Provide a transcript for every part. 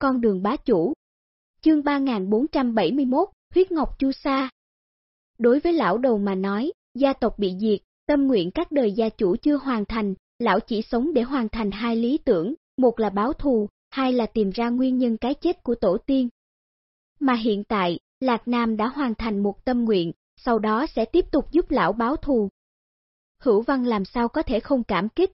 con đường bá chủ. Chương 3471, Huyết Ngọc Chu Sa Đối với lão đầu mà nói, gia tộc bị diệt, tâm nguyện các đời gia chủ chưa hoàn thành, lão chỉ sống để hoàn thành hai lý tưởng, một là báo thù, hai là tìm ra nguyên nhân cái chết của tổ tiên. Mà hiện tại, Lạc Nam đã hoàn thành một tâm nguyện, sau đó sẽ tiếp tục giúp lão báo thù. Hữu Văn làm sao có thể không cảm kích?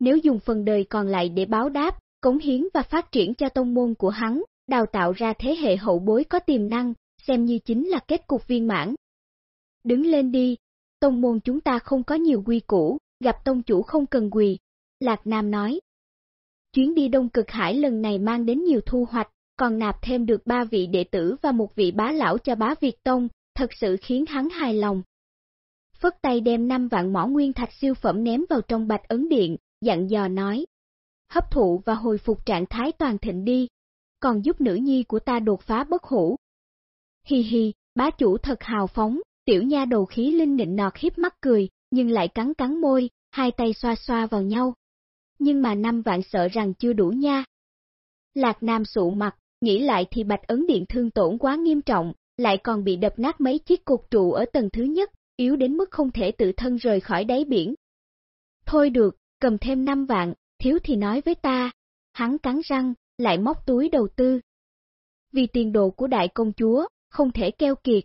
Nếu dùng phần đời còn lại để báo đáp, cống hiến và phát triển cho tông môn của hắn, đào tạo ra thế hệ hậu bối có tiềm năng, xem như chính là kết cục viên mãn. Đứng lên đi, tông môn chúng ta không có nhiều quy củ, gặp tông chủ không cần quỳ, Lạc Nam nói. Chuyến đi Đông Cực Hải lần này mang đến nhiều thu hoạch, còn nạp thêm được ba vị đệ tử và một vị bá lão cho bá Việt Tông, thật sự khiến hắn hài lòng. Phất tay đem năm vạn mỏ nguyên thạch siêu phẩm ném vào trong bạch ấn điện, dặn dò nói. Hấp thụ và hồi phục trạng thái toàn thịnh đi, còn giúp nữ nhi của ta đột phá bất hủ. Hi hi, bá chủ thật hào phóng, tiểu nha đầu khí linh nịnh nọt hiếp mắt cười, nhưng lại cắn cắn môi, hai tay xoa xoa vào nhau. Nhưng mà năm vạn sợ rằng chưa đủ nha. Lạc Nam sụ mặt, nghĩ lại thì bạch ấn điện thương tổn quá nghiêm trọng, lại còn bị đập nát mấy chiếc cục trụ ở tầng thứ nhất, yếu đến mức không thể tự thân rời khỏi đáy biển. Thôi được, cầm thêm 5 vạn, thiếu thì nói với ta. Hắn cắn răng, lại móc túi đầu tư. Vì tiền đồ của đại công chúa, không thể keo kiệt.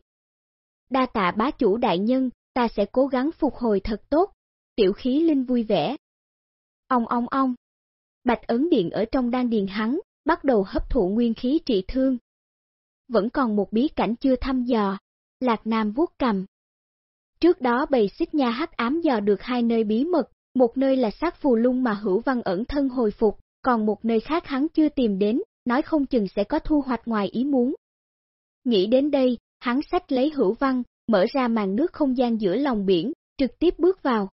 Đa tạ bá chủ đại nhân, ta sẽ cố gắng phục hồi thật tốt. Tiểu khí linh vui vẻ. Ông ông ông. Bạch ấn điện ở trong đan điền hắn, bắt đầu hấp thụ nguyên khí trị thương. Vẫn còn một bí cảnh chưa thăm dò, Lạc Nam vuốt cầm. Trước đó bầy xích nha hắc ám dò được hai nơi bí mật, một nơi là sát phù lung mà hữu văn ẩn thân hồi phục, còn một nơi khác hắn chưa tìm đến, nói không chừng sẽ có thu hoạch ngoài ý muốn. Nghĩ đến đây, hắn sách lấy hữu văn, mở ra màn nước không gian giữa lòng biển, trực tiếp bước vào.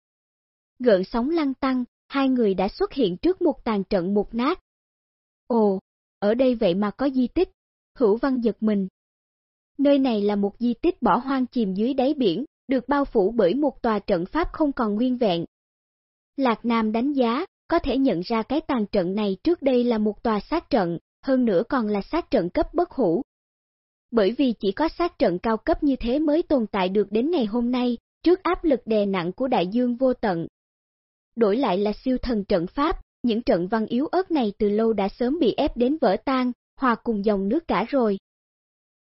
Gợn sóng lăn tăng, hai người đã xuất hiện trước một tàn trận một nát. Ồ, ở đây vậy mà có di tích, hữu văn giật mình. Nơi này là một di tích bỏ hoang chìm dưới đáy biển, được bao phủ bởi một tòa trận pháp không còn nguyên vẹn. Lạc Nam đánh giá, có thể nhận ra cái tàn trận này trước đây là một tòa sát trận, hơn nữa còn là sát trận cấp bất hủ. Bởi vì chỉ có sát trận cao cấp như thế mới tồn tại được đến ngày hôm nay, trước áp lực đè nặng của đại dương vô tận. Đổi lại là siêu thần trận pháp, những trận văn yếu ớt này từ lâu đã sớm bị ép đến vỡ tan, hòa cùng dòng nước cả rồi.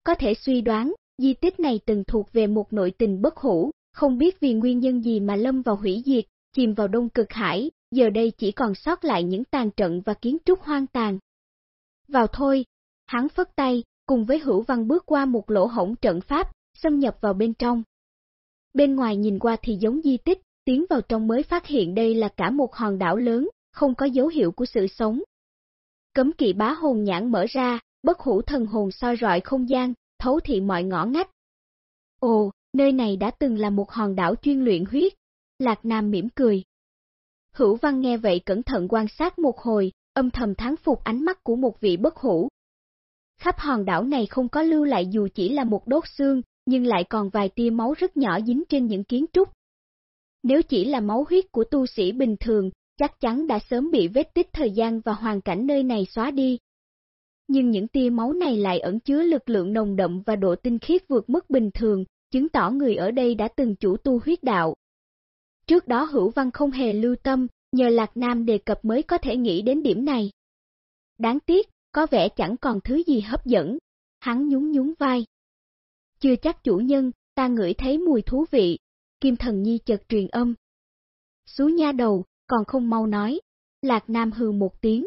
Có thể suy đoán, di tích này từng thuộc về một nội tình bất hủ, không biết vì nguyên nhân gì mà lâm vào hủy diệt, chìm vào đông cực hải, giờ đây chỉ còn sót lại những tàn trận và kiến trúc hoang tàn. Vào thôi, hắn phất tay, cùng với hữu văn bước qua một lỗ hổng trận pháp, xâm nhập vào bên trong. Bên ngoài nhìn qua thì giống di tích, tiến vào trong mới phát hiện đây là cả một hòn đảo lớn, không có dấu hiệu của sự sống. Cấm kỵ bá hồn nhãn mở ra, bất hủ thần hồn soi rọi không gian, thấu thị mọi ngõ ngách. Ồ, nơi này đã từng là một hòn đảo chuyên luyện huyết. Lạc Nam mỉm cười. Hữu Văn nghe vậy cẩn thận quan sát một hồi, âm thầm thán phục ánh mắt của một vị bất hủ. Khắp hòn đảo này không có lưu lại dù chỉ là một đốt xương, nhưng lại còn vài tia máu rất nhỏ dính trên những kiến trúc. Nếu chỉ là máu huyết của tu sĩ bình thường, chắc chắn đã sớm bị vết tích thời gian và hoàn cảnh nơi này xóa đi. Nhưng những tia máu này lại ẩn chứa lực lượng nồng đậm và độ tinh khiết vượt mức bình thường, chứng tỏ người ở đây đã từng chủ tu huyết đạo. Trước đó hữu văn không hề lưu tâm, nhờ Lạc Nam đề cập mới có thể nghĩ đến điểm này. Đáng tiếc, có vẻ chẳng còn thứ gì hấp dẫn, hắn nhún nhún vai. Chưa chắc chủ nhân, ta ngửi thấy mùi thú vị, Kim Thần Nhi chợt truyền âm. Xú nha đầu, còn không mau nói, Lạc Nam hừ một tiếng.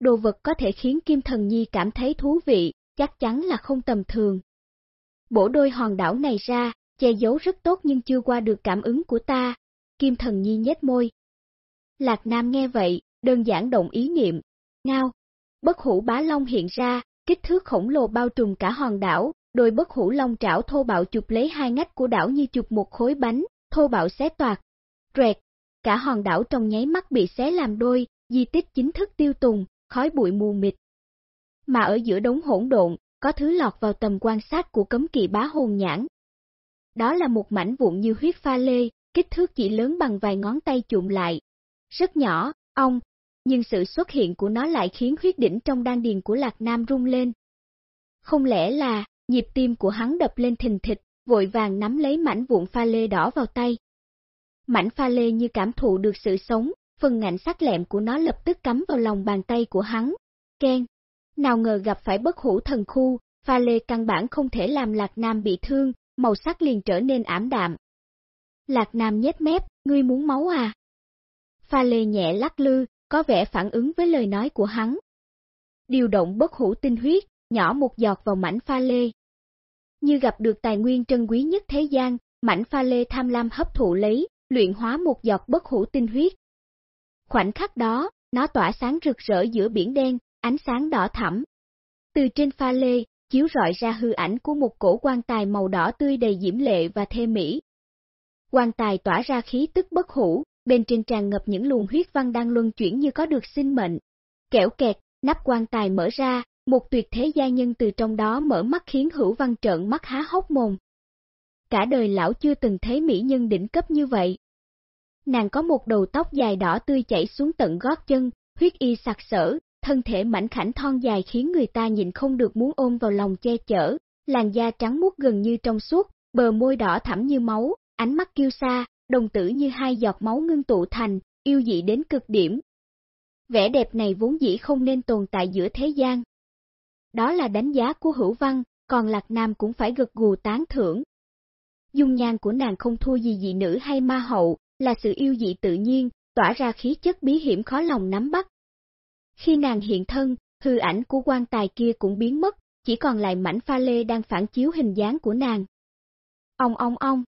Đồ vật có thể khiến Kim Thần Nhi cảm thấy thú vị, chắc chắn là không tầm thường. Bổ đôi hòn đảo này ra, che giấu rất tốt nhưng chưa qua được cảm ứng của ta. Kim Thần Nhi nhếch môi. Lạc Nam nghe vậy, đơn giản động ý niệm. Ngao, bất hủ bá long hiện ra, kích thước khổng lồ bao trùm cả hòn đảo, đôi bất hủ long trảo thô bạo chụp lấy hai ngách của đảo như chụp một khối bánh, thô bạo xé toạc. Rẹt, cả hòn đảo trong nháy mắt bị xé làm đôi, di tích chính thức tiêu tùng, khói bụi mù mịt. Mà ở giữa đống hỗn độn, có thứ lọt vào tầm quan sát của cấm kỵ bá hồn nhãn. Đó là một mảnh vụn như huyết pha lê, kích thước chỉ lớn bằng vài ngón tay chụm lại. Rất nhỏ, ong, nhưng sự xuất hiện của nó lại khiến huyết đỉnh trong đan điền của Lạc Nam rung lên. Không lẽ là, nhịp tim của hắn đập lên thình thịch, vội vàng nắm lấy mảnh vụn pha lê đỏ vào tay. Mảnh pha lê như cảm thụ được sự sống, phần ngạnh sắc lẹm của nó lập tức cắm vào lòng bàn tay của hắn. Ken! Nào ngờ gặp phải bất hủ thần khu, pha lê căn bản không thể làm Lạc Nam bị thương, màu sắc liền trở nên ảm đạm. Lạc Nam nhét mép, ngươi muốn máu à? Pha lê nhẹ lắc lư, có vẻ phản ứng với lời nói của hắn. Điều động bất hủ tinh huyết, nhỏ một giọt vào mảnh pha lê. Như gặp được tài nguyên trân quý nhất thế gian, mảnh pha lê tham lam hấp thụ lấy, luyện hóa một giọt bất hủ tinh huyết. Khoảnh khắc đó, nó tỏa sáng rực rỡ giữa biển đen, ánh sáng đỏ thẳm. Từ trên pha lê, chiếu rọi ra hư ảnh của một cổ quan tài màu đỏ tươi đầy diễm lệ và thê mỹ. Quan tài tỏa ra khí tức bất hủ, bên trên tràn ngập những luồng huyết văn đang luân chuyển như có được sinh mệnh. Kẻo kẹt, nắp quan tài mở ra, một tuyệt thế gia nhân từ trong đó mở mắt khiến hữu văn trợn mắt há hốc mồm. Cả đời lão chưa từng thấy mỹ nhân đỉnh cấp như vậy. Nàng có một đầu tóc dài đỏ tươi chảy xuống tận gót chân, huyết y sặc sỡ, thân thể mảnh khảnh thon dài khiến người ta nhìn không được muốn ôm vào lòng che chở, làn da trắng muốt gần như trong suốt, bờ môi đỏ thẳm như máu, ánh mắt kiêu sa, đồng tử như hai giọt máu ngưng tụ thành, yêu dị đến cực điểm. Vẻ đẹp này vốn dĩ không nên tồn tại giữa thế gian. Đó là đánh giá của hữu văn, còn Lạc Nam cũng phải gật gù tán thưởng. Dung nhan của nàng không thua gì dị nữ hay ma hậu, là sự yêu dị tự nhiên, tỏa ra khí chất bí hiểm khó lòng nắm bắt. Khi nàng hiện thân, hư ảnh của quan tài kia cũng biến mất, chỉ còn lại mảnh pha lê đang phản chiếu hình dáng của nàng. Ông ông ông,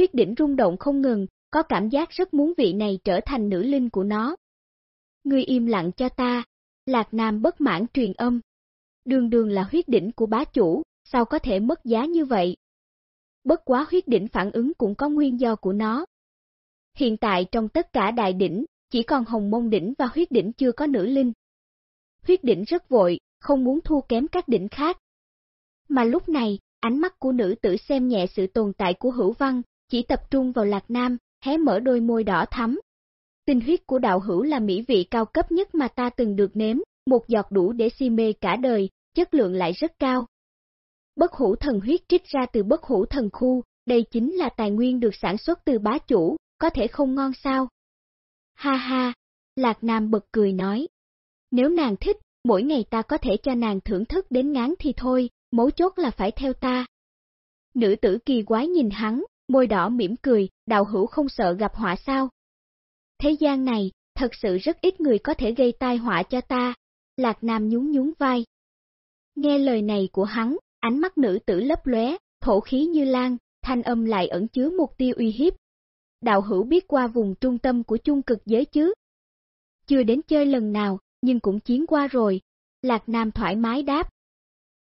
huyết đỉnh rung động không ngừng, có cảm giác rất muốn vị này trở thành nữ linh của nó. Ngươi im lặng cho ta, Lạc Nam bất mãn truyền âm. Đường đường là huyết đỉnh của bá chủ, sao có thể mất giá như vậy? Bất quá huyết đỉnh phản ứng cũng có nguyên do của nó. Hiện tại trong tất cả đại đỉnh, chỉ còn hồng mông đỉnh và huyết đỉnh chưa có nữ linh. Huyết đỉnh rất vội, không muốn thua kém các đỉnh khác. Mà lúc này, ánh mắt của nữ tử xem nhẹ sự tồn tại của hữu văn, chỉ tập trung vào Lạc Nam, hé mở đôi môi đỏ thắm. Tinh huyết của đạo hữu là mỹ vị cao cấp nhất mà ta từng được nếm, một giọt đủ để si mê cả đời, chất lượng lại rất cao. Bất hủ thần huyết trích ra từ bất hủ thần khu, đây chính là tài nguyên được sản xuất từ bá chủ, có thể không ngon sao? Ha ha, Lạc Nam bật cười nói. Nếu nàng thích, mỗi ngày ta có thể cho nàng thưởng thức đến ngán thì thôi, mấu chốt là phải theo ta. Nữ tử kỳ quái nhìn hắn, môi đỏ mỉm cười, đạo hữu không sợ gặp họa sao? Thế gian này, thật sự rất ít người có thể gây tai họa cho ta. Lạc Nam nhún nhún vai. Nghe lời này của hắn, ánh mắt nữ tử lấp lóe, thổ khí như lan, thanh âm lại ẩn chứa một tiêu uy hiếp. Đạo hữu biết qua vùng trung tâm của chung cực giới chứ? Chưa đến chơi lần nào, nhưng cũng chiến qua rồi. Lạc Nam thoải mái đáp.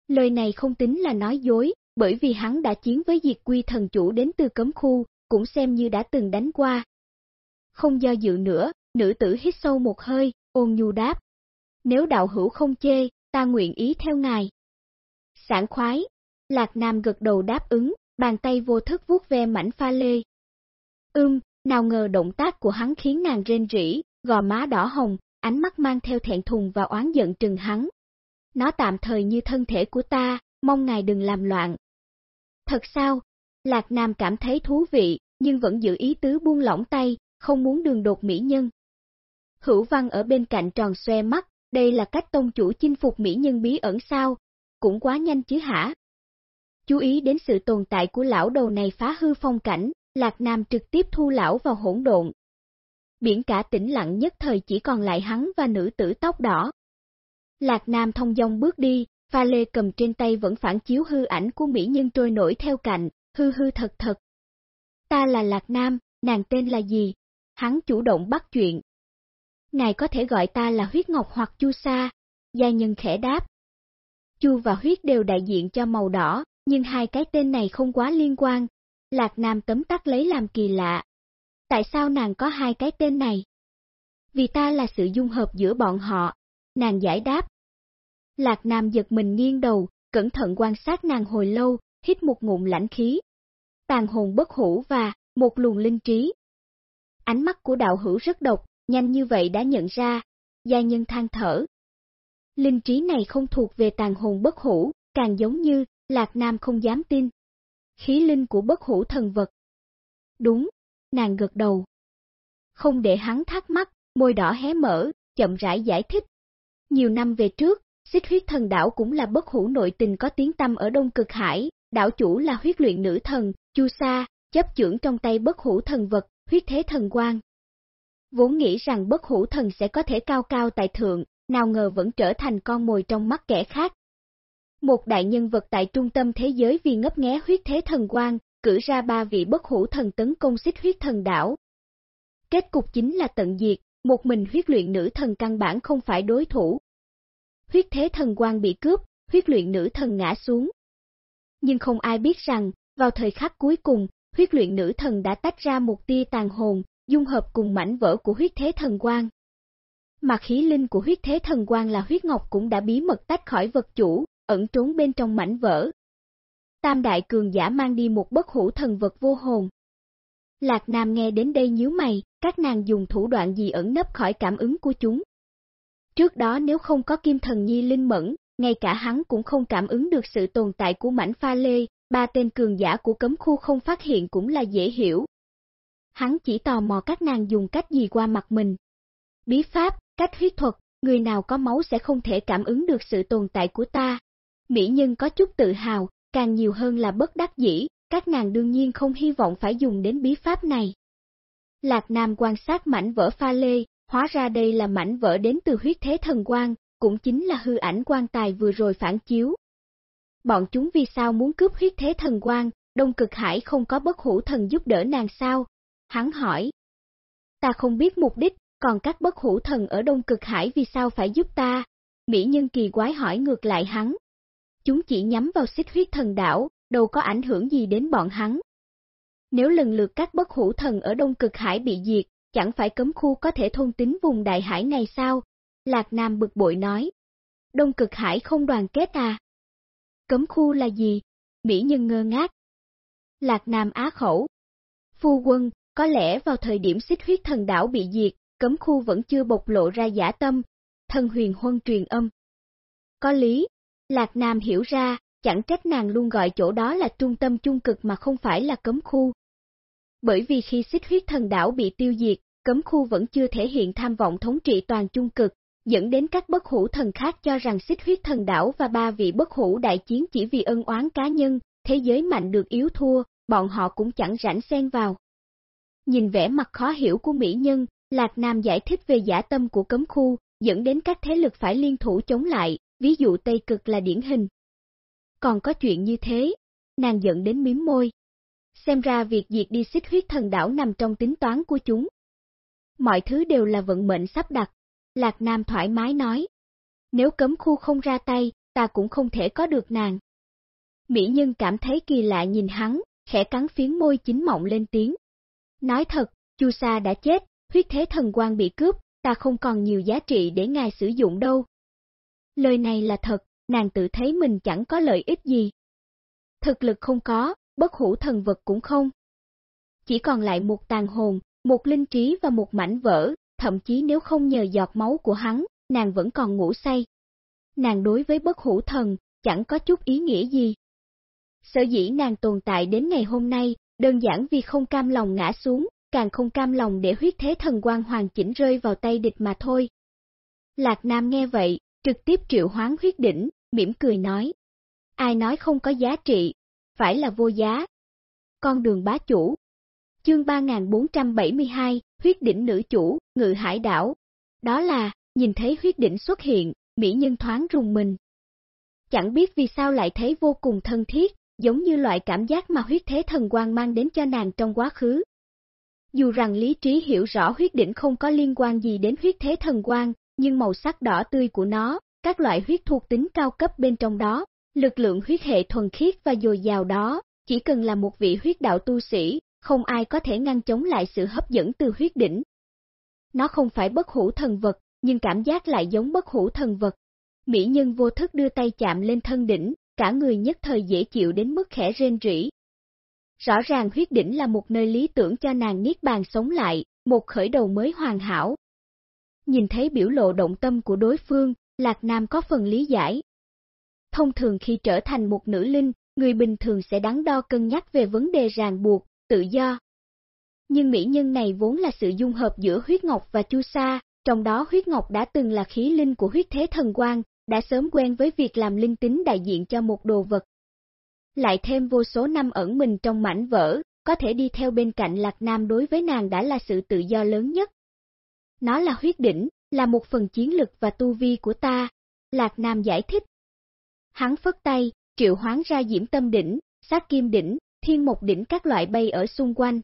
Lời này không tính là nói dối, bởi vì hắn đã chiến với diệt quy thần chủ đến từ cấm khu, cũng xem như đã từng đánh qua. Không do dự nữa, nữ tử hít sâu một hơi, ôn nhu đáp. Nếu đạo hữu không chê, ta nguyện ý theo ngài. Sảng khoái, Lạc Nam gật đầu đáp ứng, bàn tay vô thức vuốt ve mảnh pha lê. Ưm, nào ngờ động tác của hắn khiến nàng rên rỉ, gò má đỏ hồng, ánh mắt mang theo thẹn thùng và oán giận trừng hắn. Nó tạm thời như thân thể của ta, mong ngài đừng làm loạn, Thật sao? Lạc Nam cảm thấy thú vị, nhưng vẫn giữ ý tứ buông lỏng tay, không muốn đường đột mỹ nhân. Hữu văn ở bên cạnh tròn xoe mắt, đây là cách tông chủ chinh phục mỹ nhân bí ẩn sao? Cũng quá nhanh chứ hả? Chú ý đến sự tồn tại của lão đầu này phá hư phong cảnh, Lạc Nam trực tiếp thu lão vào hỗn độn. Biển cả tĩnh lặng nhất thời chỉ còn lại hắn và nữ tử tóc đỏ. Lạc Nam thông dong bước đi, Pha lê cầm trên tay vẫn phản chiếu hư ảnh của mỹ nhân trôi nổi theo cạnh, hư hư thật thật. Ta là Lạc Nam, nàng tên là gì? Hắn chủ động bắt chuyện. Ngài có thể gọi ta là huyết ngọc hoặc chu sa, gia nhân khẽ đáp. Chu và huyết đều đại diện cho màu đỏ, nhưng hai cái tên này không quá liên quan. Lạc Nam tấm tắc lấy làm kỳ lạ. Tại sao nàng có hai cái tên này? Vì ta là sự dung hợp giữa bọn họ. Nàng giải đáp, Lạc Nam giật mình nghiêng đầu, cẩn thận quan sát nàng hồi lâu, hít một ngụm lãnh khí. Tàn hồn bất hủ và một luồng linh trí. Ánh mắt của đạo hữu rất độc, nhanh như vậy đã nhận ra, gia nhân than thở. Linh trí này không thuộc về tàn hồn bất hủ, càng giống như, Lạc Nam không dám tin. Khí linh của bất hủ thần vật. Đúng, nàng gật đầu. Không để hắn thắc mắc, môi đỏ hé mở, chậm rãi giải thích. Nhiều năm về trước, xích huyết thần đảo cũng là bất hủ nội tình có tiếng tâm ở Đông Cực Hải, đảo chủ là huyết luyện nữ thần, Chu Sa, chấp trưởng trong tay bất hủ thần vật, huyết thế thần quang. Vốn nghĩ rằng bất hủ thần sẽ có thể cao cao tại thượng, nào ngờ vẫn trở thành con mồi trong mắt kẻ khác. Một đại nhân vật tại trung tâm thế giới vì ngấp nghé huyết thế thần quang, cử ra ba vị bất hủ thần tấn công xích huyết thần đảo. Kết cục chính là tận diệt, một mình huyết luyện nữ thần căn bản không phải đối thủ. Huyết thế thần quang bị cướp, huyết luyện nữ thần ngã xuống. Nhưng không ai biết rằng, vào thời khắc cuối cùng, huyết luyện nữ thần đã tách ra một tia tàn hồn, dung hợp cùng mảnh vỡ của huyết thế thần quang. Mà khí linh của huyết thế thần quang là huyết ngọc cũng đã bí mật tách khỏi vật chủ, ẩn trốn bên trong mảnh vỡ. Tam đại cường giả mang đi một bất hủ thần vật vô hồn. Lạc Nam nghe đến đây nhíu mày, các nàng dùng thủ đoạn gì ẩn nấp khỏi cảm ứng của chúng. Trước đó nếu không có kim thần nhi linh mẫn, ngay cả hắn cũng không cảm ứng được sự tồn tại của mảnh pha lê, ba tên cường giả của cấm khu không phát hiện cũng là dễ hiểu. Hắn chỉ tò mò các nàng dùng cách gì qua mặt mình. Bí pháp, cách huyết thuật, người nào có máu sẽ không thể cảm ứng được sự tồn tại của ta. Mỹ nhân có chút tự hào, càng nhiều hơn là bất đắc dĩ, các nàng đương nhiên không hy vọng phải dùng đến bí pháp này. Lạc Nam quan sát mảnh vỡ pha lê, hóa ra đây là mảnh vỡ đến từ huyết thế thần quang, cũng chính là hư ảnh quan tài vừa rồi phản chiếu. Bọn chúng vì sao muốn cướp huyết thế thần quang, Đông Cực Hải không có bất hủ thần giúp đỡ nàng sao? Hắn hỏi. Ta không biết mục đích, còn các bất hủ thần ở Đông Cực Hải vì sao phải giúp ta? Mỹ Nhân kỳ quái hỏi ngược lại hắn. Chúng chỉ nhắm vào xích huyết thần đảo, đâu có ảnh hưởng gì đến bọn hắn. Nếu lần lượt các bất hủ thần ở Đông Cực Hải bị diệt, chẳng phải cấm khu có thể thôn tính vùng đại hải này sao? Lạc Nam bực bội nói. Đông Cực Hải không đoàn kết à? Cấm khu là gì? Mỹ Nhân ngơ ngác. Lạc Nam á khẩu. Phu quân, có lẽ vào thời điểm xích huyết thần đảo bị diệt, cấm khu vẫn chưa bộc lộ ra giả tâm, thân huyền huân truyền âm. Có lý, Lạc Nam hiểu ra, chẳng trách nàng luôn gọi chỗ đó là trung tâm chung cực mà không phải là cấm khu. Bởi vì khi xích huyết thần đảo bị tiêu diệt, cấm khu vẫn chưa thể hiện tham vọng thống trị toàn chung cực, dẫn đến các bất hủ thần khác cho rằng xích huyết thần đảo và ba vị bất hủ đại chiến chỉ vì ân oán cá nhân, thế giới mạnh được yếu thua, bọn họ cũng chẳng rảnh xen vào. Nhìn vẻ mặt khó hiểu của mỹ nhân, Lạc Nam giải thích về giả tâm của cấm khu, dẫn đến các thế lực phải liên thủ chống lại, ví dụ Tây Cực là điển hình. Còn có chuyện như thế, nàng giận đến miếm môi. Xem ra việc diệt đi xích huyết thần đảo nằm trong tính toán của chúng. Mọi thứ đều là vận mệnh sắp đặt, Lạc Nam thoải mái nói. Nếu cấm khu không ra tay, ta cũng không thể có được nàng. Mỹ Nhân cảm thấy kỳ lạ nhìn hắn, khẽ cắn phiến môi chính mộng lên tiếng. Nói thật, Chu Sa đã chết, huyết thế thần quan bị cướp, ta không còn nhiều giá trị để ngài sử dụng đâu. Lời này là thật, nàng tự thấy mình chẳng có lợi ích gì. Thực lực không có, bất hủ thần vật cũng không. Chỉ còn lại một tàn hồn, một linh trí và một mảnh vỡ, thậm chí nếu không nhờ giọt máu của hắn, nàng vẫn còn ngủ say. Nàng đối với bất hủ thần, chẳng có chút ý nghĩa gì. Sở dĩ nàng tồn tại đến ngày hôm nay, đơn giản vì không cam lòng ngã xuống, càng không cam lòng để huyết thế thần quan hoàn chỉnh rơi vào tay địch mà thôi. Lạc Nam nghe vậy, trực tiếp triệu hoán huyết đỉnh, mỉm cười nói. Ai nói không có giá trị, phải là vô giá. Con đường bá chủ. Chương 3472, huyết đỉnh nữ chủ, ngự hải đảo. Đó là, nhìn thấy huyết đỉnh xuất hiện, mỹ nhân thoáng rùng mình. Chẳng biết vì sao lại thấy vô cùng thân thiết, giống như loại cảm giác mà huyết thế thần quang mang đến cho nàng trong quá khứ. Dù rằng lý trí hiểu rõ huyết đỉnh không có liên quan gì đến huyết thế thần quang, nhưng màu sắc đỏ tươi của nó, các loại huyết thuộc tính cao cấp bên trong đó, lực lượng huyết hệ thuần khiết và dồi dào đó, chỉ cần là một vị huyết đạo tu sĩ, không ai có thể ngăn chống lại sự hấp dẫn từ huyết đỉnh. Nó không phải bất hủ thần vật, nhưng cảm giác lại giống bất hủ thần vật. Mỹ nhân vô thức đưa tay chạm lên thân đỉnh, cả người nhất thời dễ chịu đến mức khẽ rên rỉ. Rõ ràng huyết đỉnh là một nơi lý tưởng cho nàng niết bàn sống lại, một khởi đầu mới hoàn hảo. Nhìn thấy biểu lộ động tâm của đối phương, Lạc Nam có phần lý giải. Thông thường khi trở thành một nữ linh, người bình thường sẽ đắn đo cân nhắc về vấn đề ràng buộc, tự do. Nhưng mỹ nhân này vốn là sự dung hợp giữa huyết ngọc và chu sa, trong đó huyết ngọc đã từng là khí linh của huyết thế thần quang, đã sớm quen với việc làm linh tính đại diện cho một đồ vật. Lại thêm vô số năm ẩn mình trong mảnh vỡ, có thể đi theo bên cạnh Lạc Nam đối với nàng đã là sự tự do lớn nhất. Nó là huyết đỉnh, là một phần chiến lực và tu vi của ta, Lạc Nam giải thích. Hắn phất tay, triệu hoán ra diễm tâm đỉnh, sát kim đỉnh, thiên mục đỉnh các loại bay ở xung quanh.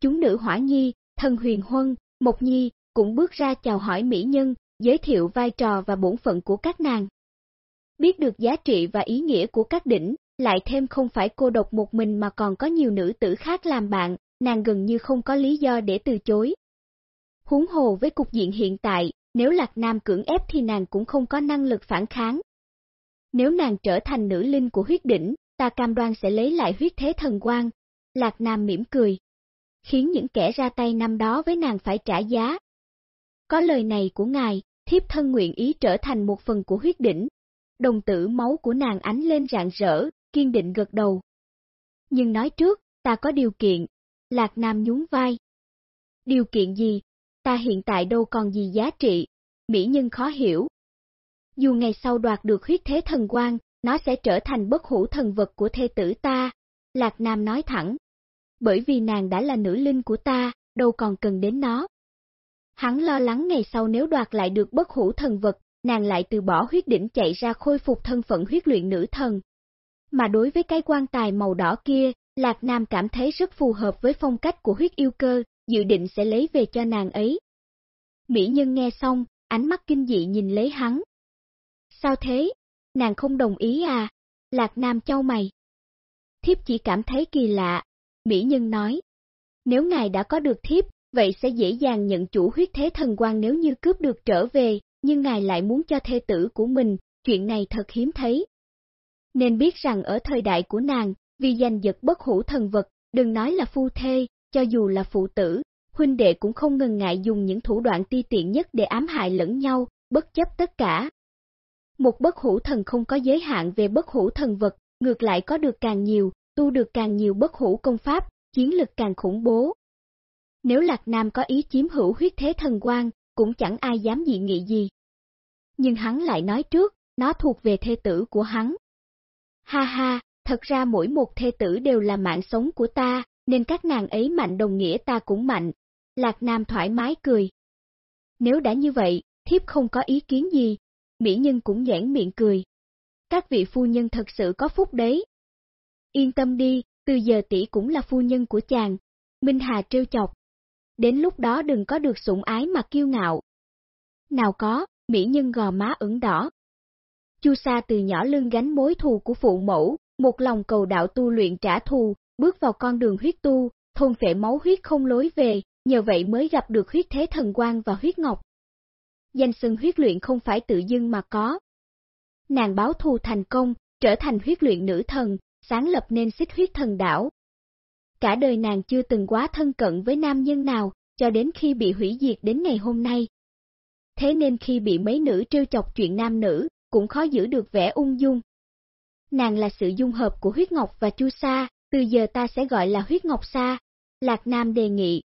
Chúng nữ hỏa nhi, thần huyền huân, mộc nhi, cũng bước ra chào hỏi mỹ nhân, giới thiệu vai trò và bổn phận của các nàng. Biết được giá trị và ý nghĩa của các đỉnh, lại thêm không phải cô độc một mình mà còn có nhiều nữ tử khác làm bạn, nàng gần như không có lý do để từ chối. Huống hồ với cục diện hiện tại, nếu Lạc Nam cưỡng ép thì nàng cũng không có năng lực phản kháng. Nếu nàng trở thành nữ linh của huyết đỉnh, ta cam đoan sẽ lấy lại huyết thế thần quang. Lạc Nam mỉm cười, khiến những kẻ ra tay năm đó với nàng phải trả giá. Có lời này của ngài, thiếp thân nguyện ý trở thành một phần của huyết đỉnh. Đồng tử máu của nàng ánh lên rạng rỡ, kiên định gật đầu. Nhưng nói trước, ta có điều kiện. Lạc Nam nhún vai. Điều kiện gì? Ta hiện tại đâu còn gì giá trị. Mỹ nhân khó hiểu. Dù ngày sau đoạt được huyết thế thần quang, nó sẽ trở thành bất hủ thần vật của thê tử ta. Lạc Nam nói thẳng. Bởi vì nàng đã là nữ linh của ta, đâu còn cần đến nó. Hắn lo lắng ngày sau nếu đoạt lại được bất hủ thần vật, nàng lại từ bỏ huyết đỉnh chạy ra khôi phục thân phận huyết luyện nữ thần. Mà đối với cái quan tài màu đỏ kia, Lạc Nam cảm thấy rất phù hợp với phong cách của huyết yêu cơ, dự định sẽ lấy về cho nàng ấy. Mỹ nhân nghe xong, ánh mắt kinh dị nhìn lấy hắn. Sao thế? Nàng không đồng ý à? Lạc Nam châu mày. Thiếp chỉ cảm thấy kỳ lạ. Mỹ nhân nói. Nếu ngài đã có được thiếp, vậy sẽ dễ dàng nhận chủ huyết thế thần quan nếu như cướp được trở về, nhưng ngài lại muốn cho thê tử của mình, chuyện này thật hiếm thấy. Nên biết rằng ở thời đại của nàng, vì giành giật bất hủ thần vật, đừng nói là phu thê, cho dù là phụ tử, huynh đệ cũng không ngần ngại dùng những thủ đoạn ti tiện nhất để ám hại lẫn nhau, bất chấp tất cả. Một bất hủ thần không có giới hạn về bất hủ thần vật, ngược lại có được càng nhiều, tu được càng nhiều bất hủ công pháp, chiến lực càng khủng bố. Nếu Lạc Nam có ý chiếm hữu huyết thế thần quan, cũng chẳng ai dám dị nghị gì. Nhưng hắn lại nói trước, nó thuộc về thê tử của hắn. Ha ha, thật ra mỗi một thê tử đều là mạng sống của ta, nên các nàng ấy mạnh đồng nghĩa ta cũng mạnh. Lạc Nam thoải mái cười. Nếu đã như vậy, thiếp không có ý kiến gì. Mỹ Nhân cũng giãn miệng cười. Các vị phu nhân thật sự có phúc đấy. Yên tâm đi, từ giờ tỷ cũng là phu nhân của chàng. Minh Hà trêu chọc. Đến lúc đó đừng có được sủng ái mà kiêu ngạo. Nào có, Mỹ Nhân gò má ửng đỏ. Chu Sa từ nhỏ lưng gánh mối thù của phụ mẫu, một lòng cầu đạo tu luyện trả thù, bước vào con đường huyết tu, thôn phệ máu huyết không lối về, nhờ vậy mới gặp được huyết thế thần quang và huyết ngọc. Danh xưng huyết luyện không phải tự dưng mà có. Nàng báo thù thành công, trở thành huyết luyện nữ thần, sáng lập nên xích huyết thần đảo. Cả đời nàng chưa từng quá thân cận với nam nhân nào, cho đến khi bị hủy diệt đến ngày hôm nay. Thế nên khi bị mấy nữ trêu chọc chuyện nam nữ, cũng khó giữ được vẻ ung dung. Nàng là sự dung hợp của huyết ngọc và chu sa, từ giờ ta sẽ gọi là huyết ngọc sa. Lạc Nam đề nghị.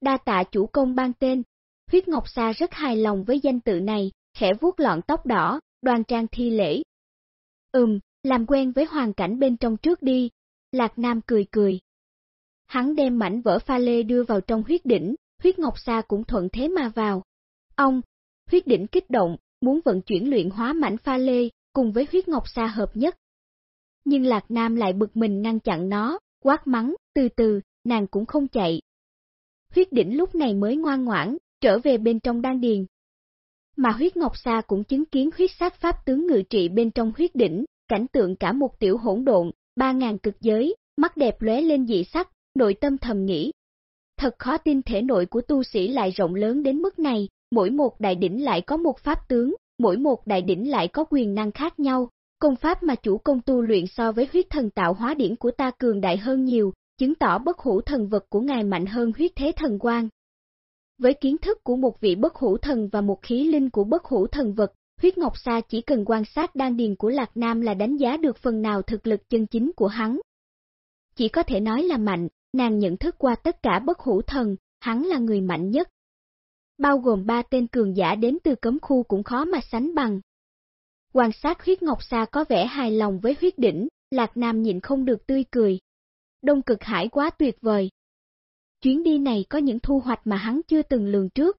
Đa tạ chủ công ban tên, huyết ngọc sa rất hài lòng với danh tự này, khẽ vuốt lọn tóc đỏ, đoan trang thi lễ. Ừm, làm quen với hoàn cảnh bên trong trước đi, Lạc Nam cười cười. Hắn đem mảnh vỡ pha lê đưa vào trong huyết đỉnh, huyết ngọc sa cũng thuận thế mà vào. Ông, huyết đỉnh kích động, muốn vận chuyển luyện hóa mảnh pha lê, cùng với huyết ngọc sa hợp nhất. Nhưng Lạc Nam lại bực mình ngăn chặn nó, quát mắng, từ từ, nàng cũng không chạy. Huyết đỉnh lúc này mới ngoan ngoãn, trở về bên trong đan điền. Mà huyết ngọc sa cũng chứng kiến huyết sát pháp tướng ngự trị bên trong huyết đỉnh, cảnh tượng cả một tiểu hỗn độn, ba ngàn cực giới, mắt đẹp lóe lên dị sắc, nội tâm thầm nghĩ. Thật khó tin thể nội của tu sĩ lại rộng lớn đến mức này, mỗi một đại đỉnh lại có một pháp tướng, mỗi một đại đỉnh lại có quyền năng khác nhau. Công pháp mà chủ công tu luyện so với huyết thần tạo hóa điển của ta cường đại hơn nhiều, chứng tỏ bất hủ thần vật của ngài mạnh hơn huyết thế thần quan. Với kiến thức của một vị bất hủ thần và một khí linh của bất hủ thần vật, huyết ngọc sa chỉ cần quan sát đan điền của Lạc Nam là đánh giá được phần nào thực lực chân chính của hắn. Chỉ có thể nói là mạnh, nàng nhận thức qua tất cả bất hủ thần, hắn là người mạnh nhất. Bao gồm ba tên cường giả đến từ cấm khu cũng khó mà sánh bằng. Quan sát huyết ngọc sa có vẻ hài lòng với huyết đỉnh, Lạc Nam nhịn không được tươi cười. Đông cực hải quá tuyệt vời. Chuyến đi này có những thu hoạch mà hắn chưa từng lường trước.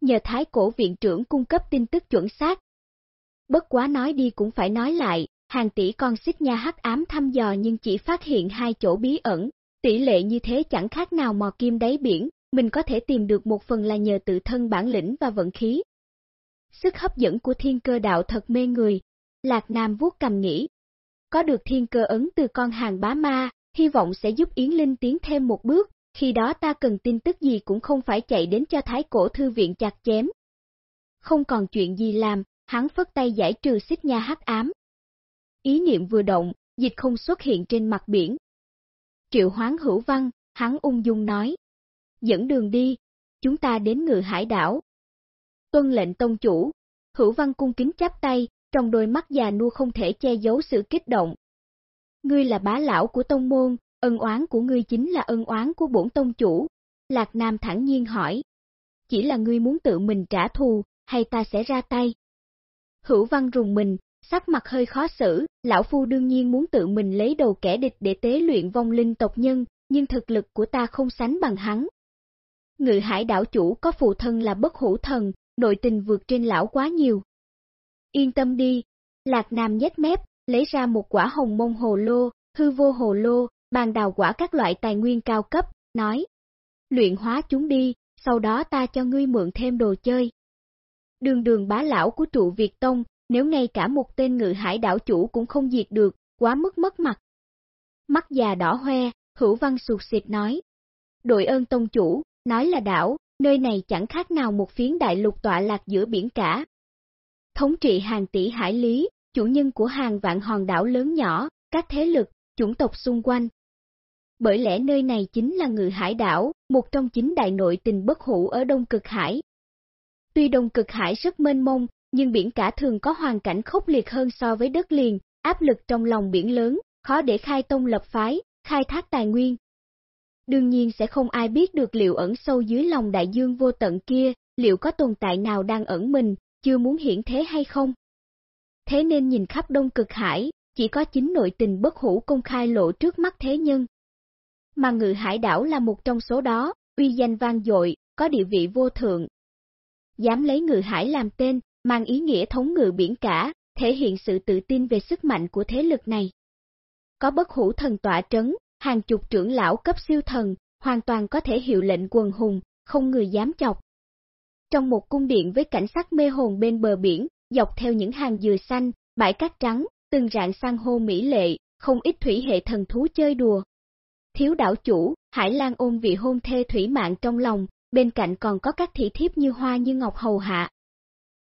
Nhờ thái cổ viện trưởng cung cấp tin tức chuẩn xác. Bất quá nói đi cũng phải nói lại, hàng tỷ con xích nha hắc ám thăm dò nhưng chỉ phát hiện hai chỗ bí ẩn, tỷ lệ như thế chẳng khác nào mò kim đáy biển, mình có thể tìm được một phần là nhờ tự thân bản lĩnh và vận khí. Sức hấp dẫn của thiên cơ đạo thật mê người, Lạc Nam vuốt cầm nghĩ. Có được thiên cơ ấn từ con hàng bá ma, hy vọng sẽ giúp Yến Linh tiến thêm một bước, khi đó ta cần tin tức gì cũng không phải chạy đến cho thái cổ thư viện chặt chém. Không còn chuyện gì làm, hắn phất tay giải trừ xích nha hắc ám. Ý niệm vừa động, dịch không xuất hiện trên mặt biển. Triệu hoán hữu văn, hắn ung dung nói. Dẫn đường đi, chúng ta đến ngự hải đảo. Tuân lệnh tông chủ, hữu văn cung kính chắp tay, trong đôi mắt già nua không thể che giấu sự kích động. Ngươi là bá lão của tông môn, ân oán của ngươi chính là ân oán của bổn tông chủ. Lạc Nam thẳng nhiên hỏi. Chỉ là ngươi muốn tự mình trả thù, hay ta sẽ ra tay? Hữu văn rùng mình, sắc mặt hơi khó xử, lão phu đương nhiên muốn tự mình lấy đầu kẻ địch để tế luyện vong linh tộc nhân, nhưng thực lực của ta không sánh bằng hắn. Ngự hải đảo chủ có phụ thân là bất hữu thần, nội tình vượt trên lão quá nhiều. Yên tâm đi, Lạc Nam nhét mép, lấy ra một quả hồng mông hồ lô, hư vô hồ lô, bàn đào quả các loại tài nguyên cao cấp, nói. Luyện hóa chúng đi, sau đó ta cho ngươi mượn thêm đồ chơi. Đường đường bá lão của trụ Việt Tông, nếu ngay cả một tên ngự hải đảo chủ cũng không diệt được, quá mức mất mặt. Mắt già đỏ hoe, hữu văn sụt xịt nói. Đội ơn tông chủ, nói là đảo, nơi này chẳng khác nào một phiến đại lục tọa lạc giữa biển cả. Thống trị hàng tỷ hải lý, chủ nhân của hàng vạn hòn đảo lớn nhỏ, các thế lực, chủng tộc xung quanh. Bởi lẽ nơi này chính là ngự hải đảo, một trong chín đại nội tình bất hủ ở Đông Cực Hải. Tuy Đông Cực Hải rất mênh mông, nhưng biển cả thường có hoàn cảnh khốc liệt hơn so với đất liền, áp lực trong lòng biển lớn, khó để khai tông lập phái, khai thác tài nguyên. Đương nhiên sẽ không ai biết được liệu ẩn sâu dưới lòng đại dương vô tận kia, liệu có tồn tại nào đang ẩn mình, chưa muốn hiển thế hay không. Thế nên nhìn khắp đông cực hải, chỉ có chính nội tình bất hủ công khai lộ trước mắt thế nhân. Mà ngự hải đảo là một trong số đó, uy danh vang dội, có địa vị vô thượng. Dám lấy ngự hải làm tên, mang ý nghĩa thống ngự biển cả, thể hiện sự tự tin về sức mạnh của thế lực này. Có bất hủ thần tọa trấn, hàng chục trưởng lão cấp siêu thần, hoàn toàn có thể hiệu lệnh quần hùng, không người dám chọc. Trong một cung điện với cảnh sắc mê hồn bên bờ biển, dọc theo những hàng dừa xanh, bãi cát trắng, từng rạng san hô mỹ lệ, không ít thủy hệ thần thú chơi đùa. Thiếu đảo chủ, Hải Lan ôm vị hôn thê thủy mạng trong lòng, bên cạnh còn có các thị thiếp như hoa như ngọc hầu hạ.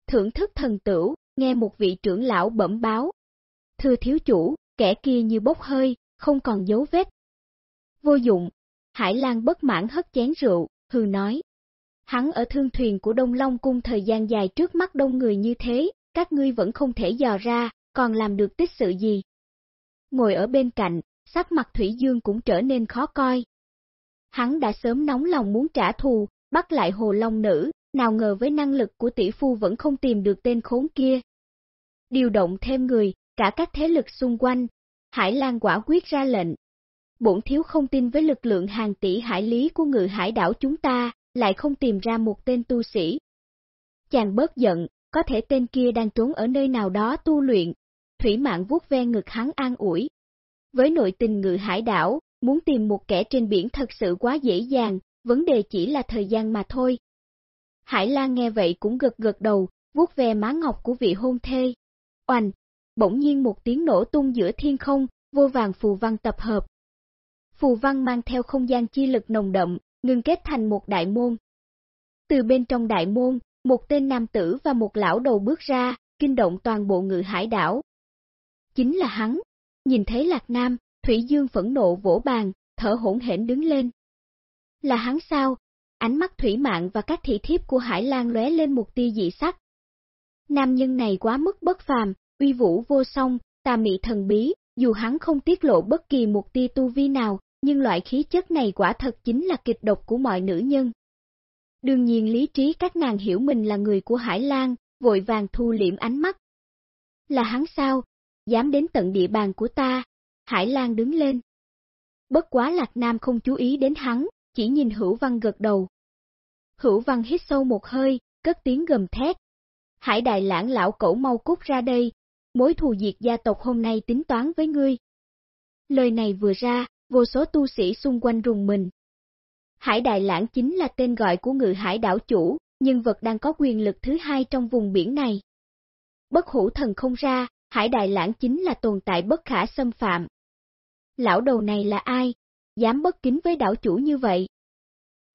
Thưởng thức thần tửu, nghe một vị trưởng lão bẩm báo. Thưa thiếu chủ, kẻ kia như bốc hơi, không còn dấu vết. Vô dụng, Hải Lan bất mãn hất chén rượu, hư nói. Hắn ở thương thuyền của Đông Long Cung thời gian dài trước mắt đông người như thế, các ngươi vẫn không thể dò ra, còn làm được tích sự gì. Ngồi ở bên cạnh, sắc mặt Thủy Dương cũng trở nên khó coi. Hắn đã sớm nóng lòng muốn trả thù, bắt lại hồ long nữ, nào ngờ với năng lực của tỷ phu vẫn không tìm được tên khốn kia. Điều động thêm người, cả các thế lực xung quanh, Hải Lan quả quyết ra lệnh. Bổn thiếu không tin với lực lượng hàng tỷ hải lý của ngự hải đảo chúng ta, lại không tìm ra một tên tu sĩ. Chàng bớt giận, có thể tên kia đang trốn ở nơi nào đó tu luyện. Thủy mạng vuốt ve ngực hắn an ủi. Với nội tình ngự hải đảo, muốn tìm một kẻ trên biển thật sự quá dễ dàng, vấn đề chỉ là thời gian mà thôi. Hải Lan nghe vậy cũng gật gật đầu, vuốt ve má ngọc của vị hôn thê. Oanh, bỗng nhiên một tiếng nổ tung giữa thiên không, vô vàng phù văn tập hợp. Phù văn mang theo không gian chi lực nồng đậm, ngưng kết thành một đại môn. Từ bên trong đại môn, một tên nam tử và một lão đầu bước ra, kinh động toàn bộ ngự hải đảo. Chính là hắn, nhìn thấy Lạc Nam, Thủy Dương phẫn nộ vỗ bàn, thở hỗn hển đứng lên. Là hắn sao? ánh mắt thủy mạng và các thị thiếp của Hải Lan lóe lên một tia dị sắc. Nam nhân này quá mức bất phàm, uy vũ vô song, tà mị thần bí, dù hắn không tiết lộ bất kỳ một tia tu vi nào, nhưng loại khí chất này quả thật chính là kịch độc của mọi nữ nhân. Đương nhiên lý trí các nàng hiểu mình là người của Hải Lan, vội vàng thu liễm ánh mắt. Là hắn sao? Dám đến tận địa bàn của ta. Hải Lan đứng lên. Bất quá Lạc Nam không chú ý đến hắn, chỉ nhìn Hữu Văn gật đầu. Hữu Văn hít sâu một hơi, cất tiếng gầm thét. Hải đại lãng lão cẩu mau cút ra đây, mối thù diệt gia tộc hôm nay tính toán với ngươi. Lời này vừa ra, vô số tu sĩ xung quanh rùng mình. Hải Đại Lãng chính là tên gọi của ngự hải đảo chủ, nhân vật đang có quyền lực thứ hai trong vùng biển này. Bất hủ thần không ra, Hải Đại Lãng chính là tồn tại bất khả xâm phạm. Lão đầu này là ai? Dám bất kính với đảo chủ như vậy?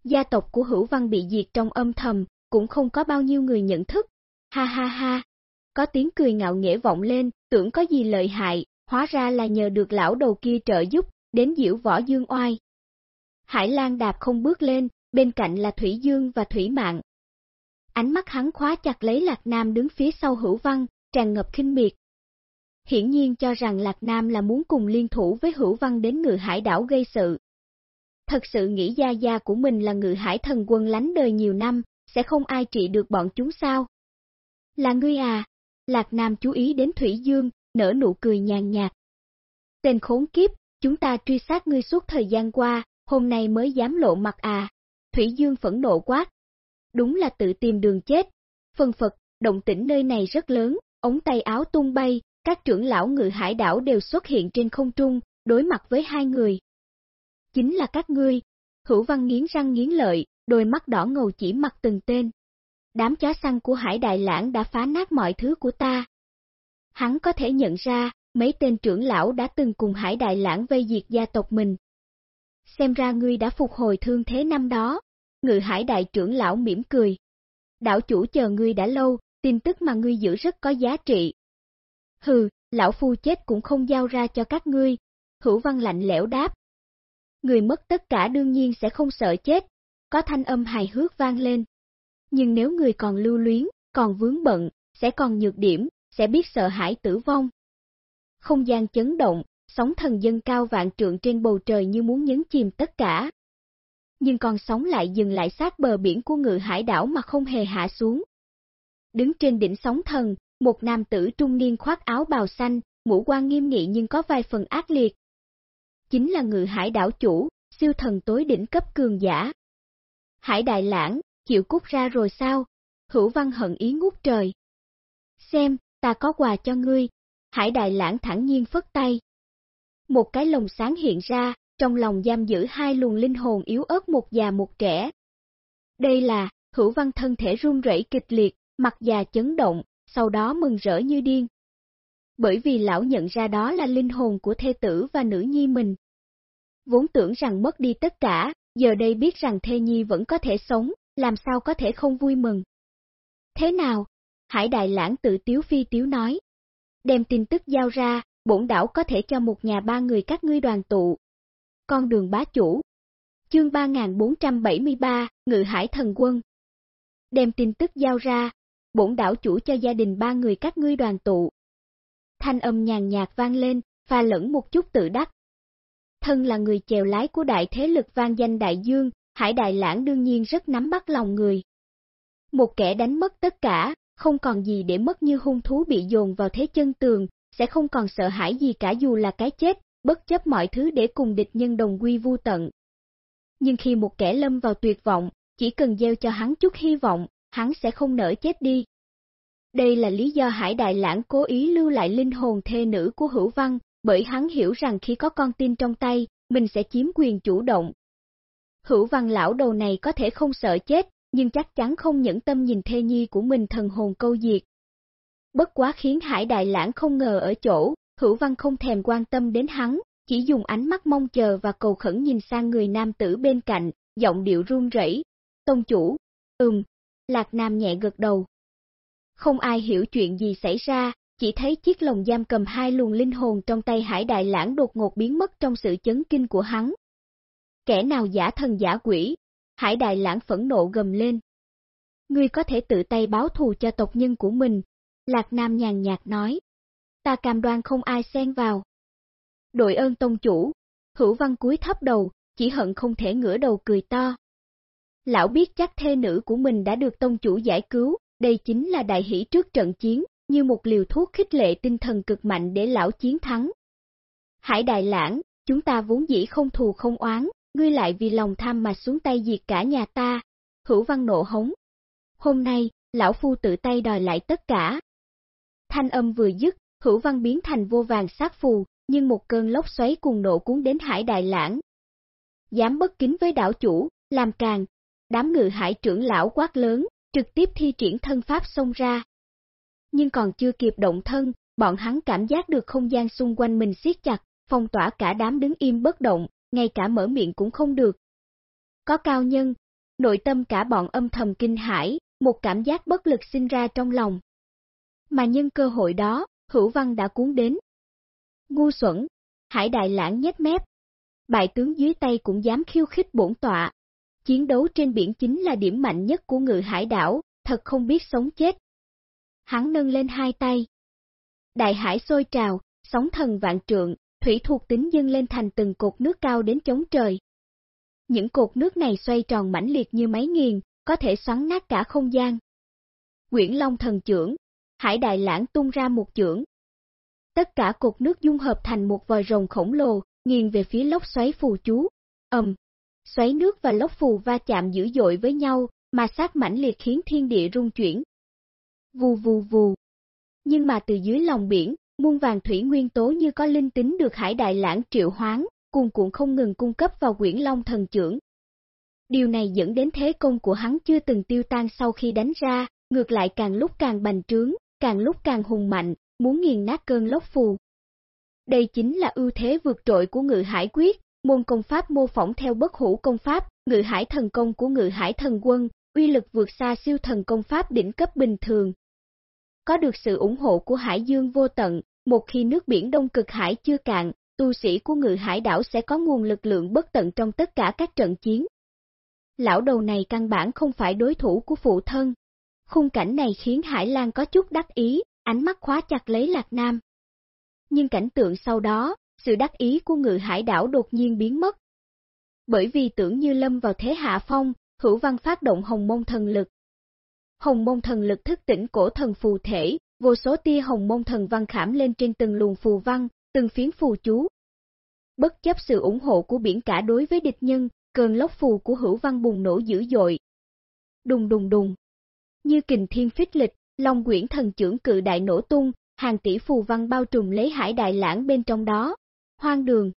Gia tộc của hữu văn bị diệt trong âm thầm, cũng không có bao nhiêu người nhận thức. Ha ha ha! Có tiếng cười ngạo nghễ vọng lên, tưởng có gì lợi hại, hóa ra là nhờ được lão đầu kia trợ giúp, đến diễu võ dương oai. Hải Lan đạp không bước lên, bên cạnh là Thủy Dương và Thủy Mạng. Ánh mắt hắn khóa chặt lấy Lạc Nam đứng phía sau hữu văn, tràn ngập khinh miệt. Hiển nhiên cho rằng Lạc Nam là muốn cùng liên thủ với hữu văn đến ngự hải đảo gây sự. Thật sự nghĩ gia gia của mình là ngự hải thần quân lánh đời nhiều năm, sẽ không ai trị được bọn chúng sao? Là ngươi à? Lạc Nam chú ý đến Thủy Dương, nở nụ cười nhàn nhạt. Tên khốn kiếp, chúng ta truy sát ngươi suốt thời gian qua, hôm nay mới dám lộ mặt à. Thủy Dương phẫn nộ quát. Đúng là tự tìm đường chết. Phân Phật, động tĩnh nơi này rất lớn, ống tay áo tung bay, các trưởng lão ngự hải đảo đều xuất hiện trên không trung, đối mặt với hai người. Chính là các ngươi. Hữu Văn nghiến răng nghiến lợi, đôi mắt đỏ ngầu chỉ mặt từng tên. Đám chó săn của Hải Đại Lãng đã phá nát mọi thứ của ta. Hắn có thể nhận ra, mấy tên trưởng lão đã từng cùng Hải Đại Lãng vây diệt gia tộc mình. Xem ra ngươi đã phục hồi thương thế năm đó. Ngự Hải Đại trưởng lão mỉm cười. Đạo chủ chờ ngươi đã lâu, tin tức mà ngươi giữ rất có giá trị. Hừ, lão phu chết cũng không giao ra cho các ngươi. Hữu văn lạnh lẽo đáp. Người mất tất cả đương nhiên sẽ không sợ chết. Có thanh âm hài hước vang lên. Nhưng nếu người còn lưu luyến, còn vướng bận, sẽ còn nhược điểm, sẽ biết sợ hãi tử vong. Không gian chấn động, sóng thần dân cao vạn trượng trên bầu trời như muốn nhấn chìm tất cả. Nhưng con sóng lại dừng lại sát bờ biển của ngự hải đảo mà không hề hạ xuống. Đứng trên đỉnh sóng thần, một nam tử trung niên khoác áo bào xanh, mũ quan nghiêm nghị nhưng có vài phần ác liệt. Chính là ngự hải đảo chủ, siêu thần tối đỉnh cấp cường giả. Hải đại lãng, chịu cút ra rồi sao? Hữu văn hận ý ngút trời. Xem, ta có quà cho ngươi. Hải đại lãng thẳng nhiên phất tay. Một cái lồng sáng hiện ra, trong lòng giam giữ hai luồng linh hồn yếu ớt một già một trẻ. Đây là, hữu văn thân thể run rẩy kịch liệt, mặt già chấn động, sau đó mừng rỡ như điên. Bởi vì lão nhận ra đó là linh hồn của thê tử và nữ nhi mình. Vốn tưởng rằng mất đi tất cả, giờ đây biết rằng thê nhi vẫn có thể sống, làm sao có thể không vui mừng. Thế nào? Hải Đại Lãng tự tiếu phi tiếu nói. Đem tin tức giao ra, bổn đảo có thể cho một nhà ba người các ngươi đoàn tụ. Con đường bá chủ. Chương 3473, Ngự Hải Thần Quân. Đem tin tức giao ra, bổn đảo chủ cho gia đình ba người các ngươi đoàn tụ. Thanh âm nhàn nhạt vang lên, pha lẫn một chút tự đắc. Thân là người chèo lái của đại thế lực vang danh đại dương, Hải Đại Lãng đương nhiên rất nắm bắt lòng người. Một kẻ đánh mất tất cả, không còn gì để mất như hung thú bị dồn vào thế chân tường, sẽ không còn sợ hãi gì cả dù là cái chết, bất chấp mọi thứ để cùng địch nhân đồng quy vu tận. Nhưng khi một kẻ lâm vào tuyệt vọng, chỉ cần gieo cho hắn chút hy vọng, hắn sẽ không nỡ chết đi. Đây là lý do Hải Đại Lãng cố ý lưu lại linh hồn thê nữ của Hữu Văn, bởi hắn hiểu rằng khi có con tin trong tay, mình sẽ chiếm quyền chủ động, Hữu văn lão đầu này có thể không sợ chết, nhưng chắc chắn không nhẫn tâm nhìn thê nhi của mình thần hồn câu diệt. Bất quá khiến Hải Đại Lãng không ngờ ở chỗ, Hữu Văn không thèm quan tâm đến hắn, chỉ dùng ánh mắt mong chờ và cầu khẩn nhìn sang người nam tử bên cạnh, giọng điệu run rẩy. Tông chủ, ừm, Lạc Nam nhẹ gật đầu. Không ai hiểu chuyện gì xảy ra, chỉ thấy chiếc lồng giam cầm hai luồng linh hồn trong tay Hải Đại Lãng đột ngột biến mất trong sự chấn kinh của hắn, kẻ nào giả thần giả quỷ. Hải Đại Lãng phẫn nộ gầm lên. Ngươi có thể tự tay báo thù cho tộc nhân của mình, Lạc Nam nhàn nhạt nói. Ta cam đoan không ai xen vào. Đội ơn tông chủ, hữu văn cúi thấp đầu, chỉ hận không thể ngửa đầu cười to. Lão biết chắc thê nữ của mình đã được tông chủ giải cứu, đây chính là đại hỷ trước trận chiến, như một liều thuốc khích lệ tinh thần cực mạnh để lão chiến thắng. Hải đại lãng, chúng ta vốn dĩ không thù không oán, ngươi lại vì lòng tham mà xuống tay diệt cả nhà ta. Hữu văn nộ hống. Hôm nay, lão phu tự tay đòi lại tất cả. Thanh âm vừa dứt, hữu văn biến thành vô vàng sát phù, nhưng một cơn lốc xoáy cùng nộ cuốn đến hải đại lãng. Dám bất kính với đảo chủ, làm càng, đám ngự hải trưởng lão quát lớn, trực tiếp thi triển thân pháp xông ra. Nhưng còn chưa kịp động thân, bọn hắn cảm giác được không gian xung quanh mình siết chặt, phong tỏa cả đám đứng im bất động, ngay cả mở miệng cũng không được. Có cao nhân, nội tâm cả bọn âm thầm kinh hãi, một cảm giác bất lực sinh ra trong lòng. Mà nhân cơ hội đó, hữu văn đã cuốn đến. Ngu xuẩn, hải đại lãng nhét mép. Bại tướng dưới tay cũng dám khiêu khích bổn tọa. Chiến đấu trên biển chính là điểm mạnh nhất của ngự hải đảo, thật không biết sống chết. Hắn nâng lên hai tay. Đại hải sôi trào, sóng thần vạn trượng, thủy thuộc tính dâng lên thành từng cột nước cao đến chống trời. Những cột nước này xoay tròn mãnh liệt như máy nghiền, có thể xoắn nát cả không gian. Quyển Long thần trưởng, Hải Đại Lãng tung ra một chưởng. Tất cả cột nước dung hợp thành một vòi rồng khổng lồ, nghiền về phía lốc xoáy phù chú. ầm, xoáy nước và lốc phù va chạm dữ dội với nhau, mà sát mãnh liệt khiến thiên địa rung chuyển. Vù vù vù. Nhưng mà từ dưới lòng biển, muôn vàng thủy nguyên tố như có linh tính được hải đại lãng triệu hoán, cuồn cuộn không ngừng cung cấp vào quyển long thần trưởng. Điều này dẫn đến thế công của hắn chưa từng tiêu tan sau khi đánh ra, ngược lại càng lúc càng bành trướng, càng lúc càng hùng mạnh, muốn nghiền nát cơn lốc phù. Đây chính là ưu thế vượt trội của ngự hải quyết, môn công pháp mô phỏng theo bất hủ công pháp, ngự hải thần công của ngự hải thần quân, uy lực vượt xa siêu thần công pháp đỉnh cấp bình thường. Có được sự ủng hộ của hải dương vô tận, một khi nước biển đông cực hải chưa cạn, tu sĩ của ngự hải đảo sẽ có nguồn lực lượng bất tận trong tất cả các trận chiến. Lão đầu này căn bản không phải đối thủ của phụ thân. Khung cảnh này khiến Hải Lan có chút đắc ý, ánh mắt khóa chặt lấy Lạc Nam. Nhưng cảnh tượng sau đó, sự đắc ý của ngự hải đảo đột nhiên biến mất. Bởi vì tưởng như lâm vào thế hạ phong, hữu văn phát động hồng môn thần lực. Hồng môn thần lực thức tỉnh cổ thần phù thể, vô số tia hồng môn thần văn khảm lên trên từng luồng phù văn, từng phiến phù chú. Bất chấp sự ủng hộ của biển cả đối với địch nhân, cơn lốc phù của hữu văn bùng nổ dữ dội. Đùng đùng đùng. Như kình thiên phích lịch, Long quyển thần trưởng cự đại nổ tung, hàng tỷ phù văn bao trùm lấy hải đại lãng bên trong đó. Hoang đường.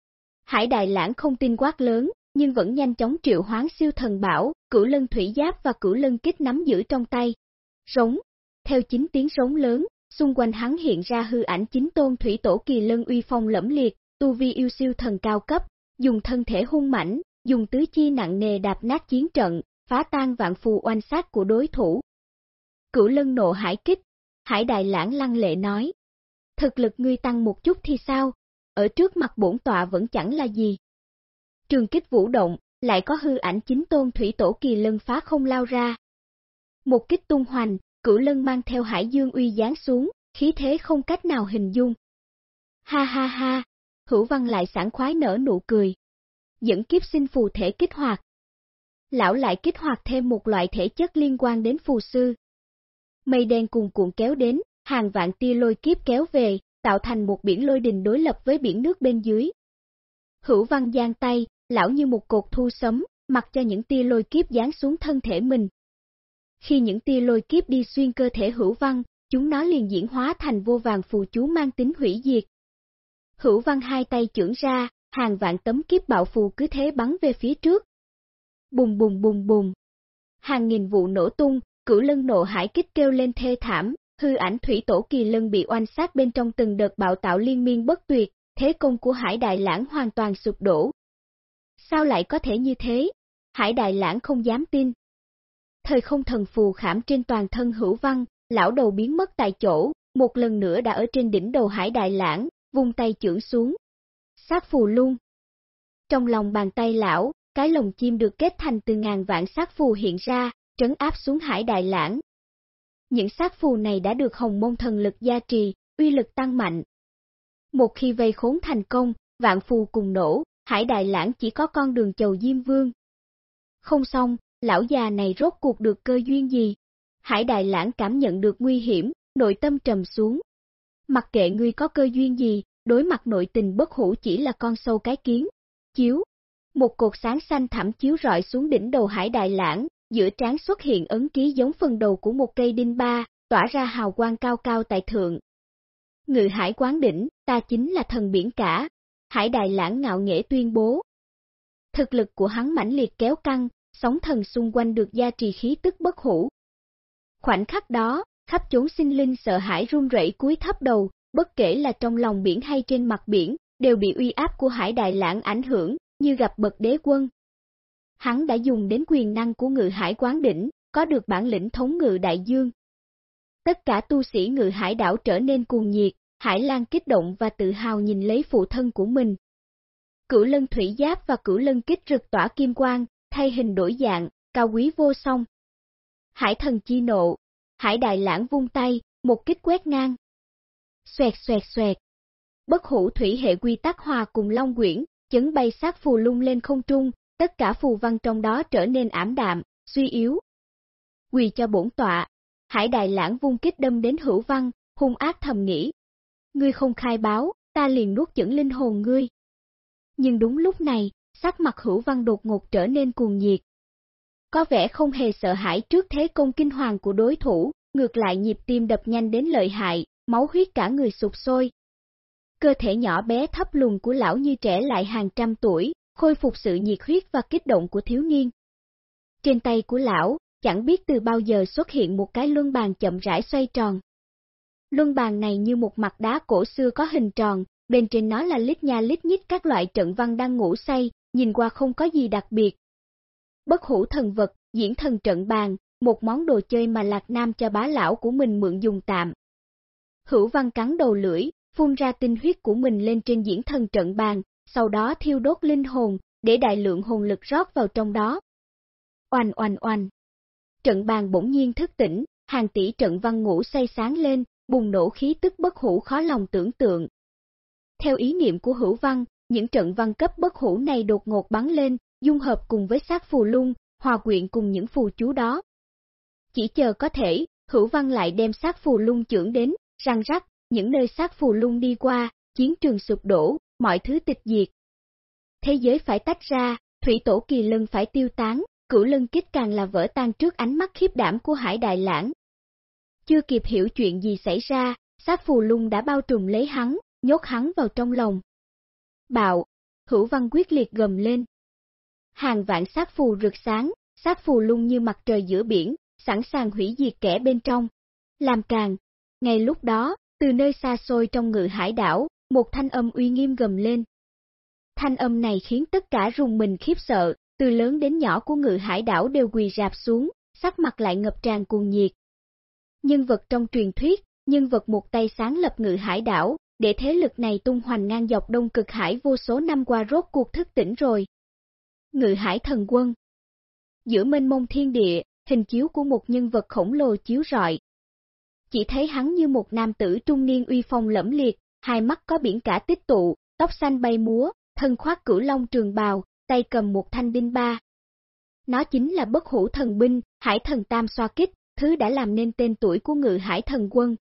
Hải đại lãng không tin quát lớn, nhưng vẫn nhanh chóng triệu hoán siêu thần bảo, cửu lân thủy giáp và cửu lân kích nắm giữ trong tay. Rống. Theo chính tiếng rống lớn, xung quanh hắn hiện ra hư ảnh chính tôn thủy tổ kỳ lân uy phong lẫm liệt, tu vi yêu siêu thần cao cấp, dùng thân thể hung mãnh, dùng tứ chi nặng nề đạp nát chiến trận, phá tan vạn phù oanh sát của đối thủ. Cửu lân nộ hải kích, hải đại lãng lăng lệ nói. Thực lực ngươi tăng một chút thì sao, ở trước mặt bổn tọa vẫn chẳng là gì. Trường kích vũ động, lại có hư ảnh chính tôn thủy tổ kỳ lân phá không lao ra. Một kích tung hoành, cửu lân mang theo hải dương uy giáng xuống, khí thế không cách nào hình dung. Ha ha ha, hữu văn lại sảng khoái nở nụ cười. Dẫn kiếp sinh phù thể kích hoạt. Lão lại kích hoạt thêm một loại thể chất liên quan đến phù sư. Mây đen cùng cuộn kéo đến, hàng vạn tia lôi kiếp kéo về, tạo thành một biển lôi đình đối lập với biển nước bên dưới. Hữu văn giang tay, lão như một cột thu sấm, mặc cho những tia lôi kiếp dán xuống thân thể mình, khi những tia lôi kiếp đi xuyên cơ thể hữu văn, chúng nó liền diễn hóa thành vô vàng phù chú mang tính hủy diệt. Hữu văn hai tay trưởng ra, hàng vạn tấm kiếp bạo phù cứ thế bắn về phía trước. Bùng bùng bùng bùng. Hàng nghìn vụ nổ tung, cửu lân nộ hải kích kêu lên thê thảm, hư ảnh thủy tổ kỳ lân bị oanh sát bên trong từng đợt bạo tạo liên miên bất tuyệt, thế công của hải đại lãng hoàn toàn sụp đổ. Sao lại có thể như thế? Hải đại lãng không dám tin, thời không thần phù khảm trên toàn thân hữu văn, lão đầu biến mất tại chỗ, một lần nữa đã ở trên đỉnh đầu hải đại lãng, vung tay chưởng xuống. Sát phù luôn. Trong lòng bàn tay lão, cái lồng chim được kết thành từ ngàn vạn sát phù hiện ra, trấn áp xuống hải đại lãng. Những sát phù này đã được hồng môn thần lực gia trì, uy lực tăng mạnh. Một khi vây khốn thành công, vạn phù cùng nổ, hải đại lãng chỉ có con đường chầu Diêm Vương. Không xong, lão già này rốt cuộc được cơ duyên gì? Hải đại lãng cảm nhận được nguy hiểm, nội tâm trầm xuống. Mặc kệ ngươi có cơ duyên gì, đối mặt nội tình bất hủ chỉ là con sâu cái kiến. Chiếu, một cột sáng xanh thẳm chiếu rọi xuống đỉnh đầu hải đại lãng, giữa trán xuất hiện ấn ký giống phần đầu của một cây đinh ba, tỏa ra hào quang cao cao tại thượng. Ngự hải quán đỉnh, ta chính là thần biển cả. Hải đại lãng ngạo nghễ tuyên bố. Thực lực của hắn mãnh liệt kéo căng, sóng thần xung quanh được gia trì khí tức bất hủ. Khoảnh khắc đó, khắp chốn sinh linh sợ hãi run rẩy cúi thấp đầu, bất kể là trong lòng biển hay trên mặt biển, đều bị uy áp của hải đại lãng ảnh hưởng, như gặp bậc đế quân. Hắn đã dùng đến quyền năng của ngự hải quán đỉnh, có được bản lĩnh thống ngự đại dương. Tất cả tu sĩ ngự hải đảo trở nên cuồng nhiệt, Hải Lan kích động và tự hào nhìn lấy phụ thân của mình. Cửu lân thủy giáp và cửu lân kích rực tỏa kim quang, thay hình đổi dạng, cao quý vô song. Hải thần chi nộ, hải đại lãng vung tay, một kích quét ngang. Xoẹt xoẹt xoẹt. Bất hủ thủy hệ quy tắc hòa cùng long quyển, chấn bay sát phù lung lên không trung, tất cả phù văn trong đó trở nên ảm đạm, suy yếu. Quỳ cho bổn tọa, hải đại lãng vung kích đâm đến hữu văn, hung ác thầm nghĩ. Ngươi không khai báo, ta liền nuốt chửng linh hồn ngươi. Nhưng đúng lúc này, sắc mặt hữu văn đột ngột trở nên cuồng nhiệt. Có vẻ không hề sợ hãi trước thế công kinh hoàng của đối thủ, ngược lại nhịp tim đập nhanh đến lợi hại, máu huyết cả người sụp sôi. Cơ thể nhỏ bé thấp lùn của lão như trẻ lại hàng trăm tuổi, khôi phục sự nhiệt huyết và kích động của thiếu niên. Trên tay của lão, chẳng biết từ bao giờ xuất hiện một cái luân bàn chậm rãi xoay tròn. Luân bàn này như một mặt đá cổ xưa có hình tròn, bên trên nó là lít nha lít nhít các loại trận văn đang ngủ say, nhìn qua không có gì đặc biệt. Bất hủ thần vật, diễn thần trận bàn, một món đồ chơi mà Lạc Nam cho bá lão của mình mượn dùng tạm. Hữu văn cắn đầu lưỡi, phun ra tinh huyết của mình lên trên diễn thần trận bàn, sau đó thiêu đốt linh hồn, để đại lượng hồn lực rót vào trong đó. Oanh oanh oanh. Trận bàn bỗng nhiên thức tỉnh, hàng tỷ trận văn ngủ say sáng lên, bùng nổ khí tức bất hủ khó lòng tưởng tượng. Theo ý niệm của hữu văn, những trận văn cấp bất hủ này đột ngột bắn lên, dung hợp cùng với sát phù lung, hòa quyện cùng những phù chú đó. Chỉ chờ có thể, hữu văn lại đem sát phù lung trưởng đến, răng rắc, những nơi sát phù lung đi qua, chiến trường sụp đổ, mọi thứ tịch diệt. Thế giới phải tách ra, thủy tổ kỳ lân phải tiêu tán, cửu lân kích càng là vỡ tan trước ánh mắt khiếp đảm của hải đại lãng. Chưa kịp hiểu chuyện gì xảy ra, sát phù lung đã bao trùm lấy hắn, nhốt hắn vào trong lòng. Bạo, hữu văn quyết liệt gầm lên. Hàng vạn sát phù rực sáng, sát phù lung như mặt trời giữa biển, sẵn sàng hủy diệt kẻ bên trong. Làm càng, ngay lúc đó, từ nơi xa xôi trong ngự hải đảo, một thanh âm uy nghiêm gầm lên. Thanh âm này khiến tất cả rùng mình khiếp sợ, từ lớn đến nhỏ của ngự hải đảo đều quỳ rạp xuống, sắc mặt lại ngập tràn cuồng nhiệt. Nhân vật trong truyền thuyết, nhân vật một tay sáng lập ngự hải đảo, để thế lực này tung hoành ngang dọc đông cực hải vô số năm qua rốt cuộc thức tỉnh rồi. Ngự hải thần quân Giữa mênh mông thiên địa, hình chiếu của một nhân vật khổng lồ chiếu rọi. Chỉ thấy hắn như một nam tử trung niên uy phong lẫm liệt, hai mắt có biển cả tích tụ, tóc xanh bay múa, thân khoác cửu long trường bào, tay cầm một thanh đinh ba. Nó chính là bất hủ thần binh, hải thần tam xoa kích, thứ đã làm nên tên tuổi của ngự hải thần quân.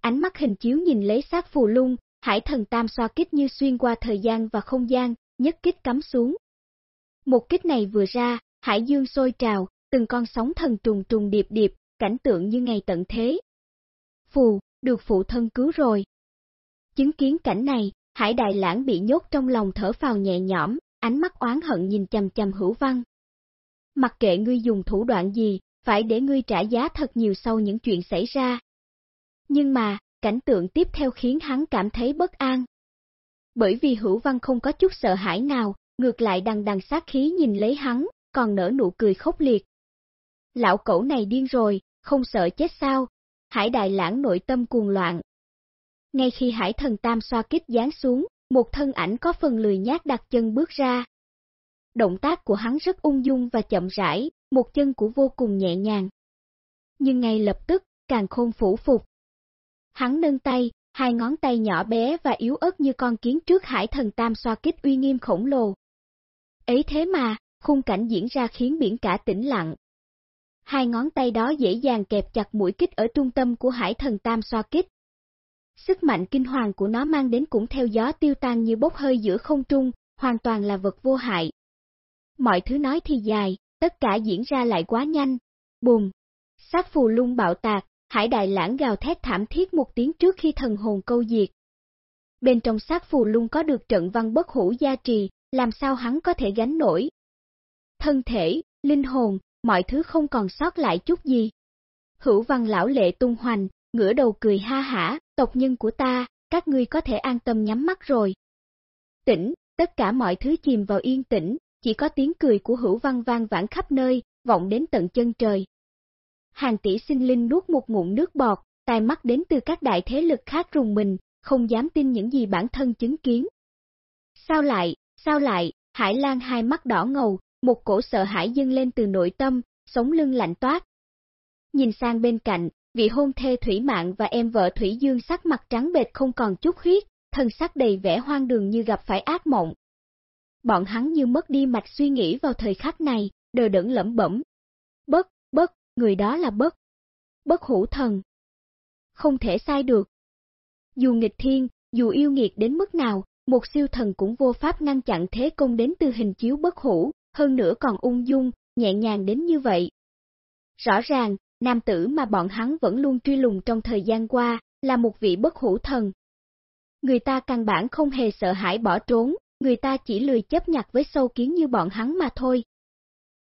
Ánh mắt hình chiếu nhìn lấy sát phù lung, hải thần tam xoa kích như xuyên qua thời gian và không gian, nhất kích cắm xuống. Một kích này vừa ra, hải dương sôi trào, từng con sóng thần trùng trùng điệp điệp, cảnh tượng như ngày tận thế. Phù, được phụ thân cứu rồi. Chứng kiến cảnh này, hải đại lãng bị nhốt trong lòng thở phào nhẹ nhõm, ánh mắt oán hận nhìn chầm chầm hữu văn. Mặc kệ ngươi dùng thủ đoạn gì, phải để ngươi trả giá thật nhiều sau những chuyện xảy ra. Nhưng mà, cảnh tượng tiếp theo khiến hắn cảm thấy bất an. Bởi vì hữu văn không có chút sợ hãi nào, ngược lại đằng đằng sát khí nhìn lấy hắn, còn nở nụ cười khốc liệt. Lão cẩu này điên rồi, không sợ chết sao? Hải đại lãng nội tâm cuồng loạn. Ngay khi hải thần tam xoa kích giáng xuống, một thân ảnh có phần lười nhát đặt chân bước ra. động tác của hắn rất ung dung và chậm rãi, một chân của vô cùng nhẹ nhàng. Nhưng ngay lập tức, càng khôn phủ phục. Hắn nâng tay, hai ngón tay nhỏ bé và yếu ớt như con kiến trước hải thần tam xoa kích uy nghiêm khổng lồ. Ấy thế mà, khung cảnh diễn ra khiến biển cả tĩnh lặng. Hai ngón tay đó dễ dàng kẹp chặt mũi kích ở trung tâm của hải thần tam xoa kích. Sức mạnh kinh hoàng của nó mang đến cũng theo gió tiêu tan như bốc hơi giữa không trung, hoàn toàn là vật vô hại. Mọi thứ nói thì dài, tất cả diễn ra lại quá nhanh. Bùm! Sát phù lung bạo tạc, hải đại lãng gào thét thảm thiết một tiếng trước khi thần hồn câu diệt. Bên trong sát phù lung có được trận văn bất hủ gia trì, làm sao hắn có thể gánh nổi. Thân thể, linh hồn, mọi thứ không còn sót lại chút gì. Hữu văn lão lệ tung hoành, ngửa đầu cười ha hả, tộc nhân của ta, các ngươi có thể an tâm nhắm mắt rồi. Tỉnh, tất cả mọi thứ chìm vào yên tĩnh, chỉ có tiếng cười của hữu văn vang vãn khắp nơi, vọng đến tận chân trời. Hàng tỷ sinh linh nuốt một ngụm nước bọt, tai mắt đến từ các đại thế lực khác rùng mình, không dám tin những gì bản thân chứng kiến. Sao lại, sao lại, Hải Lan hai mắt đỏ ngầu, một cổ sợ hãi dâng lên từ nội tâm, sống lưng lạnh toát. Nhìn sang bên cạnh, vị hôn thê Thủy Mạng và em vợ Thủy Dương sắc mặt trắng bệt không còn chút huyết, thân sắc đầy vẻ hoang đường như gặp phải ác mộng. Bọn hắn như mất đi mạch suy nghĩ vào thời khắc này, đờ đẫn lẩm bẩm. Bất, bất, người đó là bất. Bất hủ thần. Không thể sai được. Dù nghịch thiên, dù yêu nghiệt đến mức nào, một siêu thần cũng vô pháp ngăn chặn thế công đến từ hình chiếu bất hủ, hơn nữa còn ung dung, nhẹ nhàng đến như vậy. Rõ ràng, nam tử mà bọn hắn vẫn luôn truy lùng trong thời gian qua, là một vị bất hủ thần. Người ta căn bản không hề sợ hãi bỏ trốn, người ta chỉ lười chấp nhặt với sâu kiến như bọn hắn mà thôi.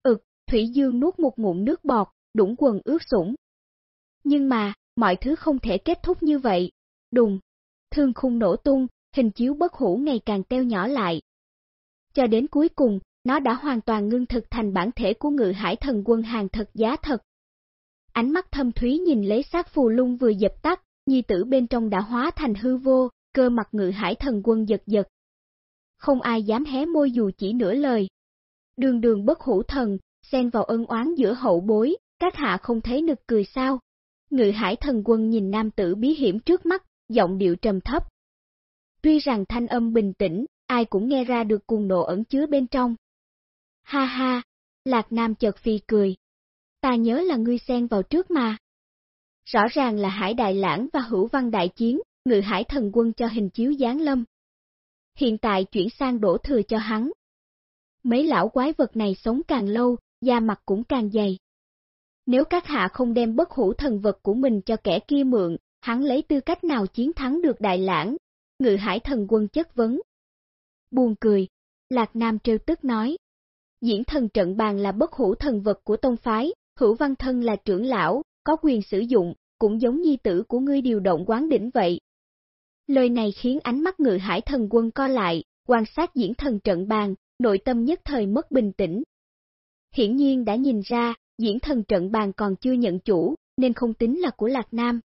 Ực, Thủy Dương nuốt một ngụm nước bọt, đũng quần ướt sũng. Nhưng mà, mọi thứ không thể kết thúc như vậy. Đùng, thương khung nổ tung, hình chiếu bất hủ ngày càng teo nhỏ lại. Cho đến cuối cùng, nó đã hoàn toàn ngưng thực thành bản thể của ngự hải thần quân hàng thật giá thật. Ánh mắt thâm thúy nhìn lấy sát phù lung vừa dập tắt, nhi tử bên trong đã hóa thành hư vô, cơ mặt ngự hải thần quân giật giật. Không ai dám hé môi dù chỉ nửa lời. Đường đường bất hủ thần, xen vào ân oán giữa hậu bối, các hạ không thấy nực cười sao. Ngự hải thần quân nhìn nam tử bí hiểm trước mắt, giọng điệu trầm thấp. Tuy rằng thanh âm bình tĩnh, ai cũng nghe ra được cùng nộ ẩn chứa bên trong. Ha ha, Lạc Nam chợt phi cười. Ta nhớ là ngươi xen vào trước mà. Rõ ràng là Hải Đại Lãng và Hữu Văn Đại Chiến, ngự hải thần quân cho hình chiếu giáng lâm. Hiện tại chuyển sang đổ thừa cho hắn. Mấy lão quái vật này sống càng lâu, da mặt cũng càng dày. Nếu các hạ không đem bất hủ thần vật của mình cho kẻ kia mượn, hắn lấy tư cách nào chiến thắng được đại lãng? Ngự hải thần quân chất vấn. Buồn cười, Lạc Nam trêu tức nói. Diễn thần trận bàn là bất hủ thần vật của tông phái, hữu văn thân là trưởng lão, có quyền sử dụng, cũng giống nhi tử của ngươi điều động quán đỉnh vậy. Lời này khiến ánh mắt ngự hải thần quân co lại, quan sát diễn thần trận bàn, nội tâm nhất thời mất bình tĩnh. Hiển nhiên đã nhìn ra, diễn thần trận bàn còn chưa nhận chủ, nên không tính là của Lạc Nam.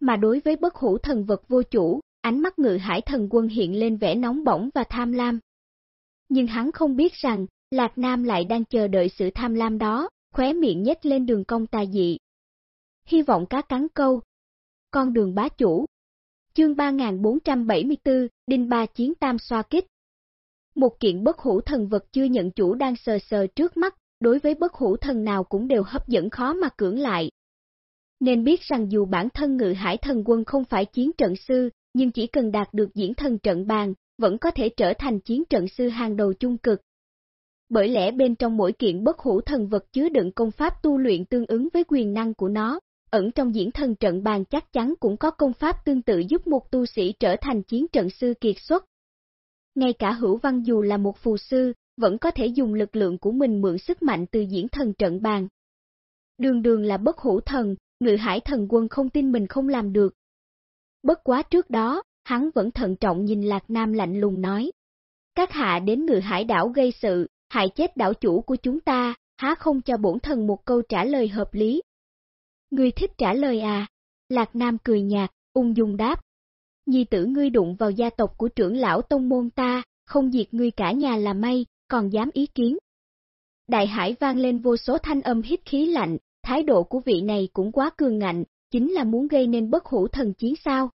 Mà đối với bất hủ thần vật vô chủ, ánh mắt ngự hải thần quân hiện lên vẻ nóng bỏng và tham lam. Nhưng hắn không biết rằng, Lạc Nam lại đang chờ đợi sự tham lam đó, khóe miệng nhếch lên đường cong tà dị. Hy vọng cá cắn câu. Con đường bá chủ. Chương 3474, Đinh Ba Chiến Tam xoa kích. Một kiện bất hủ thần vật chưa nhận chủ đang sờ sờ trước mắt, đối với bất hủ thần nào cũng đều hấp dẫn khó mà cưỡng lại. Nên biết rằng dù bản thân ngự hải thần quân không phải chiến trận sư, nhưng chỉ cần đạt được diễn thần trận bàn, vẫn có thể trở thành chiến trận sư hàng đầu chung cực. Bởi lẽ bên trong mỗi kiện bất hủ thần vật chứa đựng công pháp tu luyện tương ứng với quyền năng của nó, ẩn trong diễn thần trận bàn chắc chắn cũng có công pháp tương tự giúp một tu sĩ trở thành chiến trận sư kiệt xuất. Ngay cả hữu văn dù là một phù sư, vẫn có thể dùng lực lượng của mình mượn sức mạnh từ diễn thần trận bàn. Đường đường là bất hủ thần, ngự hải thần quân không tin mình không làm được. Bất quá trước đó, hắn vẫn thận trọng nhìn Lạc Nam lạnh lùng nói. Các hạ đến ngự hải đảo gây sự, hại chết đảo chủ của chúng ta, há không cho bổn thần một câu trả lời hợp lý. Ngươi thích trả lời à? Lạc Nam cười nhạt, ung dung đáp. Nhi tử ngươi đụng vào gia tộc của trưởng lão tông môn ta, không diệt ngươi cả nhà là may, còn dám ý kiến. Đại hải vang lên vô số thanh âm hít khí lạnh, thái độ của vị này cũng quá cường ngạnh, chính là muốn gây nên bất hủ thần chiến sao.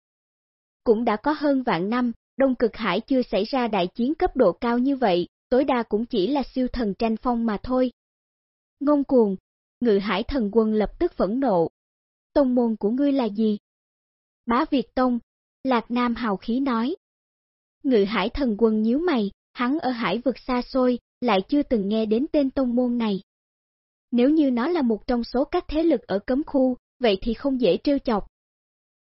Cũng đã có hơn vạn năm, Đông Cực Hải chưa xảy ra đại chiến cấp độ cao như vậy, tối đa cũng chỉ là siêu thần tranh phong mà thôi. Ngông cuồng, ngự hải thần quân lập tức phẫn nộ. Tông môn của ngươi là gì? Bá Việt Tông, Lạc Nam hào khí nói. Ngự hải thần quân nhíu mày, hắn ở hải vực xa xôi, lại chưa từng nghe đến tên tông môn này. Nếu như nó là một trong số các thế lực ở cấm khu, vậy thì không dễ trêu chọc.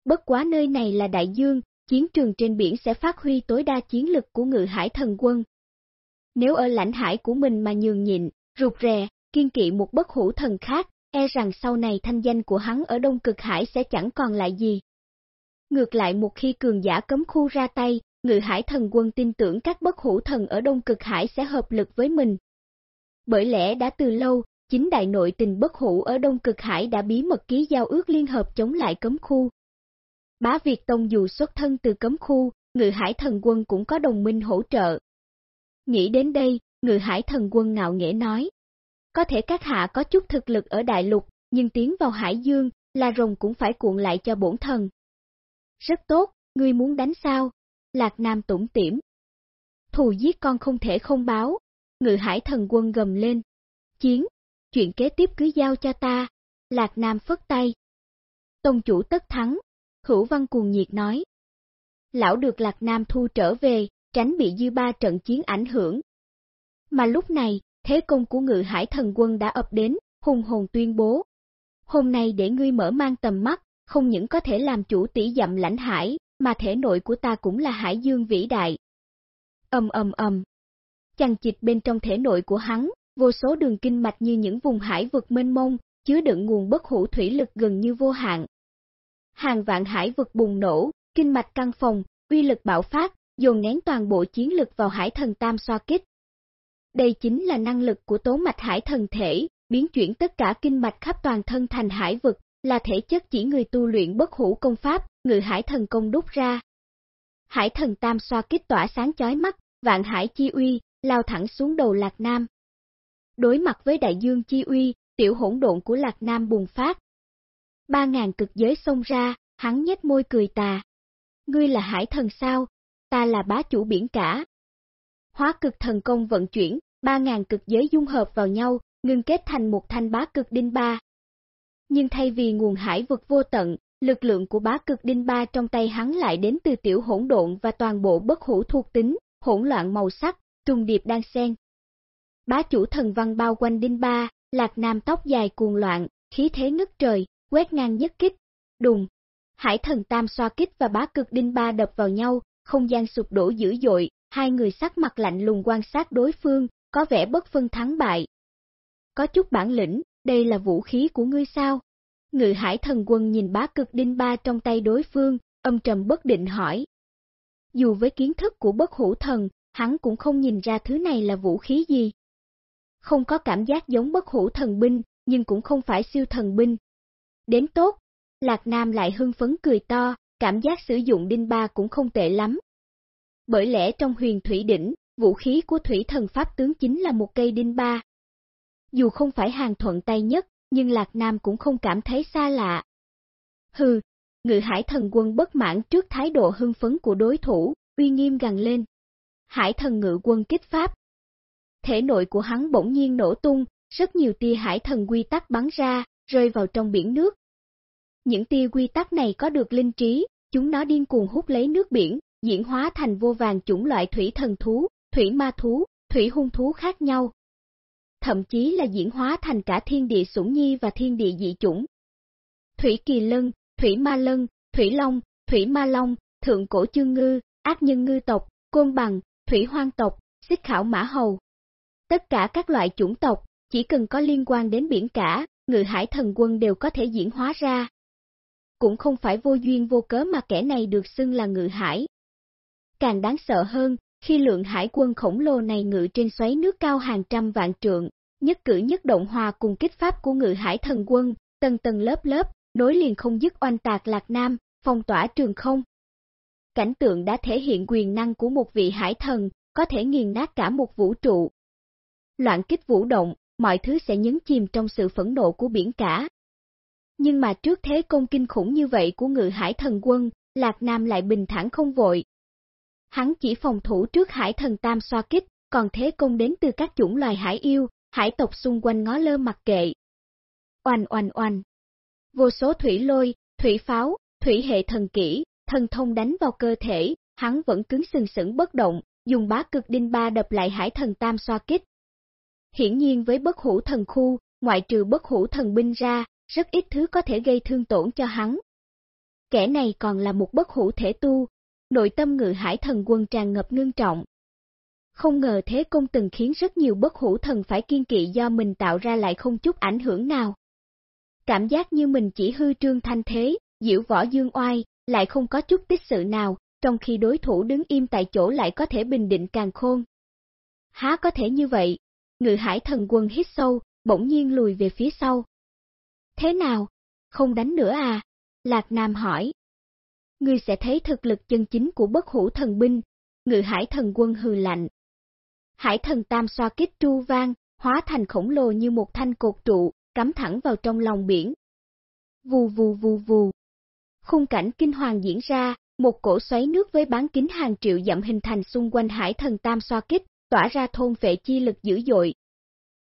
Bất quá nơi này là đại dương, chiến trường trên biển sẽ phát huy tối đa chiến lực của ngự hải thần quân. Nếu ở lãnh hải của mình mà nhường nhịn, rụt rè, kiên kỵ một bất hủ thần khác, e rằng sau này thanh danh của hắn ở Đông Cực Hải sẽ chẳng còn lại gì. Ngược lại một khi cường giả cấm khu ra tay, ngự hải thần quân tin tưởng các bất hủ thần ở Đông Cực Hải sẽ hợp lực với mình. Bởi lẽ đã từ lâu, chính đại nội tình bất hủ ở Đông Cực Hải đã bí mật ký giao ước liên hợp chống lại cấm khu. Bá Việt Tông dù xuất thân từ cấm khu, ngự hải thần quân cũng có đồng minh hỗ trợ. Nghĩ đến đây, ngự hải thần quân ngạo nghễ nói. Có thể các hạ có chút thực lực ở đại lục, nhưng tiến vào hải dương, là rồng cũng phải cuộn lại cho bổn thần. Rất tốt, ngươi muốn đánh sao? Lạc Nam tủng tiểm. Thù giết con không thể không báo. Ngự hải thần quân gầm lên. Chiến, chuyện kế tiếp cứ giao cho ta. Lạc Nam phất tay. Tông chủ tất thắng. Hữu văn cuồng nhiệt nói. Lão được Lạc Nam thu trở về, tránh bị dư ba trận chiến ảnh hưởng. Mà lúc này, thế công của ngự hải thần quân đã ập đến, hùng hồn tuyên bố. Hôm nay để ngươi mở mang tầm mắt, không những có thể làm chủ tỷ dặm lãnh hải, mà thể nội của ta cũng là hải dương vĩ đại. Ầm ầm ầm. Chằng chịch bên trong thể nội của hắn, vô số đường kinh mạch như những vùng hải vực mênh mông, chứa đựng nguồn bất hủ thủy lực gần như vô hạn. Hàng vạn hải vực bùng nổ, kinh mạch căng phòng, uy lực bạo phát, dồn nén toàn bộ chiến lực vào hải thần tam xoa kích. Đây chính là năng lực của tố mạch hải thần thể, biến chuyển tất cả kinh mạch khắp toàn thân thành hải vực, là thể chất chỉ người tu luyện bất hủ công pháp, ngự hải thần công đúc ra. Hải thần tam xoa kích tỏa sáng chói mắt, vạn hải chi uy, lao thẳng xuống đầu Lạc Nam. Đối mặt với đại dương chi uy, tiểu hỗn độn của Lạc Nam bùng phát. Ba ngàn cực giới xông ra, hắn nhếch môi cười tà. Ngươi là hải thần sao? Ta là bá chủ biển cả. Hóa cực thần công vận chuyển, ba ngàn cực giới dung hợp vào nhau, ngưng kết thành một thanh bá cực đinh ba. Nhưng thay vì nguồn hải vực vô tận, lực lượng của bá cực đinh ba trong tay hắn lại đến từ tiểu hỗn độn và toàn bộ bất hữu thuộc tính, hỗn loạn màu sắc, trùng điệp đang xen. Bá chủ thần văn bao quanh đinh ba, lạc nam tóc dài cuồng loạn, khí thế ngất trời, quét ngang nhất kích, đùng. Hải thần tam xoa kích và bá cực đinh ba đập vào nhau, không gian sụp đổ dữ dội, hai người sắc mặt lạnh lùng quan sát đối phương, có vẻ bất phân thắng bại. Có chút bản lĩnh, đây là vũ khí của ngươi sao? Ngự hải thần quân nhìn bá cực đinh ba trong tay đối phương, âm trầm bất định hỏi. Dù với kiến thức của bất hủ thần, hắn cũng không nhìn ra thứ này là vũ khí gì. Không có cảm giác giống bất hủ thần binh, nhưng cũng không phải siêu thần binh. Đến tốt, Lạc Nam lại hưng phấn cười to, cảm giác sử dụng đinh ba cũng không tệ lắm. Bởi lẽ trong huyền thủy đỉnh, vũ khí của thủy thần pháp tướng chính là một cây đinh ba. Dù không phải hàng thuận tay nhất, nhưng Lạc Nam cũng không cảm thấy xa lạ. Hừ, ngự hải thần quân bất mãn trước thái độ hưng phấn của đối thủ, uy nghiêm gằn lên. Hải thần ngự quân kích pháp. Thể nội của hắn bỗng nhiên nổ tung, rất nhiều tia hải thần quy tắc bắn ra, rơi vào trong biển nước. Những tia quy tắc này có được linh trí, chúng nó điên cuồng hút lấy nước biển, diễn hóa thành vô vàng chủng loại thủy thần thú, thủy ma thú, thủy hung thú khác nhau thậm chí là diễn hóa thành cả thiên địa sủng nhi và thiên địa dị chủng. Thủy kỳ lân, thủy ma lân, thủy long, thủy ma long, thượng cổ chương ngư, ác nhân ngư tộc, côn bằng, thủy hoang tộc, xích khảo mã hầu. Tất cả các loại chủng tộc, chỉ cần có liên quan đến biển cả, ngự hải thần quân đều có thể diễn hóa ra. Cũng không phải vô duyên vô cớ mà kẻ này được xưng là ngự hải. Càng đáng sợ hơn, khi lượng hải quân khổng lồ này ngự trên xoáy nước cao hàng trăm vạn trượng, nhất cử nhất động hòa cùng kích pháp của ngự hải thần quân, tầng tầng lớp lớp, nối liền không dứt oanh tạc lạc nam, phong tỏa trường không. Cảnh tượng đã thể hiện quyền năng của một vị hải thần, có thể nghiền nát cả một vũ trụ, loạn kích vũ động, mọi thứ sẽ nhấn chìm trong sự phẫn nộ của biển cả. Nhưng mà trước thế công kinh khủng như vậy của ngự hải thần quân, Lạc Nam lại bình thản không vội. Hắn chỉ phòng thủ trước hải thần tam xoa kích, còn thế công đến từ các chủng loài hải yêu, hải tộc xung quanh ngó lơ mặc kệ. Oanh oanh oanh. Vô số thủy lôi, thủy pháo, thủy hệ thần kỹ, thần thông đánh vào cơ thể, hắn vẫn cứng sừng sững bất động, dùng bá cực đinh ba đập lại hải thần tam xoa kích. Hiển nhiên với bất hủ thần khu, ngoại trừ bất hủ thần binh ra, rất ít thứ có thể gây thương tổn cho hắn. Kẻ này còn là một bất hủ thể tu, nội tâm ngự hải thần quân tràn ngập ngưng trọng. Không ngờ thế công từng khiến rất nhiều bất hủ thần phải kiên kỵ do mình tạo ra lại không chút ảnh hưởng nào. Cảm giác như mình chỉ hư trương thanh thế, diễu võ dương oai, lại không có chút tích sự nào, trong khi đối thủ đứng im tại chỗ lại có thể bình định càng khôn. Há có thể như vậy? Ngự hải thần quân hít sâu, bỗng nhiên lùi về phía sau. Thế nào? Không đánh nữa à? Lạc Nam hỏi. Ngươi sẽ thấy thực lực chân chính của bất hủ thần binh, ngự hải thần quân hừ lạnh. Hải thần tam xoa kích tru vang, hóa thành khổng lồ như một thanh cột trụ, cắm thẳng vào trong lòng biển. Vù vù vù vù. Khung cảnh kinh hoàng diễn ra, một cổ xoáy nước với bán kính hàng triệu dặm hình thành xung quanh hải thần tam xoa kích, tỏa ra thôn vệ chi lực dữ dội.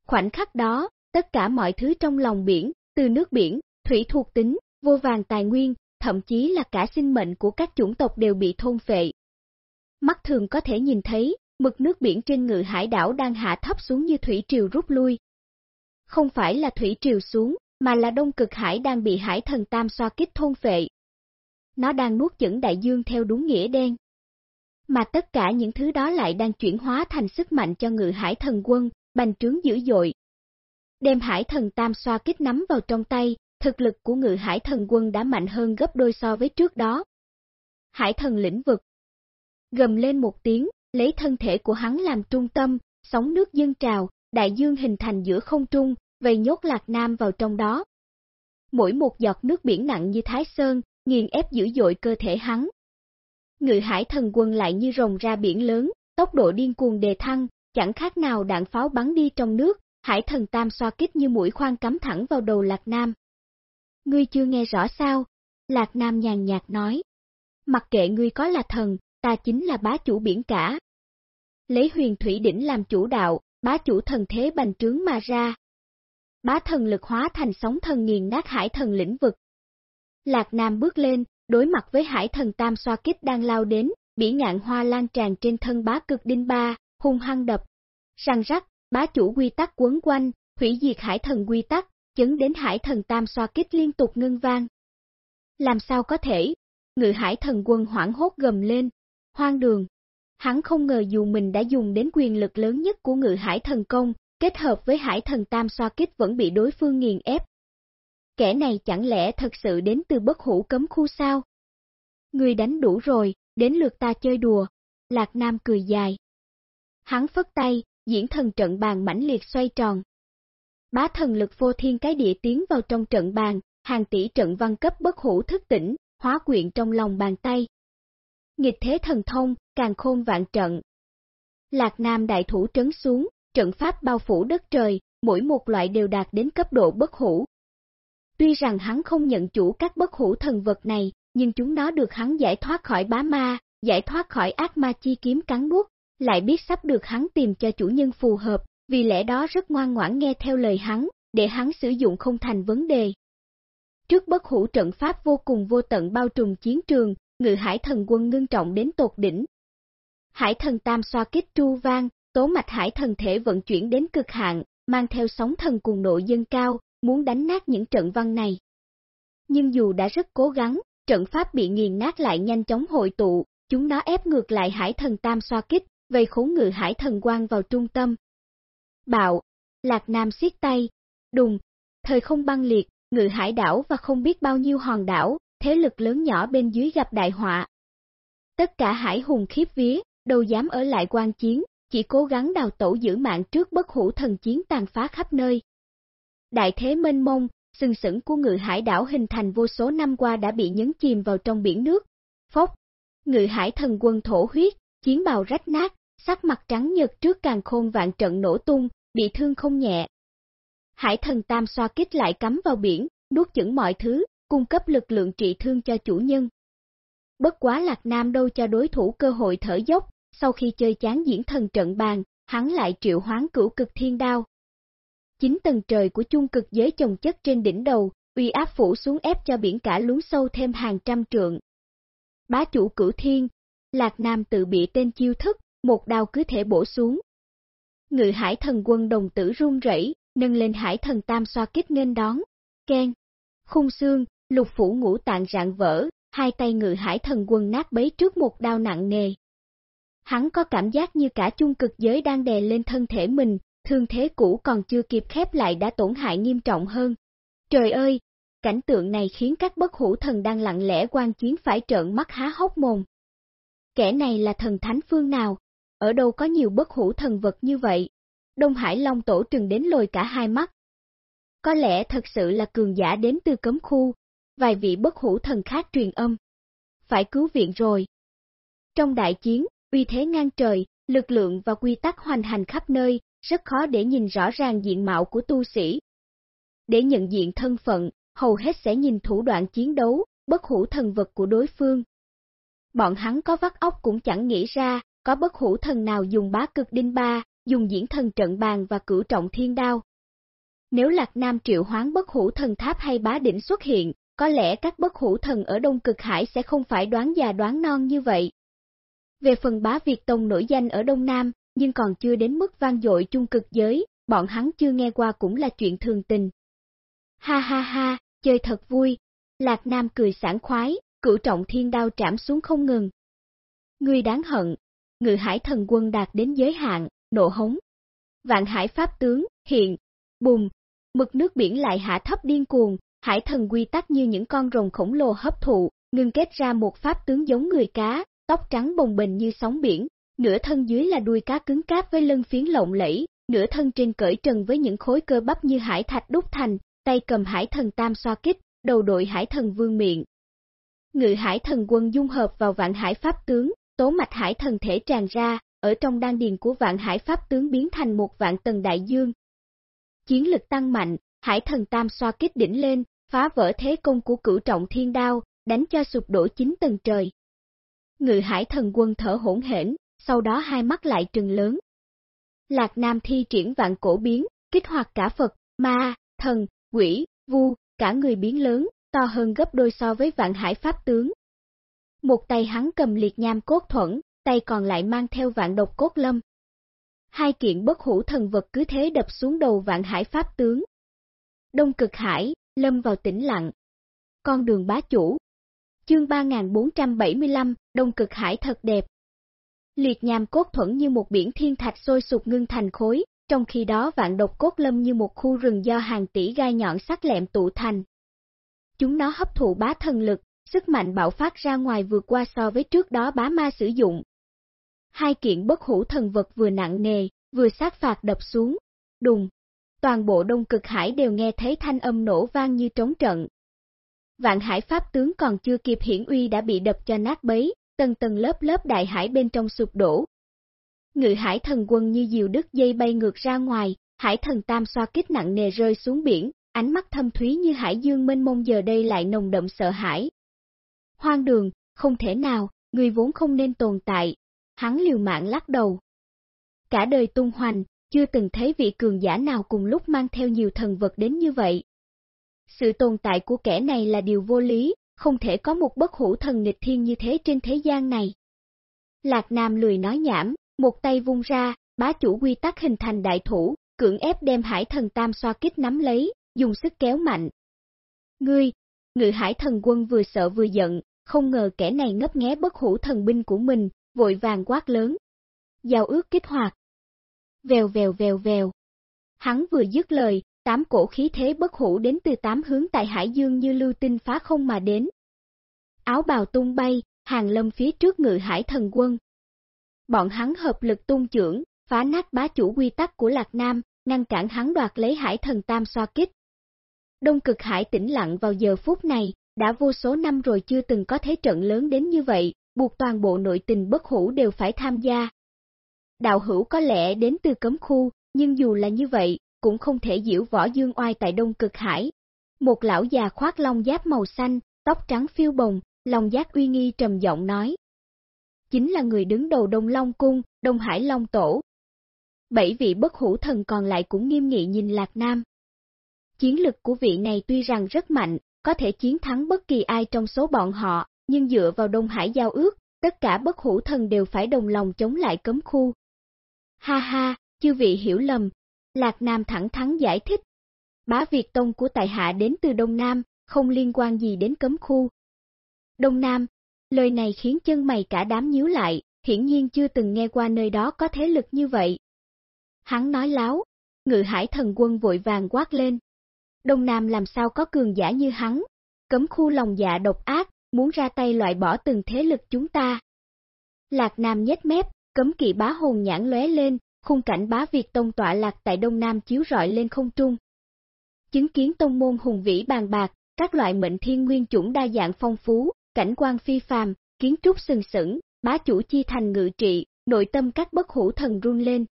Khoảnh khắc đó, tất cả mọi thứ trong lòng biển, từ nước biển, thủy thuộc tính, vô vàng tài nguyên, thậm chí là cả sinh mệnh của các chủng tộc đều bị thôn phệ. Mắt thường có thể nhìn thấy, mực nước biển trên ngự hải đảo đang hạ thấp xuống như thủy triều rút lui. Không phải là thủy triều xuống, mà là đông cực hải đang bị hải thần tam xoa kích thôn phệ. Nó đang nuốt chửng đại dương theo đúng nghĩa đen. Mà tất cả những thứ đó lại đang chuyển hóa thành sức mạnh cho ngự hải thần quân, bành trướng dữ dội. Đem hải thần tam xoa kích nắm vào trong tay, thực lực của ngự hải thần quân đã mạnh hơn gấp đôi so với trước đó. Hải thần lĩnh vực Gầm lên một tiếng, lấy thân thể của hắn làm trung tâm, sóng nước dâng trào, đại dương hình thành giữa không trung, vây nhốt Lạc Nam vào trong đó. Mỗi một giọt nước biển nặng như Thái Sơn, nghiền ép dữ dội cơ thể hắn. Ngự hải thần quân lại như rồng ra biển lớn, tốc độ điên cuồng đề thăng, chẳng khác nào đạn pháo bắn đi trong nước, hải thần tam xoa kích như mũi khoan cắm thẳng vào đầu Lạc Nam. Ngươi chưa nghe rõ sao? Lạc Nam nhàn nhạt nói. Mặc kệ ngươi có là thần, ta chính là bá chủ biển cả. Lấy huyền thủy đỉnh làm chủ đạo, bá chủ thần thế bành trướng mà ra. Bá thần lực hóa thành sóng thần nghiền nát hải thần lĩnh vực. Lạc Nam bước lên, đối mặt với hải thần tam xoa kích đang lao đến, bỉ ngạn hoa lan tràn trên thân bá cực đinh ba, hung hăng đập. Răng rắc, bá chủ quy tắc quấn quanh, hủy diệt hải thần quy tắc, chấn đến hải thần tam xoa kích liên tục ngưng vang. Làm sao có thể? Ngự hải thần quân hoảng hốt gầm lên, hoang đường. Hắn không ngờ dù mình đã dùng đến quyền lực lớn nhất của ngự hải thần công, kết hợp với hải thần tam xoa kích vẫn bị đối phương nghiền ép. Kẻ này chẳng lẽ thật sự đến từ bất hủ cấm khu sao? Người đánh đủ rồi, đến lượt ta chơi đùa. Lạc Nam cười dài. Hắn phất tay, diễn thần trận bàn mãnh liệt xoay tròn. Bá thần lực vô thiên cái địa tiến vào trong trận bàn, hàng tỷ trận văn cấp bất hủ thức tỉnh, hóa quyện trong lòng bàn tay. Nghịch thế thần thông, càng khôn vạn trận. Lạc Nam đại thủ trấn xuống, trận pháp bao phủ đất trời, mỗi một loại đều đạt đến cấp độ bất hủ. Tuy rằng hắn không nhận chủ các bất hủ thần vật này, nhưng chúng nó được hắn giải thoát khỏi bá ma, giải thoát khỏi ác ma chi kiếm cắn bút lại biết sắp được hắn tìm cho chủ nhân phù hợp, vì lẽ đó rất ngoan ngoãn nghe theo lời hắn, để hắn sử dụng không thành vấn đề. Trước bất hủ trận pháp vô cùng vô tận bao trùm chiến trường, ngự hải thần quân ngưng trọng đến tột đỉnh. Hải thần tam xoa kích tru vang, tố mạch hải thần thể vận chuyển đến cực hạn, mang theo sóng thần cùng nội dân cao, muốn đánh nát những trận văn này. Nhưng dù đã rất cố gắng, trận pháp bị nghiền nát lại nhanh chóng hội tụ, chúng nó ép ngược lại hải thần tam xoa kích, vây khốn ngự hải thần quang vào trung tâm. Bạo, Lạc Nam siết tay, đùng, thời không băng liệt, ngự hải đảo và không biết bao nhiêu hòn đảo, thế lực lớn nhỏ bên dưới gặp đại họa. Tất cả hải hùng khiếp vía, đâu dám ở lại quan chiến, chỉ cố gắng đào tổ giữ mạng trước bất hủ thần chiến tàn phá khắp nơi. Đại thế mênh mông, sừng sững của ngự hải đảo hình thành vô số năm qua đã bị nhấn chìm vào trong biển nước. Phốc, ngự hải thần quân thổ huyết, chiến bào rách nát, sắc mặt trắng nhật trước càng khôn vạn trận nổ tung, bị thương không nhẹ. Hải thần tam xoa kích lại cắm vào biển, nuốt chửng mọi thứ, cung cấp lực lượng trị thương cho chủ nhân. Bất quá Lạc Nam đâu cho đối thủ cơ hội thở dốc, sau khi chơi chán diễn thần trận bàn, hắn lại triệu hoán cửu cực thiên đao. Chính tầng trời của chung cực giới chồng chất trên đỉnh đầu, uy áp phủ xuống ép cho biển cả lún sâu thêm hàng trăm trượng. Bá chủ cửu thiên, Lạc Nam tự bị tên chiêu thức, một đao cứ thể bổ xuống. Ngự hải thần quân đồng tử run rẩy, nâng lên hải thần tam xoa kích nghênh đón, khen. Khung xương, lục phủ ngũ tạng rạn vỡ, hai tay ngự hải thần quân nát bấy trước một đao nặng nề. Hắn có cảm giác như cả chung cực giới đang đè lên thân thể mình, thương thế cũ còn chưa kịp khép lại đã tổn hại nghiêm trọng hơn. Trời ơi, cảnh tượng này khiến các bất hủ thần đang lặng lẽ quan chiến phải trợn mắt há hốc mồm. Kẻ này là thần thánh phương nào? Ở đâu có nhiều bất hủ thần vật như vậy? Đông Hải Long Tổ trừng đến lồi cả hai mắt. Có lẽ thật sự là cường giả đến từ cấm khu, vài vị bất hủ thần khác truyền âm. Phải cứu viện rồi. Trong đại chiến, uy thế ngang trời, lực lượng và quy tắc hoành hành khắp nơi, rất khó để nhìn rõ ràng diện mạo của tu sĩ. Để nhận diện thân phận, hầu hết sẽ nhìn thủ đoạn chiến đấu, bất hủ thần vật của đối phương. Bọn hắn có vắt óc cũng chẳng nghĩ ra, có bất hủ thần nào dùng bá cực đinh ba, dùng diễn thần trận bàn và cửu trọng thiên đao. Nếu Lạc Nam triệu hoán bất hủ thần tháp hay bá đỉnh xuất hiện, có lẽ các bất hủ thần ở Đông Cực Hải sẽ không phải đoán già đoán non như vậy. Về phần bá Việt Tông nổi danh ở Đông Nam, nhưng còn chưa đến mức vang dội chung cực giới, bọn hắn chưa nghe qua cũng là chuyện thường tình. Ha ha ha, chơi thật vui. Lạc Nam cười sảng khoái, cửu trọng thiên đao trảm xuống không ngừng. Người đáng hận, ngự hải thần quân đạt đến giới hạn, nộ hống. Vạn hải pháp tướng, hiện, bùm, mực nước biển lại hạ thấp điên cuồng, hải thần quy tắc như những con rồng khổng lồ hấp thụ, ngưng kết ra một pháp tướng giống người cá, tóc trắng bồng bềnh như sóng biển, nửa thân dưới là đuôi cá cứng cáp với lân phiến lộng lẫy, nửa thân trên cởi trần với những khối cơ bắp như hải thạch đúc thành, tay cầm hải thần tam xoa kích, đầu đội hải thần vương miệng. Ngự hải thần quân dung hợp vào vạn hải pháp tướng, tố mạch hải thần thể tràn ra, ở trong đan điền của vạn hải pháp tướng biến thành một vạn tầng đại dương. Chiến lực tăng mạnh, hải thần tam xoa kích đỉnh lên, phá vỡ thế công của cửu trọng thiên đao, đánh cho sụp đổ chín tầng trời. Ngự hải thần quân thở hỗn hển, sau đó hai mắt lại trừng lớn. Lạc Nam thi triển vạn cổ biến, kích hoạt cả Phật, ma, thần, quỷ, vu, cả người biến lớn, to hơn gấp đôi so với vạn hải pháp tướng. Một tay hắn cầm liệt nham cốt thuẫn, tay còn lại mang theo vạn độc cốt lâm. Hai kiện bất hủ thần vật cứ thế đập xuống đầu vạn hải pháp tướng. Đông cực hải, lâm vào tĩnh lặng. Con đường bá chủ. Chương 3475, Đông cực hải thật đẹp. Liệt nham cốt thuẫn như một biển thiên thạch sôi sụp ngưng thành khối, trong khi đó vạn độc cốt lâm như một khu rừng do hàng tỷ gai nhọn sắc lẹm tụ thành. Chúng nó hấp thụ bá thần lực, sức mạnh bạo phát ra ngoài vượt qua so với trước đó bá ma sử dụng. Hai kiện bất hủ thần vật vừa nặng nề, vừa sát phạt đập xuống, đùng. Toàn bộ đông cực hải đều nghe thấy thanh âm nổ vang như trống trận. Vạn hải pháp tướng còn chưa kịp hiển uy đã bị đập cho nát bấy, tầng tầng lớp lớp đại hải bên trong sụp đổ, Ngự hải thần quân như diều đứt dây bay ngược ra ngoài, hải thần tam xoa kích nặng nề rơi xuống biển, ánh mắt thâm thúy như hải dương mênh mông giờ đây lại nồng đậm sợ hãi. Hoang đường, không thể nào, người vốn không nên tồn tại, hắn liều mạng lắc đầu. Cả đời tung hoành, chưa từng thấy vị cường giả nào cùng lúc mang theo nhiều thần vật đến như vậy. Sự tồn tại của kẻ này là điều vô lý, không thể có một bất hủ thần nghịch thiên như thế trên thế gian này. Lạc Nam lười nói nhảm, một tay vung ra, bá chủ quy tắc hình thành đại thủ, cưỡng ép đem hải thần tam xoa kích nắm lấy, dùng sức kéo mạnh. Ngươi, ngự hải thần quân vừa sợ vừa giận, không ngờ kẻ này ngấp nghé bất hủ thần binh của mình, vội vàng quát lớn. Giao ước kích hoạt. Vèo vèo vèo vèo. Hắn vừa dứt lời, tám cổ khí thế bất hủ đến từ tám hướng tại Hải Dương như lưu tinh phá không mà đến. Áo bào tung bay, hàng lâm phía trước ngự hải thần quân, bọn hắn hợp lực tung trưởng, phá nát bá chủ quy tắc của Lạc Nam, ngăn cản hắn đoạt lấy hải thần tam xoa kích. Đông cực hải tĩnh lặng vào giờ phút này, đã vô số năm rồi chưa từng có thế trận lớn đến như vậy, buộc toàn bộ nội tình bất hủ đều phải tham gia. Đạo hữu có lẽ đến từ cấm khu, nhưng dù là như vậy, cũng không thể diễu võ dương oai tại Đông Cực Hải. Một lão già khoác long giáp màu xanh, tóc trắng phiêu bồng, lòng giác uy nghi trầm giọng nói. Chính là người đứng đầu Đông Long Cung, Đông Hải Long Tổ. Bảy vị bất hủ thần còn lại cũng nghiêm nghị nhìn Lạc Nam. Chiến lực của vị này tuy rằng rất mạnh, có thể chiến thắng bất kỳ ai trong số bọn họ, nhưng dựa vào Đông Hải giao ước, tất cả bất hủ thần đều phải đồng lòng chống lại cấm khu. Ha ha, chư vị hiểu lầm, Lạc Nam thẳng thắn giải thích. Bá Việt Tông của Tài Hạ đến từ Đông Nam, không liên quan gì đến cấm khu. Đông Nam, lời này khiến chân mày cả đám nhíu lại, hiển nhiên chưa từng nghe qua nơi đó có thế lực như vậy. Hắn nói láo, ngự hải thần quân vội vàng quát lên. Đông Nam làm sao có cường giả như hắn, cấm khu lòng dạ độc ác, muốn ra tay loại bỏ từng thế lực chúng ta. Lạc Nam nhếch mép, cấm kỵ bá hồn nhãn lóe lên, khung cảnh bá Việt Tông tọa lạc tại Đông Nam chiếu rọi lên không trung. Chứng kiến tông môn hùng vĩ bàn bạc, các loại mệnh thiên nguyên chủng đa dạng phong phú, cảnh quan phi phàm, kiến trúc sừng sững, bá chủ chi thành ngự trị, nội tâm các bất hủ thần run lên.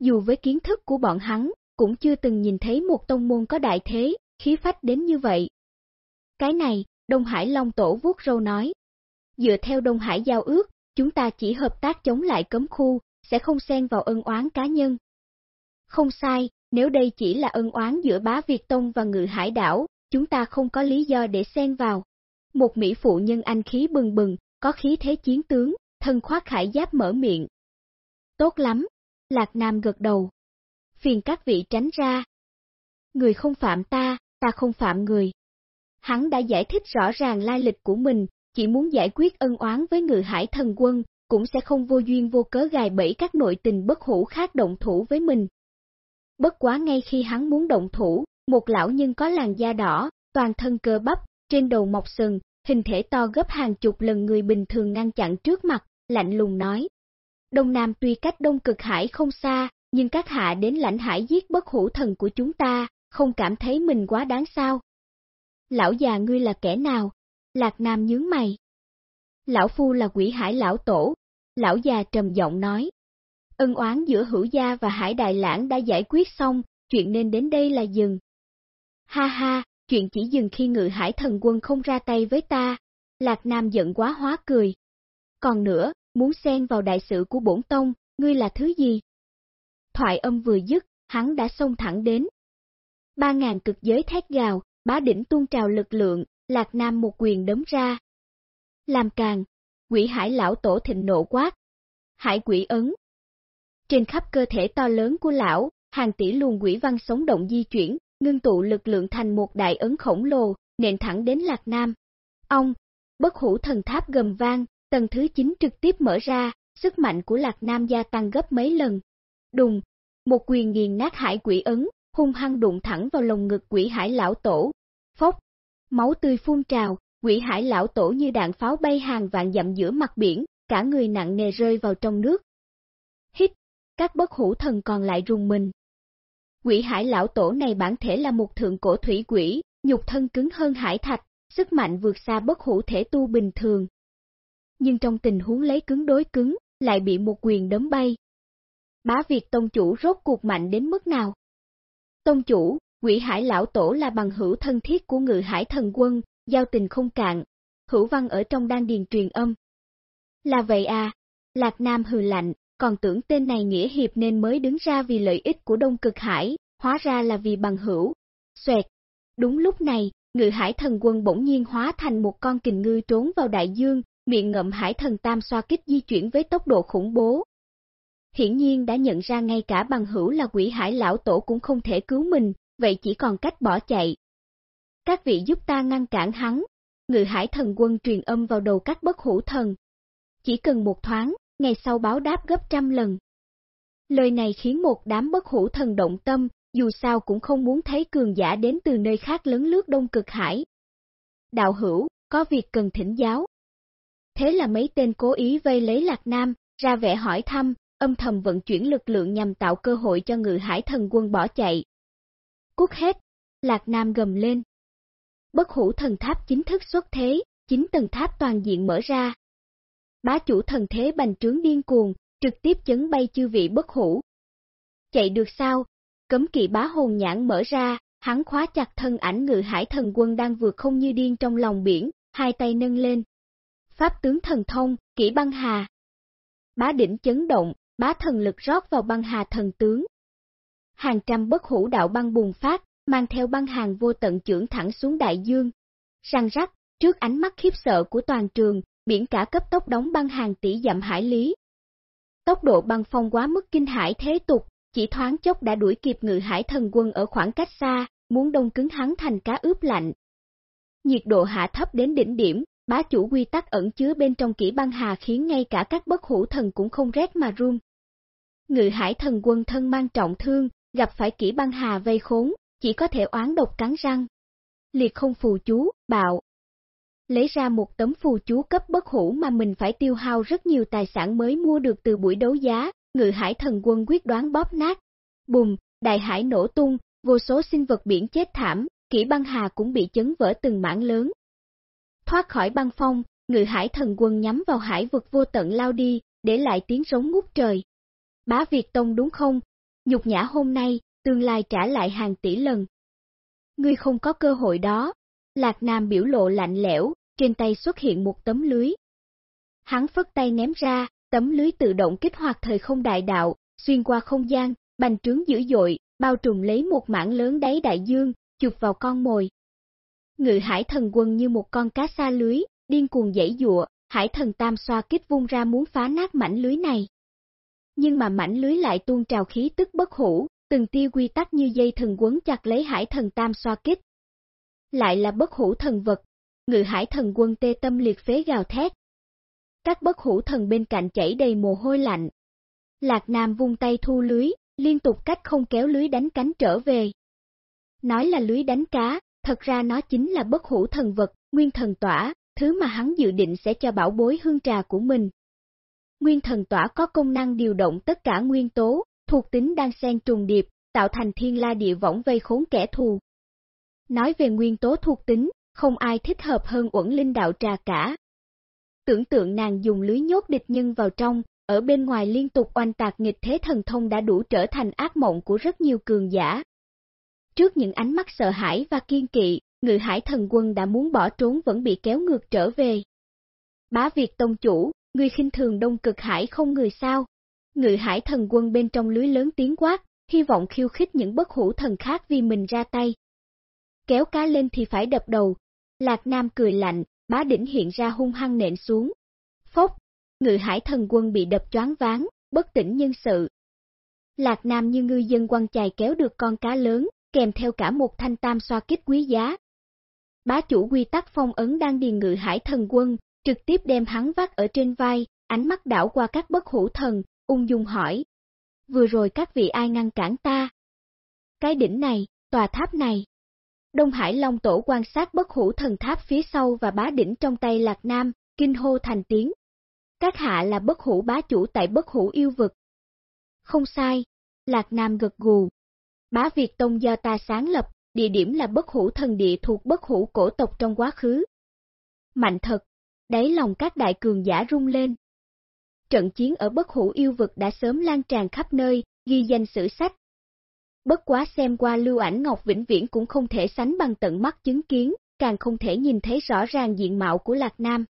Dù với kiến thức của bọn hắn, cũng chưa từng nhìn thấy một tông môn có đại thế, khí phách đến như vậy. Cái này, Đông Hải Long Tổ vuốt râu nói. Dựa theo Đông Hải giao ước, chúng ta chỉ hợp tác chống lại cấm khu, sẽ không xen vào ân oán cá nhân. Không sai, nếu đây chỉ là ân oán giữa bá Việt Tông và ngự hải đảo, chúng ta không có lý do để xen vào. Một mỹ phụ nhân anh khí bừng bừng, có khí thế chiến tướng, thân khoác khải giáp mở miệng. Tốt lắm, Lạc Nam gật đầu. Phiền các vị tránh ra. Người không phạm ta, ta không phạm người. Hắn đã giải thích rõ ràng lai lịch của mình, chỉ muốn giải quyết ân oán với ngự hải thần quân, cũng sẽ không vô duyên vô cớ gài bẫy các nội tình bất hủ khác động thủ với mình. Bất quá ngay khi hắn muốn động thủ, một lão nhân có làn da đỏ, toàn thân cơ bắp, trên đầu mọc sừng, hình thể to gấp hàng chục lần người bình thường ngăn chặn trước mặt, lạnh lùng nói. Đông Nam tuy cách Đông Cực Hải không xa, nhưng các hạ đến lãnh hải giết bất hủ thần của chúng ta, không cảm thấy mình quá đáng sao. Lão già ngươi là kẻ nào? Lạc Nam nhướng mày. Lão Phu là quỷ hải lão tổ, lão già trầm giọng nói. Ân oán giữa hữu gia và hải đại lãng đã giải quyết xong, chuyện nên đến đây là dừng. Ha ha, chuyện chỉ dừng khi ngự hải thần quân không ra tay với ta. Lạc Nam giận quá hóa cười. Còn nữa, muốn xen vào đại sự của bổn tông, ngươi là thứ gì? Thoại âm vừa dứt, hắn đã xông thẳng đến. Ba ngàn cực giới thét gào, bá đỉnh tuôn trào lực lượng, Lạc Nam một quyền đấm ra. Làm càng, quỷ hải lão tổ thịnh nộ quát. Hải quỷ ấn. Trên khắp cơ thể to lớn của lão, hàng tỷ luồng quỷ văn sống động di chuyển, ngưng tụ lực lượng thành một đại ấn khổng lồ, nện thẳng đến Lạc Nam. Ông, bất hủ thần tháp gầm vang, tầng thứ 9 trực tiếp mở ra, sức mạnh của Lạc Nam gia tăng gấp mấy lần. Đùng, một quyền nghiền nát hải quỷ ấn, hung hăng đụng thẳng vào lồng ngực quỷ hải lão tổ. Phốc, máu tươi phun trào, quỷ hải lão tổ như đạn pháo bay hàng vạn dặm giữa mặt biển, cả người nặng nề rơi vào trong nước. Hít, các bất hủ thần còn lại rùng mình. Quỷ hải lão tổ này bản thể là một thượng cổ thủy quỷ, nhục thân cứng hơn hải thạch, sức mạnh vượt xa bất hủ thể tu bình thường. Nhưng trong tình huống lấy cứng đối cứng, lại bị một quyền đấm bay. Bá Việt Tông Chủ rốt cuộc mạnh đến mức nào? Tông Chủ, quỷ hải lão tổ là bằng hữu thân thiết của ngự hải thần quân, giao tình không cạn, hữu văn ở trong đan điền truyền âm. Là vậy à, Lạc Nam hừ lạnh, còn tưởng tên này nghĩa hiệp nên mới đứng ra vì lợi ích của Đông Cực Hải, hóa ra là vì bằng hữu. Xoẹt! Đúng lúc này, ngự hải thần quân bỗng nhiên hóa thành một con kình ngư trốn vào đại dương, miệng ngậm hải thần tam xoa kích di chuyển với tốc độ khủng bố. Hiển nhiên đã nhận ra ngay cả bằng hữu là quỷ hải lão tổ cũng không thể cứu mình, vậy chỉ còn cách bỏ chạy. Các vị giúp ta ngăn cản hắn, ngự hải thần quân truyền âm vào đầu các bất hủ thần. Chỉ cần một thoáng, ngày sau báo đáp gấp trăm lần. Lời này khiến một đám bất hủ thần động tâm, dù sao cũng không muốn thấy cường giả đến từ nơi khác lớn lướt đông cực hải. Đạo hữu, có việc cần thỉnh giáo. Thế là mấy tên cố ý vây lấy Lạc Nam, ra vẻ hỏi thăm, âm thầm vận chuyển lực lượng nhằm tạo cơ hội cho ngự hải thần quân bỏ chạy. Cút hết, Lạc Nam gầm lên. Bất hủ thần tháp chính thức xuất thế, chính tầng tháp toàn diện mở ra, bá chủ thần thế bành trướng điên cuồng, trực tiếp chấn bay chư vị bất hủ. chạy được sao? Cấm kỵ bá hồn nhãn mở ra, hắn khóa chặt thân ảnh ngự hải thần quân đang vượt không như điên trong lòng biển, hai tay nâng lên. Pháp tướng thần thông, kỹ băng hà. Bá đỉnh chấn động, bá thần lực rót vào băng hà thần tướng. Hàng trăm bất hủ đạo băng bùng phát, mang theo băng hàng vô tận trưởng thẳng xuống đại dương. Răng rắc, trước ánh mắt khiếp sợ của toàn trường, biển cả cấp tốc đóng băng hàng tỷ dặm hải lý. Tốc độ băng phong quá mức kinh hải thế tục, chỉ thoáng chốc đã đuổi kịp ngự hải thần quân ở khoảng cách xa, muốn đông cứng hắn thành cá ướp lạnh. Nhiệt độ hạ thấp đến đỉnh điểm, bá chủ quy tắc ẩn chứa bên trong kỹ băng hà khiến ngay cả các bất hủ thần cũng không rét mà run. Ngự hải thần quân thân mang trọng thương, gặp phải kỹ băng hà vây khốn, chỉ có thể oán độc cắn răng. Liệt không phù chú, bạo. Lấy ra một tấm phù chú cấp bất hủ mà mình phải tiêu hao rất nhiều tài sản mới mua được từ buổi đấu giá, ngự hải thần quân quyết đoán bóp nát. Bùm, đại hải nổ tung, vô số sinh vật biển chết thảm, kỹ băng hà cũng bị chấn vỡ từng mảng lớn. Thoát khỏi băng phong, ngự hải thần quân nhắm vào hải vực vô tận lao đi, để lại tiếng rống ngút trời. Bá Việt Tông đúng không? Nhục nhã hôm nay, tương lai trả lại hàng tỷ lần. Ngươi không có cơ hội đó. Lạc Nam biểu lộ lạnh lẽo, trên tay xuất hiện một tấm lưới. Hắn phất tay ném ra, tấm lưới tự động kích hoạt thời không đại đạo, xuyên qua không gian, bành trướng dữ dội, bao trùm lấy một mảng lớn đáy đại dương, chụp vào con mồi. Ngự hải thần quân như một con cá xa lưới, điên cuồng dãy dụa, hải thần tam xoa kích vung ra muốn phá nát mảnh lưới này. Nhưng mà mảnh lưới lại tuôn trào khí tức bất hủ, từng tia quy tắc như dây thần quấn chặt lấy hải thần tam xoa kích. Lại là bất hủ thần vật, ngự hải thần quân tê tâm liệt phế gào thét. Các bất hủ thần bên cạnh chảy đầy mồ hôi lạnh. Lạc Nam vung tay thu lưới, liên tục cách không kéo lưới đánh cánh trở về. Nói là lưới đánh cá, thật ra nó chính là bất hủ thần vật, nguyên thần tỏa, thứ mà hắn dự định sẽ cho bảo bối hương trà của mình. Nguyên thần tỏa có công năng điều động tất cả nguyên tố, thuộc tính đang xen trùng điệp, tạo thành thiên la địa võng vây khốn kẻ thù. Nói về nguyên tố thuộc tính, không ai thích hợp hơn uẩn linh đạo trà cả. Tưởng tượng nàng dùng lưới nhốt địch nhân vào trong, ở bên ngoài liên tục oanh tạc nghịch thế thần thông đã đủ trở thành ác mộng của rất nhiều cường giả. Trước những ánh mắt sợ hãi và kiên kỵ, ngự hải thần quân đã muốn bỏ trốn vẫn bị kéo ngược trở về. Bá Việt Tông Chủ, người khinh thường đông cực hải không người sao? Ngự hải thần quân bên trong lưới lớn tiếng quát, hy vọng khiêu khích những bất hủ thần khác vì mình ra tay. Kéo cá lên thì phải đập đầu. Lạc Nam cười lạnh, bá đỉnh hiện ra hung hăng nện xuống. Phốc, ngự hải thần quân bị đập choáng váng, bất tỉnh nhân sự. Lạc Nam như ngư dân quăng chài kéo được con cá lớn, kèm theo cả một thanh tam xoa kích quý giá. Bá chủ quy tắc phong ấn đang điền ngự hải thần quân, trực tiếp đem hắn vác ở trên vai, ánh mắt đảo qua các bất hủ thần, ung dung hỏi. Vừa rồi các vị ai ngăn cản ta? Cái đỉnh này, tòa tháp này. Đông Hải Long Tổ quan sát bất hủ thần tháp phía sau và bá đỉnh trong tay Lạc Nam, kinh hô thành tiếng. Các hạ là bất hủ bá chủ tại bất hủ yêu vực. Không sai, Lạc Nam gật gù. Bá Việt Tông do ta sáng lập, địa điểm là bất hủ thần địa thuộc bất hủ cổ tộc trong quá khứ. Mạnh thật, đáy lòng các đại cường giả rung lên. Trận chiến ở bất hủ yêu vực đã sớm lan tràn khắp nơi, ghi danh sử sách. Bất quá xem qua lưu ảnh Ngọc Vĩnh Viễn cũng không thể sánh bằng tận mắt chứng kiến, càng không thể nhìn thấy rõ ràng diện mạo của Lạc Nam.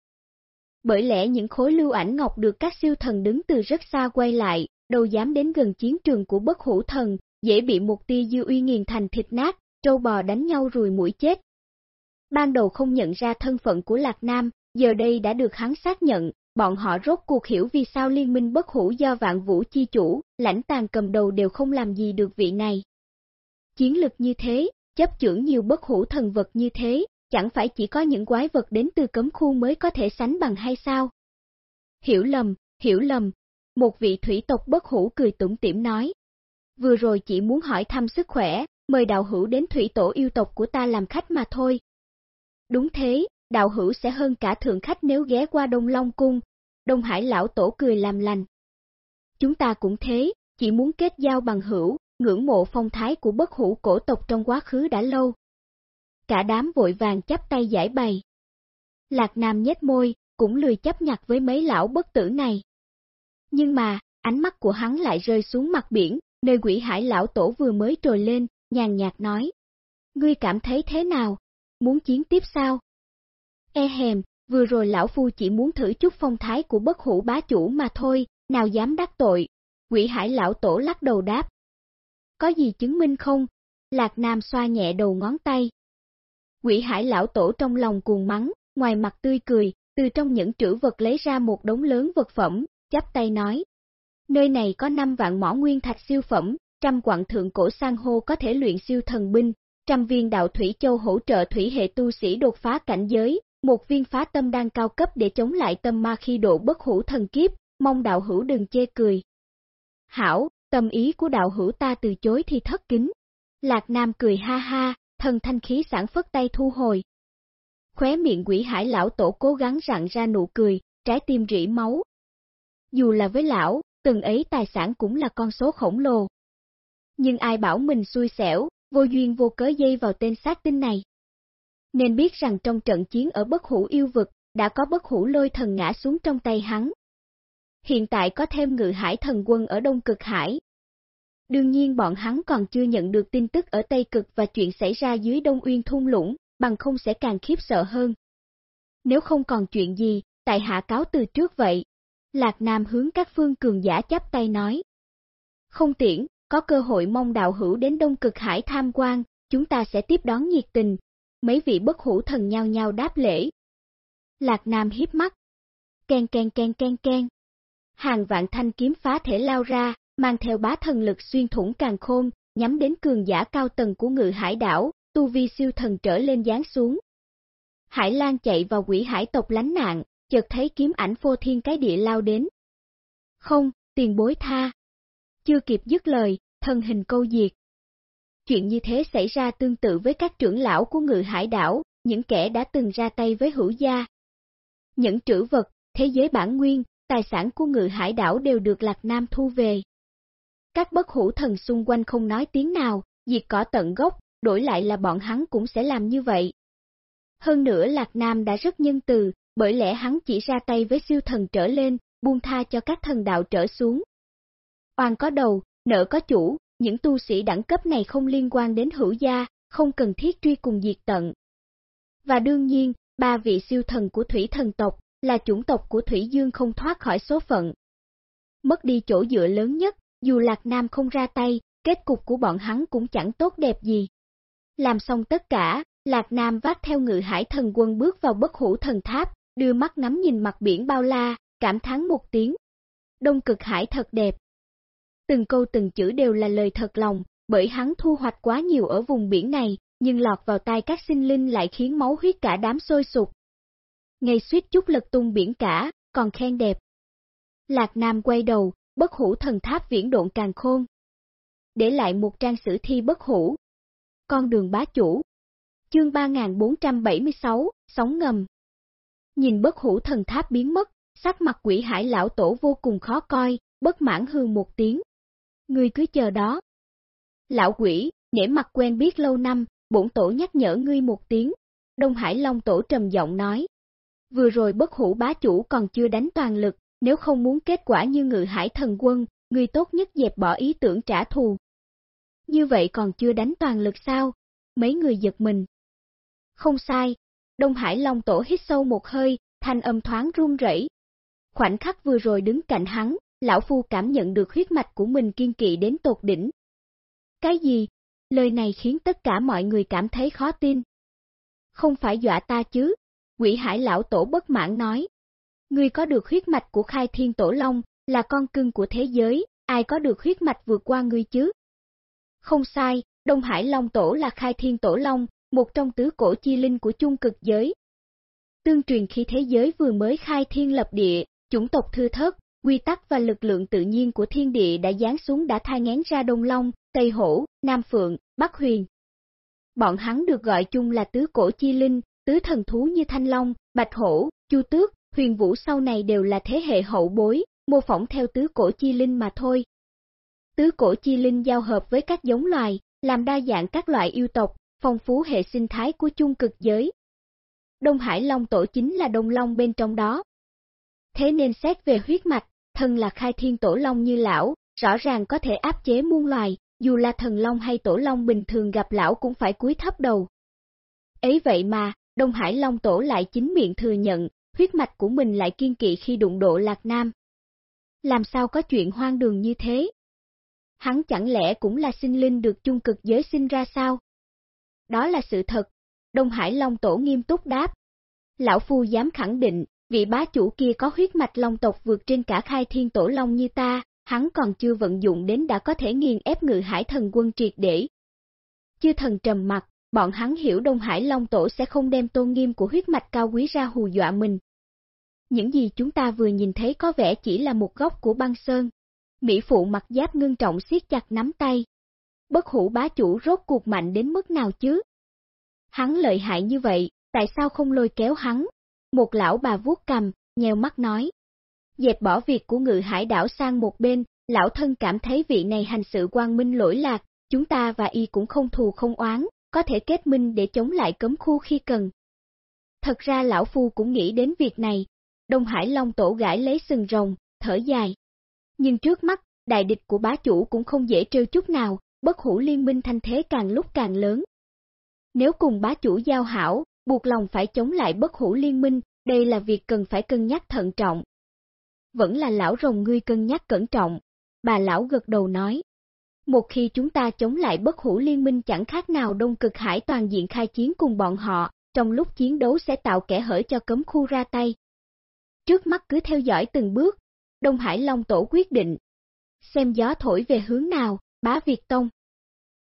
Bởi lẽ những khối lưu ảnh ngọc được các siêu thần đứng từ rất xa quay lại, đâu dám đến gần chiến trường của bất hủ thần, dễ bị một tia dư uy nghiền thành thịt nát, trâu bò đánh nhau rùi mũi chết. Ban đầu không nhận ra thân phận của Lạc Nam, giờ đây đã được hắn xác nhận, bọn họ rốt cuộc hiểu vì sao liên minh bất hủ do vạn vũ chi chủ, lãnh tàn cầm đầu đều không làm gì được vị này. Chiến lực như thế, chấp chưởng nhiều bất hủ thần vật như thế, chẳng phải chỉ có những quái vật đến từ cấm khu mới có thể sánh bằng hay sao? Hiểu lầm, hiểu lầm, một vị thủy tộc bất hủ cười tủm tỉm nói. Vừa rồi chỉ muốn hỏi thăm sức khỏe, mời đạo hữu đến thủy tổ yêu tộc của ta làm khách mà thôi. Đúng thế, đạo hữu sẽ hơn cả thượng khách nếu ghé qua Đông Long Cung, Đông Hải lão tổ cười làm lành. Chúng ta cũng thế, chỉ muốn kết giao bằng hữu, ngưỡng mộ phong thái của bất hủ cổ tộc trong quá khứ đã lâu. Cả đám vội vàng chắp tay giải bày. Lạc Nam nhếch môi, cũng lười chấp nhặt với mấy lão bất tử này. Nhưng mà, ánh mắt của hắn lại rơi xuống mặt biển, nơi quỷ hải lão tổ vừa mới trồi lên, nhàn nhạt nói. Ngươi cảm thấy thế nào? Muốn chiến tiếp sao? E hèm, vừa rồi lão phu chỉ muốn thử chút phong thái của bất hủ bá chủ mà thôi, nào dám đắc tội. Quỷ hải lão tổ lắc đầu đáp. Có gì chứng minh không? Lạc Nam xoa nhẹ đầu ngón tay. Quỷ hải lão tổ trong lòng cuồng mắng, ngoài mặt tươi cười, từ trong những trữ vật lấy ra một đống lớn vật phẩm, chắp tay nói. Nơi này có 5 vạn mỏ nguyên thạch siêu phẩm, trăm quặng thượng cổ sang hô có thể luyện siêu thần binh, trăm viên đạo thủy châu hỗ trợ thủy hệ tu sĩ đột phá cảnh giới, một viên phá tâm đang cao cấp để chống lại tâm ma khi độ bất hủ thần kiếp, mong đạo hữu đừng chê cười. Hảo, tâm ý của đạo hữu ta từ chối thì thất kính. Lạc Nam cười ha ha, thần thanh khí sản phất tay thu hồi. Khóe miệng quỷ hải lão tổ cố gắng rặn ra nụ cười, trái tim rỉ máu. Dù là với lão, từng ấy tài sản cũng là con số khổng lồ. Nhưng ai bảo mình xui xẻo, vô duyên vô cớ dây vào tên sát tinh này. Nên biết rằng trong trận chiến ở bất hủ yêu vực, đã có bất hủ lôi thần ngã xuống trong tay hắn. Hiện tại có thêm ngự hải thần quân ở Đông Cực Hải. Đương nhiên bọn hắn còn chưa nhận được tin tức ở Tây Cực và chuyện xảy ra dưới Đông Uyên thung lũng, bằng không sẽ càng khiếp sợ hơn. Nếu không còn chuyện gì, tại hạ cáo từ trước vậy. Lạc Nam hướng các phương cường giả chắp tay nói. Không tiễn, có cơ hội mong đạo hữu đến Đông Cực Hải tham quan, chúng ta sẽ tiếp đón nhiệt tình. Mấy vị bất hủ thần nhau nhau đáp lễ. Lạc Nam hiếp mắt. Ken ken ken ken ken. Hàng vạn thanh kiếm phá thể lao ra, mang theo bá thần lực xuyên thủng càng khôn, nhắm đến cường giả cao tầng của ngự hải đảo, tu vi siêu thần trở lên giáng xuống. Hải Lan chạy vào quỷ hải tộc lánh nạn, chợt thấy kiếm ảnh phô thiên cái địa lao đến. Không, tiền bối tha. Chưa kịp dứt lời, thân hình câu diệt. Chuyện như thế xảy ra tương tự với các trưởng lão của ngự hải đảo, những kẻ đã từng ra tay với hữu gia. Những trữ vật, thế giới bản nguyên, tài sản của ngự hải đảo đều được Lạc Nam thu về. Các bất hủ thần xung quanh không nói tiếng nào, diệt cỏ tận gốc, đổi lại là bọn hắn cũng sẽ làm như vậy. Hơn nữa Lạc Nam đã rất nhân từ, bởi lẽ hắn chỉ ra tay với siêu thần trở lên, buông tha cho các thần đạo trở xuống. Oan có đầu, nợ có chủ, những tu sĩ đẳng cấp này không liên quan đến hữu gia, không cần thiết truy cùng diệt tận. Và đương nhiên, ba vị siêu thần của thủy thần tộc, là chủng tộc của Thủy Dương không thoát khỏi số phận. Mất đi chỗ dựa lớn nhất, dù Lạc Nam không ra tay, kết cục của bọn hắn cũng chẳng tốt đẹp gì. Làm xong tất cả, Lạc Nam vác theo ngự hải thần quân bước vào bất hủ thần tháp, đưa mắt ngắm nhìn mặt biển bao la, cảm thán một tiếng. Đông cực hải thật đẹp. Từng câu từng chữ đều là lời thật lòng, bởi hắn thu hoạch quá nhiều ở vùng biển này, nhưng lọt vào tai các sinh linh lại khiến máu huyết cả đám sôi sục. Ngày suýt chút lật tung biển cả, còn khen đẹp. Lạc Nam quay đầu, bất hủ thần tháp viễn độn càng khôn. Để lại một trang sử thi bất hủ. Con đường bá chủ. Chương 3476, sóng ngầm. Nhìn bất hủ thần tháp biến mất, sắc mặt quỷ hải lão tổ vô cùng khó coi, bất mãn hư một tiếng. Ngươi cứ chờ đó. Lão quỷ, nể mặt quen biết lâu năm, bổn tổ nhắc nhở ngươi một tiếng. Đông Hải Long tổ trầm giọng nói. Vừa rồi bất hủ bá chủ còn chưa đánh toàn lực, nếu không muốn kết quả như ngự hải thần quân, ngươi tốt nhất dẹp bỏ ý tưởng trả thù. Như vậy còn chưa đánh toàn lực sao? Mấy người giật mình. Không sai, Đông Hải Long Tổ hít sâu một hơi, thanh âm thoáng run rẩy. Khoảnh khắc vừa rồi đứng cạnh hắn, lão phu cảm nhận được huyết mạch của mình kiên kỵ đến tột đỉnh. Cái gì? Lời này khiến tất cả mọi người cảm thấy khó tin. Không phải dọa ta chứ? Quỷ Hải lão tổ bất mãn nói. Ngươi có được huyết mạch của Khai Thiên Tổ Long, là con cưng của thế giới, ai có được huyết mạch vượt qua ngươi chứ? Không sai, Đông Hải Long Tổ là Khai Thiên Tổ Long, một trong tứ cổ chi linh của chung cực giới. Tương truyền khi thế giới vừa mới khai thiên lập địa, chủng tộc thư thớt, quy tắc và lực lượng tự nhiên của thiên địa đã giáng xuống đã thai ngán ra Đông Long, Tây Hổ, Nam Phượng, Bắc Huyền. Bọn hắn được gọi chung là tứ cổ chi linh, tứ thần thú như Thanh Long, Bạch Hổ, Chu Tước, Huyền Vũ sau này đều là thế hệ hậu bối, mô phỏng theo tứ cổ chi linh mà thôi. Tứ cổ chi linh giao hợp với các giống loài, làm đa dạng các loại yêu tộc, phong phú hệ sinh thái của chung cực giới. Đông Hải Long tổ chính là Đông Long bên trong đó. Thế nên xét về huyết mạch, thân là khai thiên tổ Long như lão, rõ ràng có thể áp chế muôn loài, dù là thần long hay tổ long bình thường gặp lão cũng phải cúi thấp đầu. Ấy vậy mà, Đông Hải Long Tổ lại chính miệng thừa nhận, huyết mạch của mình lại kiên kỵ khi đụng độ Lạc Nam. Làm sao có chuyện hoang đường như thế? Hắn chẳng lẽ cũng là sinh linh được chung cực giới sinh ra sao? Đó là sự thật, Đông Hải Long Tổ nghiêm túc đáp. Lão Phu dám khẳng định, vị bá chủ kia có huyết mạch long tộc vượt trên cả khai thiên tổ long như ta, hắn còn chưa vận dụng đến đã có thể nghiền ép ngự hải thần quân triệt để. Chư thần trầm mặt, bọn hắn hiểu Đông Hải Long Tổ sẽ không đem tôn nghiêm của huyết mạch cao quý ra hù dọa mình. Những gì chúng ta vừa nhìn thấy có vẻ chỉ là một góc của băng sơn. Mỹ phụ mặt giáp ngưng trọng siết chặt nắm tay. Bất hủ bá chủ rốt cuộc mạnh đến mức nào chứ? Hắn lợi hại như vậy, tại sao không lôi kéo hắn? Một lão bà vuốt cầm, nhèo mắt nói. Dẹp bỏ việc của ngự hải đảo sang một bên, lão thân cảm thấy vị này hành sự quang minh lỗi lạc, chúng ta và y cũng không thù không oán, có thể kết minh để chống lại cấm khu khi cần. Thật ra lão phu cũng nghĩ đến việc này, Đông Hải Long tổ gãi lấy sừng rồng, thở dài. Nhưng trước mắt, đại địch của bá chủ cũng không dễ trêu chút nào, bất hủ liên minh thanh thế càng lúc càng lớn. Nếu cùng bá chủ giao hảo, buộc lòng phải chống lại bất hủ liên minh, đây là việc cần phải cân nhắc thận trọng. Vẫn là lão rồng ngươi cân nhắc cẩn trọng, bà lão gật đầu nói. Một khi chúng ta chống lại bất hủ liên minh chẳng khác nào đông cực hải toàn diện khai chiến cùng bọn họ, trong lúc chiến đấu sẽ tạo kẻ hở cho cấm khu ra tay. Trước mắt cứ theo dõi từng bước, Đông Hải Long Tổ quyết định. Xem gió thổi về hướng nào, bá Việt Tông.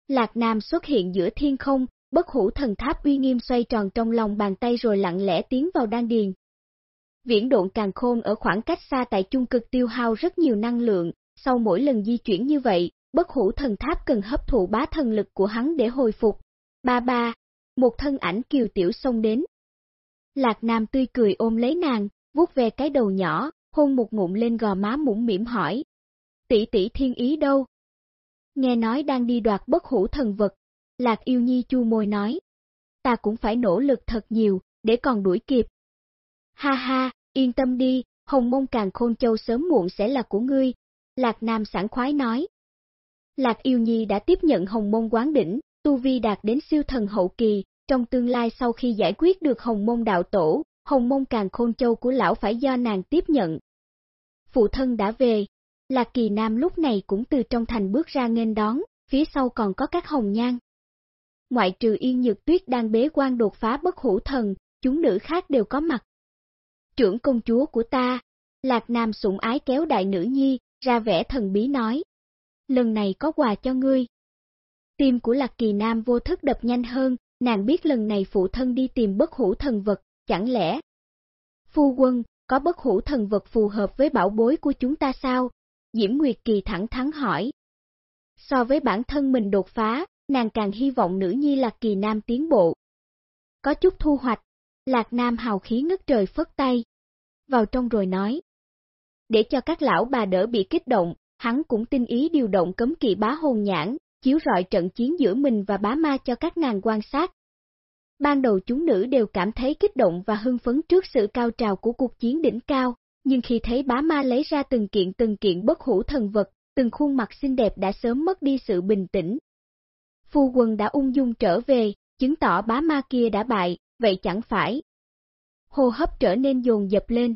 Lạc Nam xuất hiện giữa thiên không, bất hủ thần tháp uy nghiêm xoay tròn trong lòng bàn tay rồi lặng lẽ tiến vào đan điền. Viễn độn càng khôn ở khoảng cách xa tại trung cực tiêu hao rất nhiều năng lượng, sau mỗi lần di chuyển như vậy, bất hủ thần tháp cần hấp thụ bá thần lực của hắn để hồi phục. Ba ba, một thân ảnh kiều tiểu xông đến. Lạc Nam tươi cười ôm lấy nàng, vuốt về cái đầu nhỏ, hôn một ngụm lên gò má mũm mỉm hỏi. Tỷ tỷ thiên ý đâu? Nghe nói đang đi đoạt bất hủ thần vật, Lạc yêu nhi chu môi nói. Ta cũng phải nỗ lực thật nhiều, để còn đuổi kịp. Ha ha, yên tâm đi, hồng mông càng khôn châu sớm muộn sẽ là của ngươi. Lạc Nam sẵn khoái nói. Lạc yêu nhi đã tiếp nhận hồng mông quán đỉnh, tu vi đạt đến siêu thần hậu kỳ, trong tương lai sau khi giải quyết được hồng mông đạo tổ, hồng mông càng khôn châu của lão phải do nàng tiếp nhận. Phụ thân đã về, Lạc kỳ nam lúc này cũng từ trong thành bước ra nghênh đón, phía sau còn có các hồng nhan ngoại trừ Yên Nhược Tuyết đang bế quan đột phá bất hủ thần, chúng nữ khác đều có mặt. Trưởng công chúa của ta, Lạc Nam sủng ái kéo đại nữ nhi, ra vẻ thần bí nói. Lần này có quà cho ngươi. Tim của Lạc Kỳ Nam vô thức đập nhanh hơn, nàng biết lần này phụ thân đi tìm bất hủ thần vật, chẳng lẽ? Phu quân, có bất hủ thần vật phù hợp với bảo bối của chúng ta sao? Diễm Nguyệt Kỳ thẳng thắn hỏi. So với bản thân mình đột phá, nàng càng hy vọng nữ nhi Lạc Kỳ Nam tiến bộ. Có chút thu hoạch, Lạc Nam hào khí ngất trời phất tay. Vào trong rồi nói. Để cho các lão bà đỡ bị kích động, hắn cũng tinh ý điều động cấm kỵ bá hồn nhãn, chiếu rọi trận chiến giữa mình và bá ma cho các nàng quan sát. Ban đầu chúng nữ đều cảm thấy kích động và hưng phấn trước sự cao trào của cuộc chiến đỉnh cao, nhưng khi thấy bá ma lấy ra từng kiện từng kiện bất hủ thần vật, từng khuôn mặt xinh đẹp đã sớm mất đi sự bình tĩnh, phu quân đã ung dung trở về, chứng tỏ bá ma kia đã bại, vậy chẳng phải. Hô hấp trở nên dồn dập lên.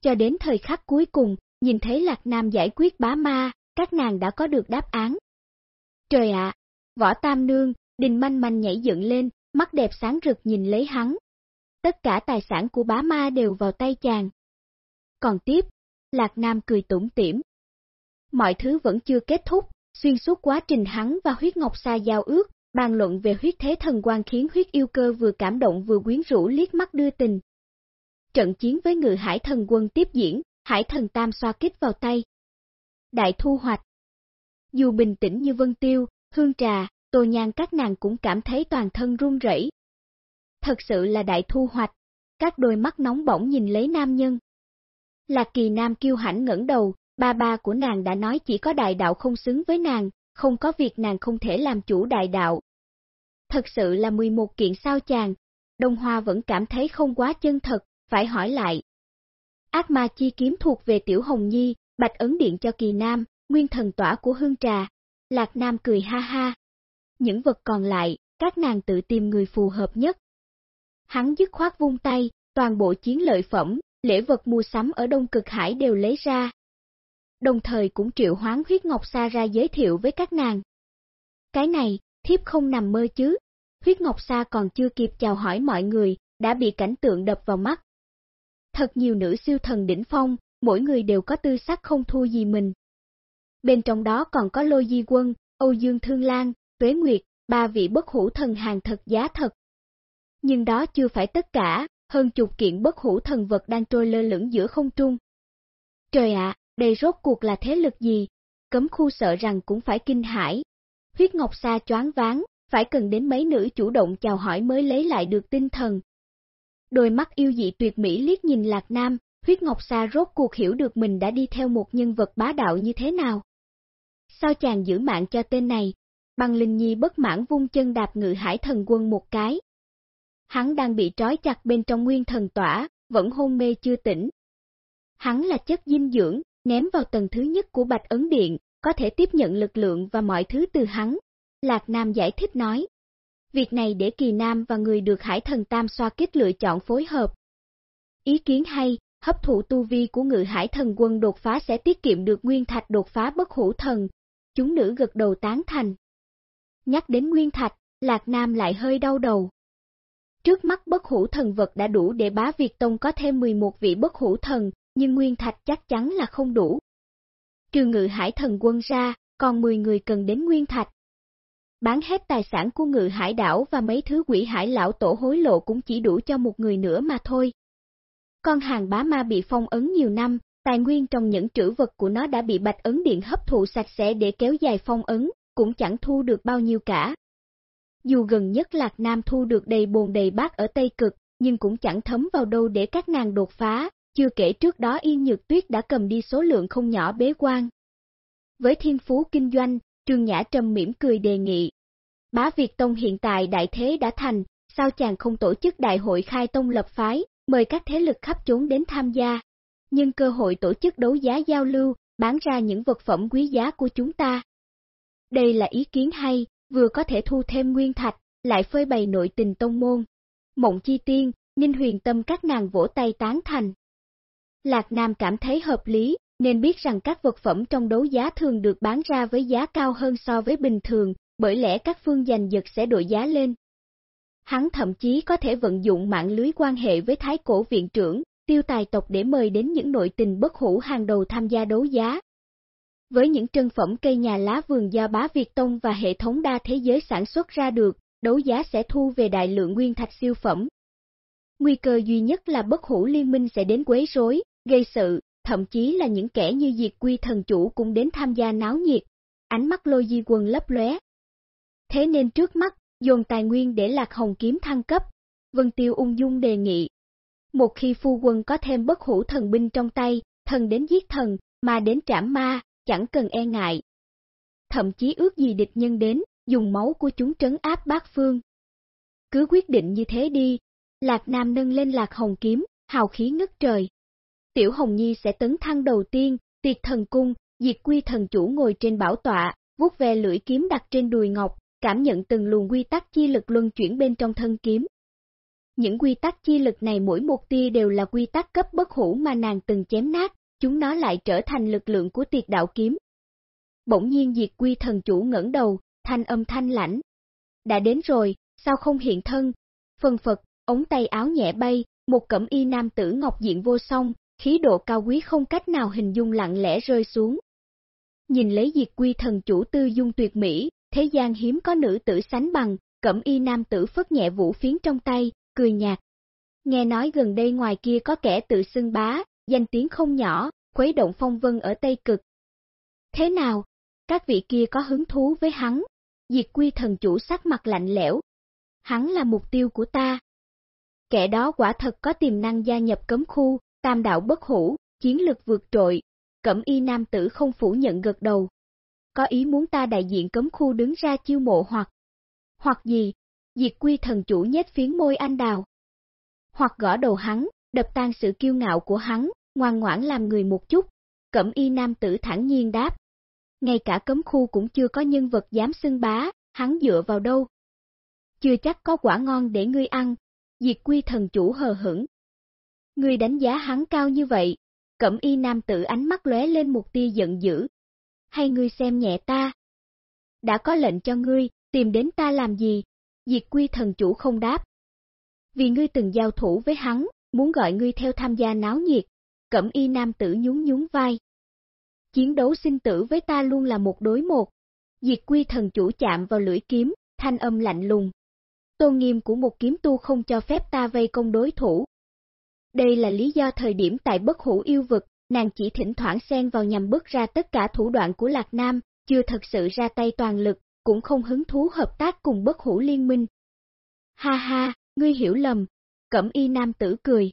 Cho đến thời khắc cuối cùng, nhìn thấy Lạc Nam giải quyết bá ma, các nàng đã có được đáp án. Trời ạ, võ tam nương, đình manh manh nhảy dựng lên, mắt đẹp sáng rực nhìn lấy hắn. Tất cả tài sản của bá ma đều vào tay chàng. Còn tiếp, Lạc Nam cười tủm tỉm. Mọi thứ vẫn chưa kết thúc, Xuyên suốt quá trình hắn và huyết ngọc xa giao ước, bàn luận về huyết thế thần quan khiến huyết yêu cơ vừa cảm động vừa quyến rũ liếc mắt đưa tình. Trận chiến với ngự hải thần quân tiếp diễn, hải thần tam xoa kích vào tay. Đại thu hoạch Dù bình tĩnh như vân tiêu, hương trà, tô nhan các nàng cũng cảm thấy toàn thân run rẩy. Thật sự là đại thu hoạch, các đôi mắt nóng bỏng nhìn lấy nam nhân. Lạc kỳ nam kiêu hãnh ngẩng đầu, Ba ba của nàng đã nói chỉ có đại đạo không xứng với nàng, không có việc nàng không thể làm chủ đại đạo. Thật sự là 11 kiện sao chàng, Đông Hoa vẫn cảm thấy không quá chân thật, phải hỏi lại. Ác ma chi kiếm thuộc về Tiểu Hồng Nhi, Bạch Ấn Điện cho Kỳ Nam, nguyên thần tỏa của hương trà. Lạc Nam cười ha ha. Những vật còn lại, các nàng tự tìm người phù hợp nhất. Hắn dứt khoát vung tay, toàn bộ chiến lợi phẩm, lễ vật mua sắm ở Đông Cực Hải đều lấy ra. Đồng thời cũng triệu hoán huyết ngọc xa ra giới thiệu với các nàng. Cái này, thiếp không nằm mơ chứ. Huyết ngọc xa còn chưa kịp chào hỏi mọi người, đã bị cảnh tượng đập vào mắt. Thật nhiều nữ siêu thần đỉnh phong, mỗi người đều có tư sắc không thua gì mình. Bên trong đó còn có Lô Di Quân, Âu Dương Thương Lan, Tuế Nguyệt, ba vị bất hủ thần hàng thật giá thật. Nhưng đó chưa phải tất cả, hơn chục kiện bất hủ thần vật đang trôi lơ lửng giữa không trung. Trời ạ, đây rốt cuộc là thế lực gì? Cấm khu sợ rằng cũng phải kinh hãi. Huyết Ngọc Sa choáng váng, phải cần đến mấy nữ chủ động chào hỏi mới lấy lại được tinh thần. Đôi mắt yêu dị tuyệt mỹ liếc nhìn Lạc Nam, Huyết Ngọc Sa rốt cuộc hiểu được mình đã đi theo một nhân vật bá đạo như thế nào. Sao chàng giữ mạng cho tên này? Băng Linh Nhi bất mãn vung chân đạp ngự hải thần quân một cái. Hắn đang bị trói chặt bên trong nguyên thần tỏa, vẫn hôn mê chưa tỉnh. Hắn là chất dinh dưỡng, ném vào tầng thứ nhất của Bạch Ấn Điện, có thể tiếp nhận lực lượng và mọi thứ từ hắn. Lạc Nam giải thích nói. Việc này để Kỳ Nam và người được Hải Thần Tam xoa kích lựa chọn phối hợp. Ý kiến hay, hấp thụ tu vi của ngự hải thần quân đột phá sẽ tiết kiệm được nguyên thạch đột phá bất hủ thần. Chúng nữ gật đầu tán thành. Nhắc đến nguyên thạch, Lạc Nam lại hơi đau đầu. Trước mắt bất hủ thần vật đã đủ để bá Việt Tông có thêm 11 vị bất hủ thần, nhưng nguyên thạch chắc chắn là không đủ. Trừ ngự hải thần quân ra, còn 10 người cần đến nguyên thạch. Bán hết tài sản của ngự hải đảo và mấy thứ quỷ hải lão tổ hối lộ cũng chỉ đủ cho một người nữa mà thôi. Con hàng bá ma bị phong ấn nhiều năm, tài nguyên trong những trữ vật của nó đã bị bạch ấn điện hấp thụ sạch sẽ để kéo dài phong ấn, cũng chẳng thu được bao nhiêu cả. Dù gần nhất Lạc Nam thu được đầy bồn đầy bát ở Tây Cực, nhưng cũng chẳng thấm vào đâu để các nàng đột phá, chưa kể trước đó Yên Nhược Tuyết đã cầm đi số lượng không nhỏ bế quan. Với thiên phú kinh doanh, Trương Nhã trầm mỉm cười đề nghị. Bá Việt Tông hiện tại đại thế đã thành, sao chàng không tổ chức đại hội khai tông lập phái, mời các thế lực khắp chốn đến tham gia. Nhưng cơ hội tổ chức đấu giá giao lưu, bán ra những vật phẩm quý giá của chúng ta. Đây là ý kiến hay, vừa có thể thu thêm nguyên thạch, lại phơi bày nội tình tông môn. Mộng chi tiên, Ninh huyền tâm các nàng vỗ tay tán thành. Lạc Nam cảm thấy hợp lý, nên biết rằng các vật phẩm trong đấu giá thường được bán ra với giá cao hơn so với bình thường, bởi lẽ các phương giành giật sẽ đổi giá lên. Hắn thậm chí có thể vận dụng mạng lưới quan hệ với thái cổ viện trưởng, tiêu tài tộc để mời đến những nội tình bất hủ hàng đầu tham gia đấu giá. Với những trân phẩm cây nhà lá vườn do bá Việt Tông và hệ thống đa thế giới sản xuất ra được, đấu giá sẽ thu về đại lượng nguyên thạch siêu phẩm. Nguy cơ duy nhất là bất hủ liên minh sẽ đến quấy rối, gây sự, thậm chí là những kẻ như diệt quy thần chủ cũng đến tham gia náo nhiệt. Ánh mắt lôi di quân lấp lóe. Thế nên trước mắt, dồn tài nguyên để lạc hồng kiếm thăng cấp. Vân Tiêu ung dung đề nghị. Một khi phu quân có thêm bất hủ thần binh trong tay, thần đến giết thần, mà đến trảm ma, chẳng cần e ngại. Thậm chí ước gì địch nhân đến, dùng máu của chúng trấn áp bát phương. Cứ quyết định như thế đi, Lạc Nam nâng lên Lạc Hồng kiếm, hào khí ngất trời. Tiểu Hồng Nhi sẽ tấn thăng đầu tiên, tiệt thần cung, diệt quy thần chủ ngồi trên bảo tọa, vuốt về lưỡi kiếm đặt trên đùi ngọc, cảm nhận từng luồng quy tắc chi lực luân chuyển bên trong thân kiếm. Những quy tắc chi lực này mỗi một tia đều là quy tắc cấp bất hủ mà nàng từng chém nát, chúng nó lại trở thành lực lượng của tiệt đạo kiếm. Bỗng nhiên diệt quy thần chủ ngẩng đầu, thanh âm thanh lãnh. Đã đến rồi, sao không hiện thân? Phần phật, ống tay áo nhẹ bay, một cẩm y nam tử ngọc diện vô song, khí độ cao quý không cách nào hình dung lặng lẽ rơi xuống. Nhìn lấy diệt quy thần chủ tư dung tuyệt mỹ, thế gian hiếm có nữ tử sánh bằng, cẩm y nam tử phất nhẹ vũ phiến trong tay, cười nhạt. Nghe nói gần đây ngoài kia có kẻ tự xưng bá, danh tiếng không nhỏ, khuấy động phong vân ở Tây Cực. Thế nào? Các vị kia có hứng thú với hắn? Diệt quy thần chủ sắc mặt lạnh lẽo. Hắn là mục tiêu của ta. Kẻ đó quả thật có tiềm năng gia nhập cấm khu, tam đạo bất hủ, chiến lực vượt trội. Cẩm y nam tử không phủ nhận gật đầu. Có ý muốn ta đại diện cấm khu đứng ra chiêu mộ hoặc... Hoặc gì? Diệt quy thần chủ nhét phiến môi anh đào. Hoặc gõ đầu hắn, đập tan sự kiêu ngạo của hắn, ngoan ngoãn làm người một chút. Cẩm y nam tử thẳng nhiên đáp. Ngay cả cấm khu cũng chưa có nhân vật dám xưng bá, hắn dựa vào đâu. Chưa chắc có quả ngon để ngươi ăn, diệt quy thần chủ hờ hững. Ngươi đánh giá hắn cao như vậy, cẩm y nam tử ánh mắt lóe lên một tia giận dữ. Hay ngươi xem nhẹ ta? Đã có lệnh cho ngươi, tìm đến ta làm gì? Diệt quy thần chủ không đáp. Vì ngươi từng giao thủ với hắn, muốn gọi ngươi theo tham gia náo nhiệt. Cẩm y nam tử nhún nhún vai. Chiến đấu sinh tử với ta luôn là một đối một. Diệt quy thần chủ chạm vào lưỡi kiếm, thanh âm lạnh lùng. Tôn nghiêm của một kiếm tu không cho phép ta vây công đối thủ. Đây là lý do thời điểm tại bất hủ yêu vực, nàng chỉ thỉnh thoảng xen vào nhằm bước ra tất cả thủ đoạn của Lạc Nam, chưa thật sự ra tay toàn lực, cũng không hứng thú hợp tác cùng bất hủ liên minh. Ha ha, ngươi hiểu lầm, cẩm y nam tử cười.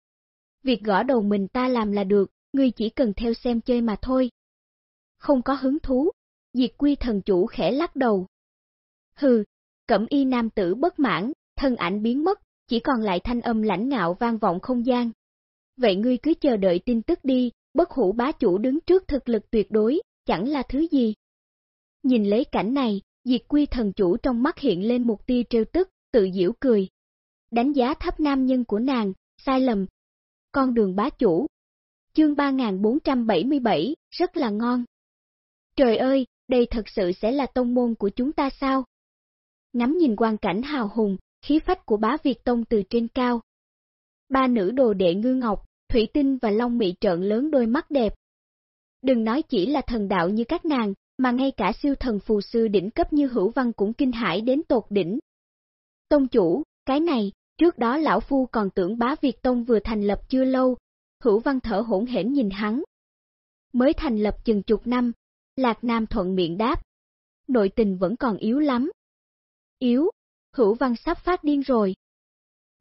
Việc gõ đầu mình ta làm là được, ngươi chỉ cần theo xem chơi mà thôi. Không có hứng thú, diệt quy thần chủ khẽ lắc đầu. Hừ, cẩm y nam tử bất mãn, thân ảnh biến mất, chỉ còn lại thanh âm lãnh ngạo vang vọng không gian. Vậy ngươi cứ chờ đợi tin tức đi, bất hủ bá chủ đứng trước thực lực tuyệt đối, chẳng là thứ gì. Nhìn lấy cảnh này, diệt quy thần chủ trong mắt hiện lên một tia trêu tức, tự giễu cười. Đánh giá thấp nam nhân của nàng, sai lầm. Con đường bá chủ. Chương 3477, rất là ngon. Trời ơi, đây thật sự sẽ là tông môn của chúng ta sao? Ngắm nhìn quan cảnh hào hùng, khí phách của bá Việt Tông từ trên cao. Ba nữ đồ đệ ngư ngọc, thủy tinh và long mị trợn lớn đôi mắt đẹp. Đừng nói chỉ là thần đạo như các nàng, mà ngay cả siêu thần phù sư đỉnh cấp như hữu văn cũng kinh hãi đến tột đỉnh. Tông chủ, cái này, trước đó lão phu còn tưởng bá Việt Tông vừa thành lập chưa lâu, hữu văn thở hỗn hển nhìn hắn. Mới thành lập chừng chục năm, Lạc Nam thuận miệng đáp. Nội tình vẫn còn yếu lắm. Yếu, hữu văn sắp phát điên rồi.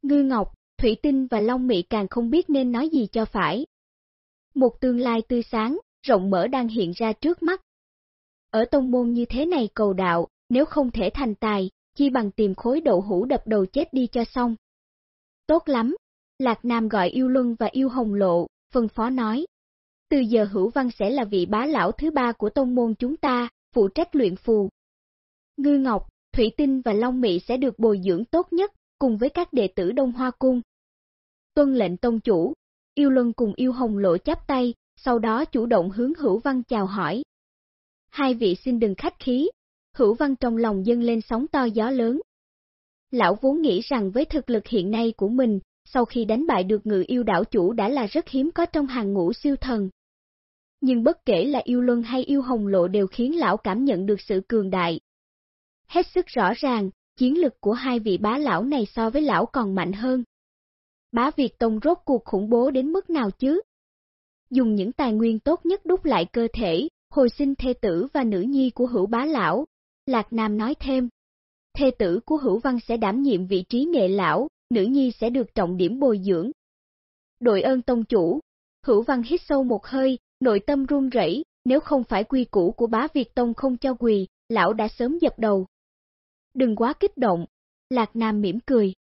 Ngư Ngọc, Thủy Tinh và Long Mị càng không biết nên nói gì cho phải. Một tương lai tươi sáng, rộng mở đang hiện ra trước mắt. Ở tông môn như thế này cầu đạo, nếu không thể thành tài, chi bằng tìm khối đậu hũ đập đầu chết đi cho xong. Tốt lắm, Lạc Nam gọi yêu luân và yêu hồng lộ, phân phó nói. Từ giờ hữu văn sẽ là vị bá lão thứ ba của tông môn chúng ta, phụ trách luyện phù. Ngư Ngọc, Thủy Tinh và Long Mị sẽ được bồi dưỡng tốt nhất, cùng với các đệ tử Đông Hoa Cung. Tuân lệnh tông chủ, yêu luân cùng yêu hồng lộ chắp tay, sau đó chủ động hướng hữu văn chào hỏi. Hai vị xin đừng khách khí, hữu văn trong lòng dâng lên sóng to gió lớn. Lão vốn nghĩ rằng với thực lực hiện nay của mình, sau khi đánh bại được ngự yêu đảo chủ đã là rất hiếm có trong hàng ngũ siêu thần. Nhưng bất kể là yêu luân hay yêu hồng lộ đều khiến lão cảm nhận được sự cường đại. Hết sức rõ ràng, chiến lực của hai vị bá lão này so với lão còn mạnh hơn. Bá Việt Tông rốt cuộc khủng bố đến mức nào chứ? Dùng những tài nguyên tốt nhất đúc lại cơ thể, hồi sinh thê tử và nữ nhi của hữu bá lão. Lạc Nam nói thêm, thê tử của hữu văn sẽ đảm nhiệm vị trí nghệ lão, nữ nhi sẽ được trọng điểm bồi dưỡng. Đội ơn tông chủ, hữu văn hít sâu một hơi, nội tâm run rẩy, nếu không phải quy củ của bá Việt Tông không cho quỳ, lão đã sớm dập đầu. Đừng quá kích động, Lạc Nam mỉm cười.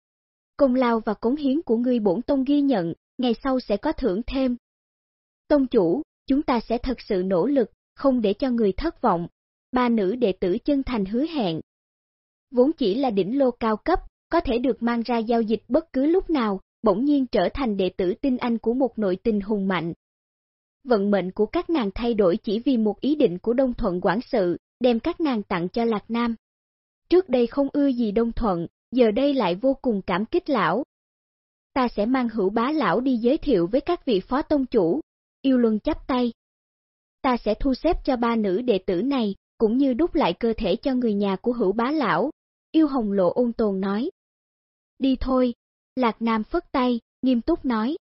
Công lao và cống hiến của ngươi bổn tông ghi nhận, ngày sau sẽ có thưởng thêm. Tông chủ, chúng ta sẽ thật sự nỗ lực, không để cho người thất vọng. Ba nữ đệ tử chân thành hứa hẹn. Vốn chỉ là đỉnh lô cao cấp, có thể được mang ra giao dịch bất cứ lúc nào, bỗng nhiên trở thành đệ tử tinh anh của một nội tình hùng mạnh. Vận mệnh của các nàng thay đổi chỉ vì một ý định của Đông Thuận quản sự, đem các nàng tặng cho Lạc Nam. Trước đây không ưa gì Đông Thuận, giờ đây lại vô cùng cảm kích lão. Ta sẽ mang hữu bá lão đi giới thiệu với các vị phó tông chủ, yêu luân chắp tay. Ta sẽ thu xếp cho ba nữ đệ tử này, cũng như đúc lại cơ thể cho người nhà của hữu bá lão, yêu hồng lộ ôn tồn nói. Đi thôi, Lạc Nam phất tay, nghiêm túc nói.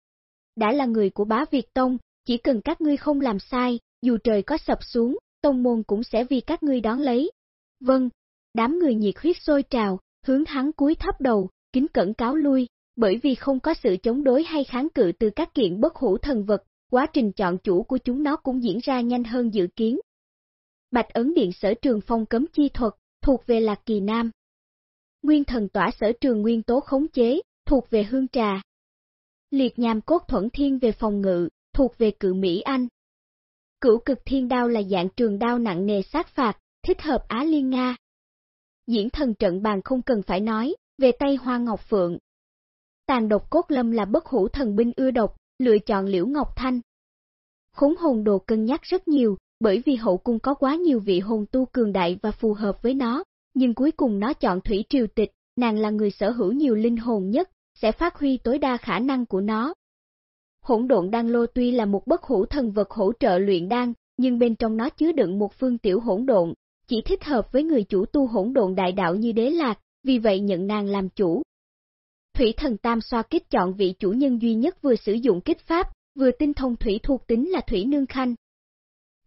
Đã là người của bá Việt Tông, chỉ cần các ngươi không làm sai, dù trời có sập xuống, tông môn cũng sẽ vì các ngươi đón lấy. Vâng, đám người nhiệt huyết sôi trào, hướng hắn cúi thấp đầu, kính cẩn cáo lui, bởi vì không có sự chống đối hay kháng cự từ các kiện bất hủ thần vật, quá trình chọn chủ của chúng nó cũng diễn ra nhanh hơn dự kiến. Bạch Ấn Điện sở trường phong cấm chi thuật, thuộc về Lạc Kỳ Nam. Nguyên thần tỏa sở trường nguyên tố khống chế, thuộc về Hương Trà. Liệt nhàm cốt thuẫn thiên về phòng ngự, thuộc về cự Mỹ Anh. Cửu cực thiên đao là dạng trường đao nặng nề sát phạt, thích hợp Á Liên Nga. Diễn thần trận bàn không cần phải nói, về tay Hoa Ngọc Phượng. Tàn độc cốt lâm là bất hủ thần binh ưa độc, lựa chọn Liễu Ngọc Thanh. Khốn hồn đồ cân nhắc rất nhiều, bởi vì hậu cung có quá nhiều vị hồn tu cường đại và phù hợp với nó, nhưng cuối cùng nó chọn Thủy Triều Tịch, nàng là người sở hữu nhiều linh hồn nhất, sẽ phát huy tối đa khả năng của nó. Hỗn độn đan lô tuy là một bất hủ thần vật hỗ trợ luyện đan, nhưng bên trong nó chứa đựng một phương tiểu hỗn độn, chỉ thích hợp với người chủ tu hỗn độn đại đạo như đế lạc, vì vậy nhận nàng làm chủ. Thủy thần tam xoa kích chọn vị chủ nhân duy nhất vừa sử dụng kích pháp, vừa tinh thông thủy thuộc tính là Thủy Nương Khanh.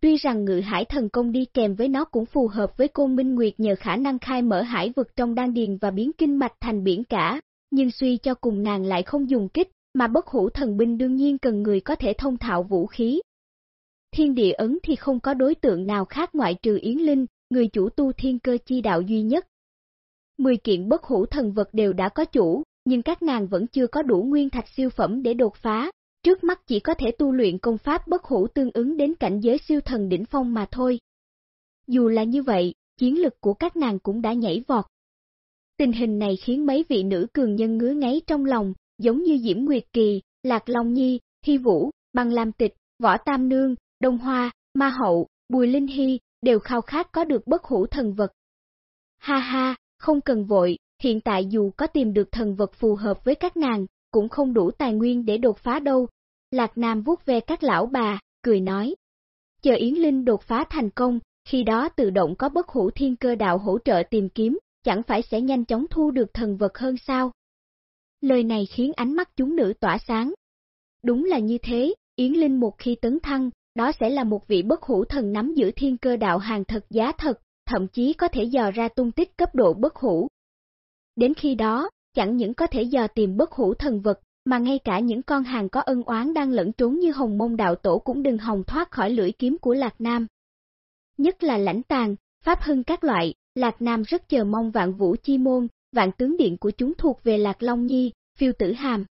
Tuy rằng ngự hải thần công đi kèm với nó cũng phù hợp với cô minh nguyệt nhờ khả năng khai mở hải vực trong đan điền và biến kinh mạch thành biển cả, nhưng suy cho cùng nàng lại không dùng kích, mà bất hủ thần binh đương nhiên cần người có thể thông thạo vũ khí. Thiên địa ấn thì không có đối tượng nào khác ngoại trừ Yến Linh, người chủ tu thiên cơ chi đạo duy nhất. Mười kiện bất hủ thần vật đều đã có chủ, nhưng các nàng vẫn chưa có đủ nguyên thạch siêu phẩm để đột phá, trước mắt chỉ có thể tu luyện công pháp bất hủ tương ứng đến cảnh giới siêu thần đỉnh phong mà thôi. Dù là như vậy, chiến lực của các nàng cũng đã nhảy vọt. Tình hình này khiến mấy vị nữ cường nhân ngứa ngáy trong lòng, giống như Diễm Nguyệt Kỳ, Lạc Long Nhi, Hy Vũ, Bằng Lam Tịch, Võ Tam Nương, Đông Hoa, Ma Hậu, Bùi Linh Hy, đều khao khát có được bất hủ thần vật. Ha ha, không cần vội, hiện tại dù có tìm được thần vật phù hợp với các nàng, cũng không đủ tài nguyên để đột phá đâu. Lạc Nam vuốt ve các lão bà, cười nói. Chờ Yến Linh đột phá thành công, khi đó tự động có bất hủ thiên cơ đạo hỗ trợ tìm kiếm, chẳng phải sẽ nhanh chóng thu được thần vật hơn sao? Lời này khiến ánh mắt chúng nữ tỏa sáng. Đúng là như thế, Yến Linh một khi tấn thăng, đó sẽ là một vị bất hủ thần nắm giữ thiên cơ đạo hàng thật giá thật, thậm chí có thể dò ra tung tích cấp độ bất hủ. Đến khi đó, chẳng những có thể dò tìm bất hủ thần vật, mà ngay cả những con hàng có ân oán đang lẫn trốn như hồng mông đạo tổ cũng đừng hòng thoát khỏi lưỡi kiếm của Lạc Nam. Nhất là lãnh tàng, pháp hưng các loại, Lạc Nam rất chờ mong vạn vũ chi môn, vạn tướng điện của chúng thuộc về Lạc Long Nhi, phiêu tử hàm.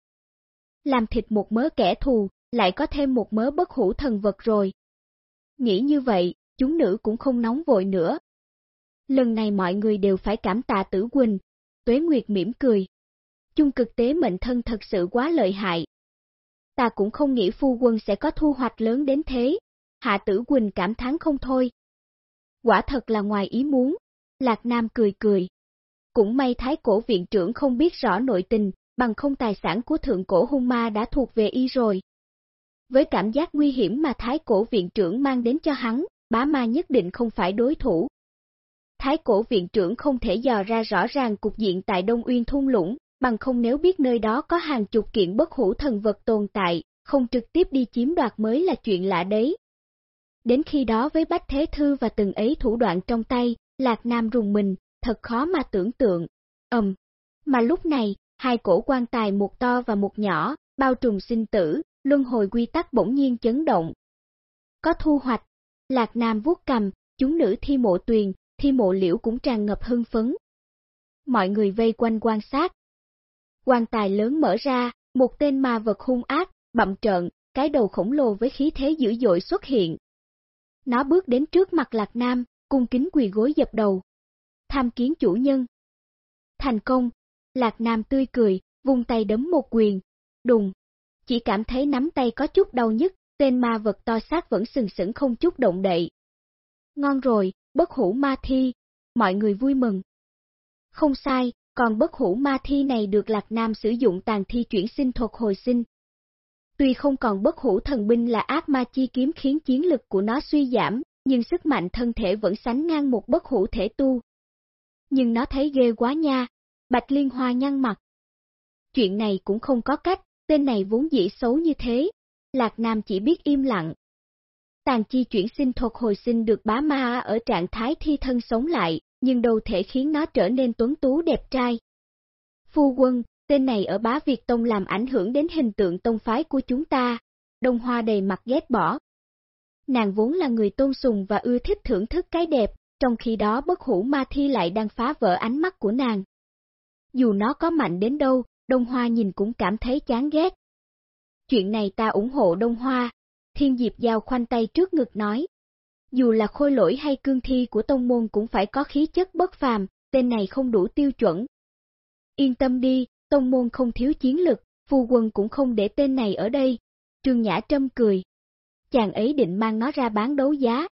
Làm thịt một mớ kẻ thù, lại có thêm một mớ bất hủ thần vật rồi. Nghĩ như vậy, chúng nữ cũng không nóng vội nữa. Lần này mọi người đều phải cảm tạ tử Quỳnh, Tuế Nguyệt mỉm cười. Chung cực tế mệnh thân thật sự quá lợi hại. Ta cũng không nghĩ phu quân sẽ có thu hoạch lớn đến thế, Hạ tử Quỳnh cảm thán không thôi. Quả thật là ngoài ý muốn, Lạc Nam cười cười. Cũng may thái cổ viện trưởng không biết rõ nội tình, bằng không tài sản của thượng cổ hung ma đã thuộc về y rồi. Với cảm giác nguy hiểm mà thái cổ viện trưởng mang đến cho hắn, bá ma nhất định không phải đối thủ. Thái cổ viện trưởng không thể dò ra rõ ràng cục diện tại Đông Uyên thung lũng, bằng không nếu biết nơi đó có hàng chục kiện bất hủ thần vật tồn tại, không trực tiếp đi chiếm đoạt mới là chuyện lạ đấy. Đến khi đó với Bách Thế Thư và từng ấy thủ đoạn trong tay, Lạc Nam rùng mình, thật khó mà tưởng tượng. Ầm. Um. Mà lúc này, hai cổ quan tài một to và một nhỏ, bao trùm sinh tử, luân hồi quy tắc bỗng nhiên chấn động. Có thu hoạch, Lạc Nam vuốt cầm, chúng nữ thi mộ tuyền, thi mộ liễu cũng tràn ngập hưng phấn. Mọi người vây quanh quan sát. Quan tài lớn mở ra, một tên ma vật hung ác, bậm trợn, cái đầu khổng lồ với khí thế dữ dội xuất hiện. Nó bước đến trước mặt Lạc Nam, cung kính quỳ gối dập đầu. Tham kiến chủ nhân. Thành công, Lạc Nam tươi cười, vung tay đấm một quyền, đùng. Chỉ cảm thấy nắm tay có chút đau nhức, tên ma vật to xác vẫn sừng sững không chút động đậy. Ngon rồi, bất hủ ma thi, mọi người vui mừng. Không sai, còn bất hủ ma thi này được Lạc Nam sử dụng tàn thi chuyển sinh thuật hồi sinh. Tuy không còn bất hủ thần binh là ác ma chi kiếm khiến chiến lực của nó suy giảm, nhưng sức mạnh thân thể vẫn sánh ngang một bất hủ thể tu. Nhưng nó thấy ghê quá nha, Bạch Liên Hoa nhăn mặt. Chuyện này cũng không có cách, tên này vốn dĩ xấu như thế, Lạc Nam chỉ biết im lặng. Tàn chi chuyển sinh thuật hồi sinh được bá ma ở trạng thái thi thân sống lại, nhưng đầu thể khiến nó trở nên tuấn tú đẹp trai. Phu quân, tên này ở bá Việt Tông làm ảnh hưởng đến hình tượng tông phái của chúng ta. Đông Hoa đầy mặt ghét bỏ, Nàng vốn là người tôn sùng và ưa thích thưởng thức cái đẹp, trong khi đó bất hủ ma thi lại đang phá vỡ ánh mắt của nàng. Dù nó có mạnh đến đâu, Đông Hoa nhìn cũng cảm thấy chán ghét. Chuyện này ta ủng hộ Đông Hoa. Thiên Diệp Giao khoanh tay trước ngực nói. Dù là khôi lỗi hay cương thi của tông môn cũng phải có khí chất bất phàm, tên này không đủ tiêu chuẩn. Yên tâm đi, tông môn không thiếu chiến lực, Phu quân cũng không để tên này ở đây. Trương Nhã Trâm cười. Chàng ấy định mang nó ra bán đấu giá.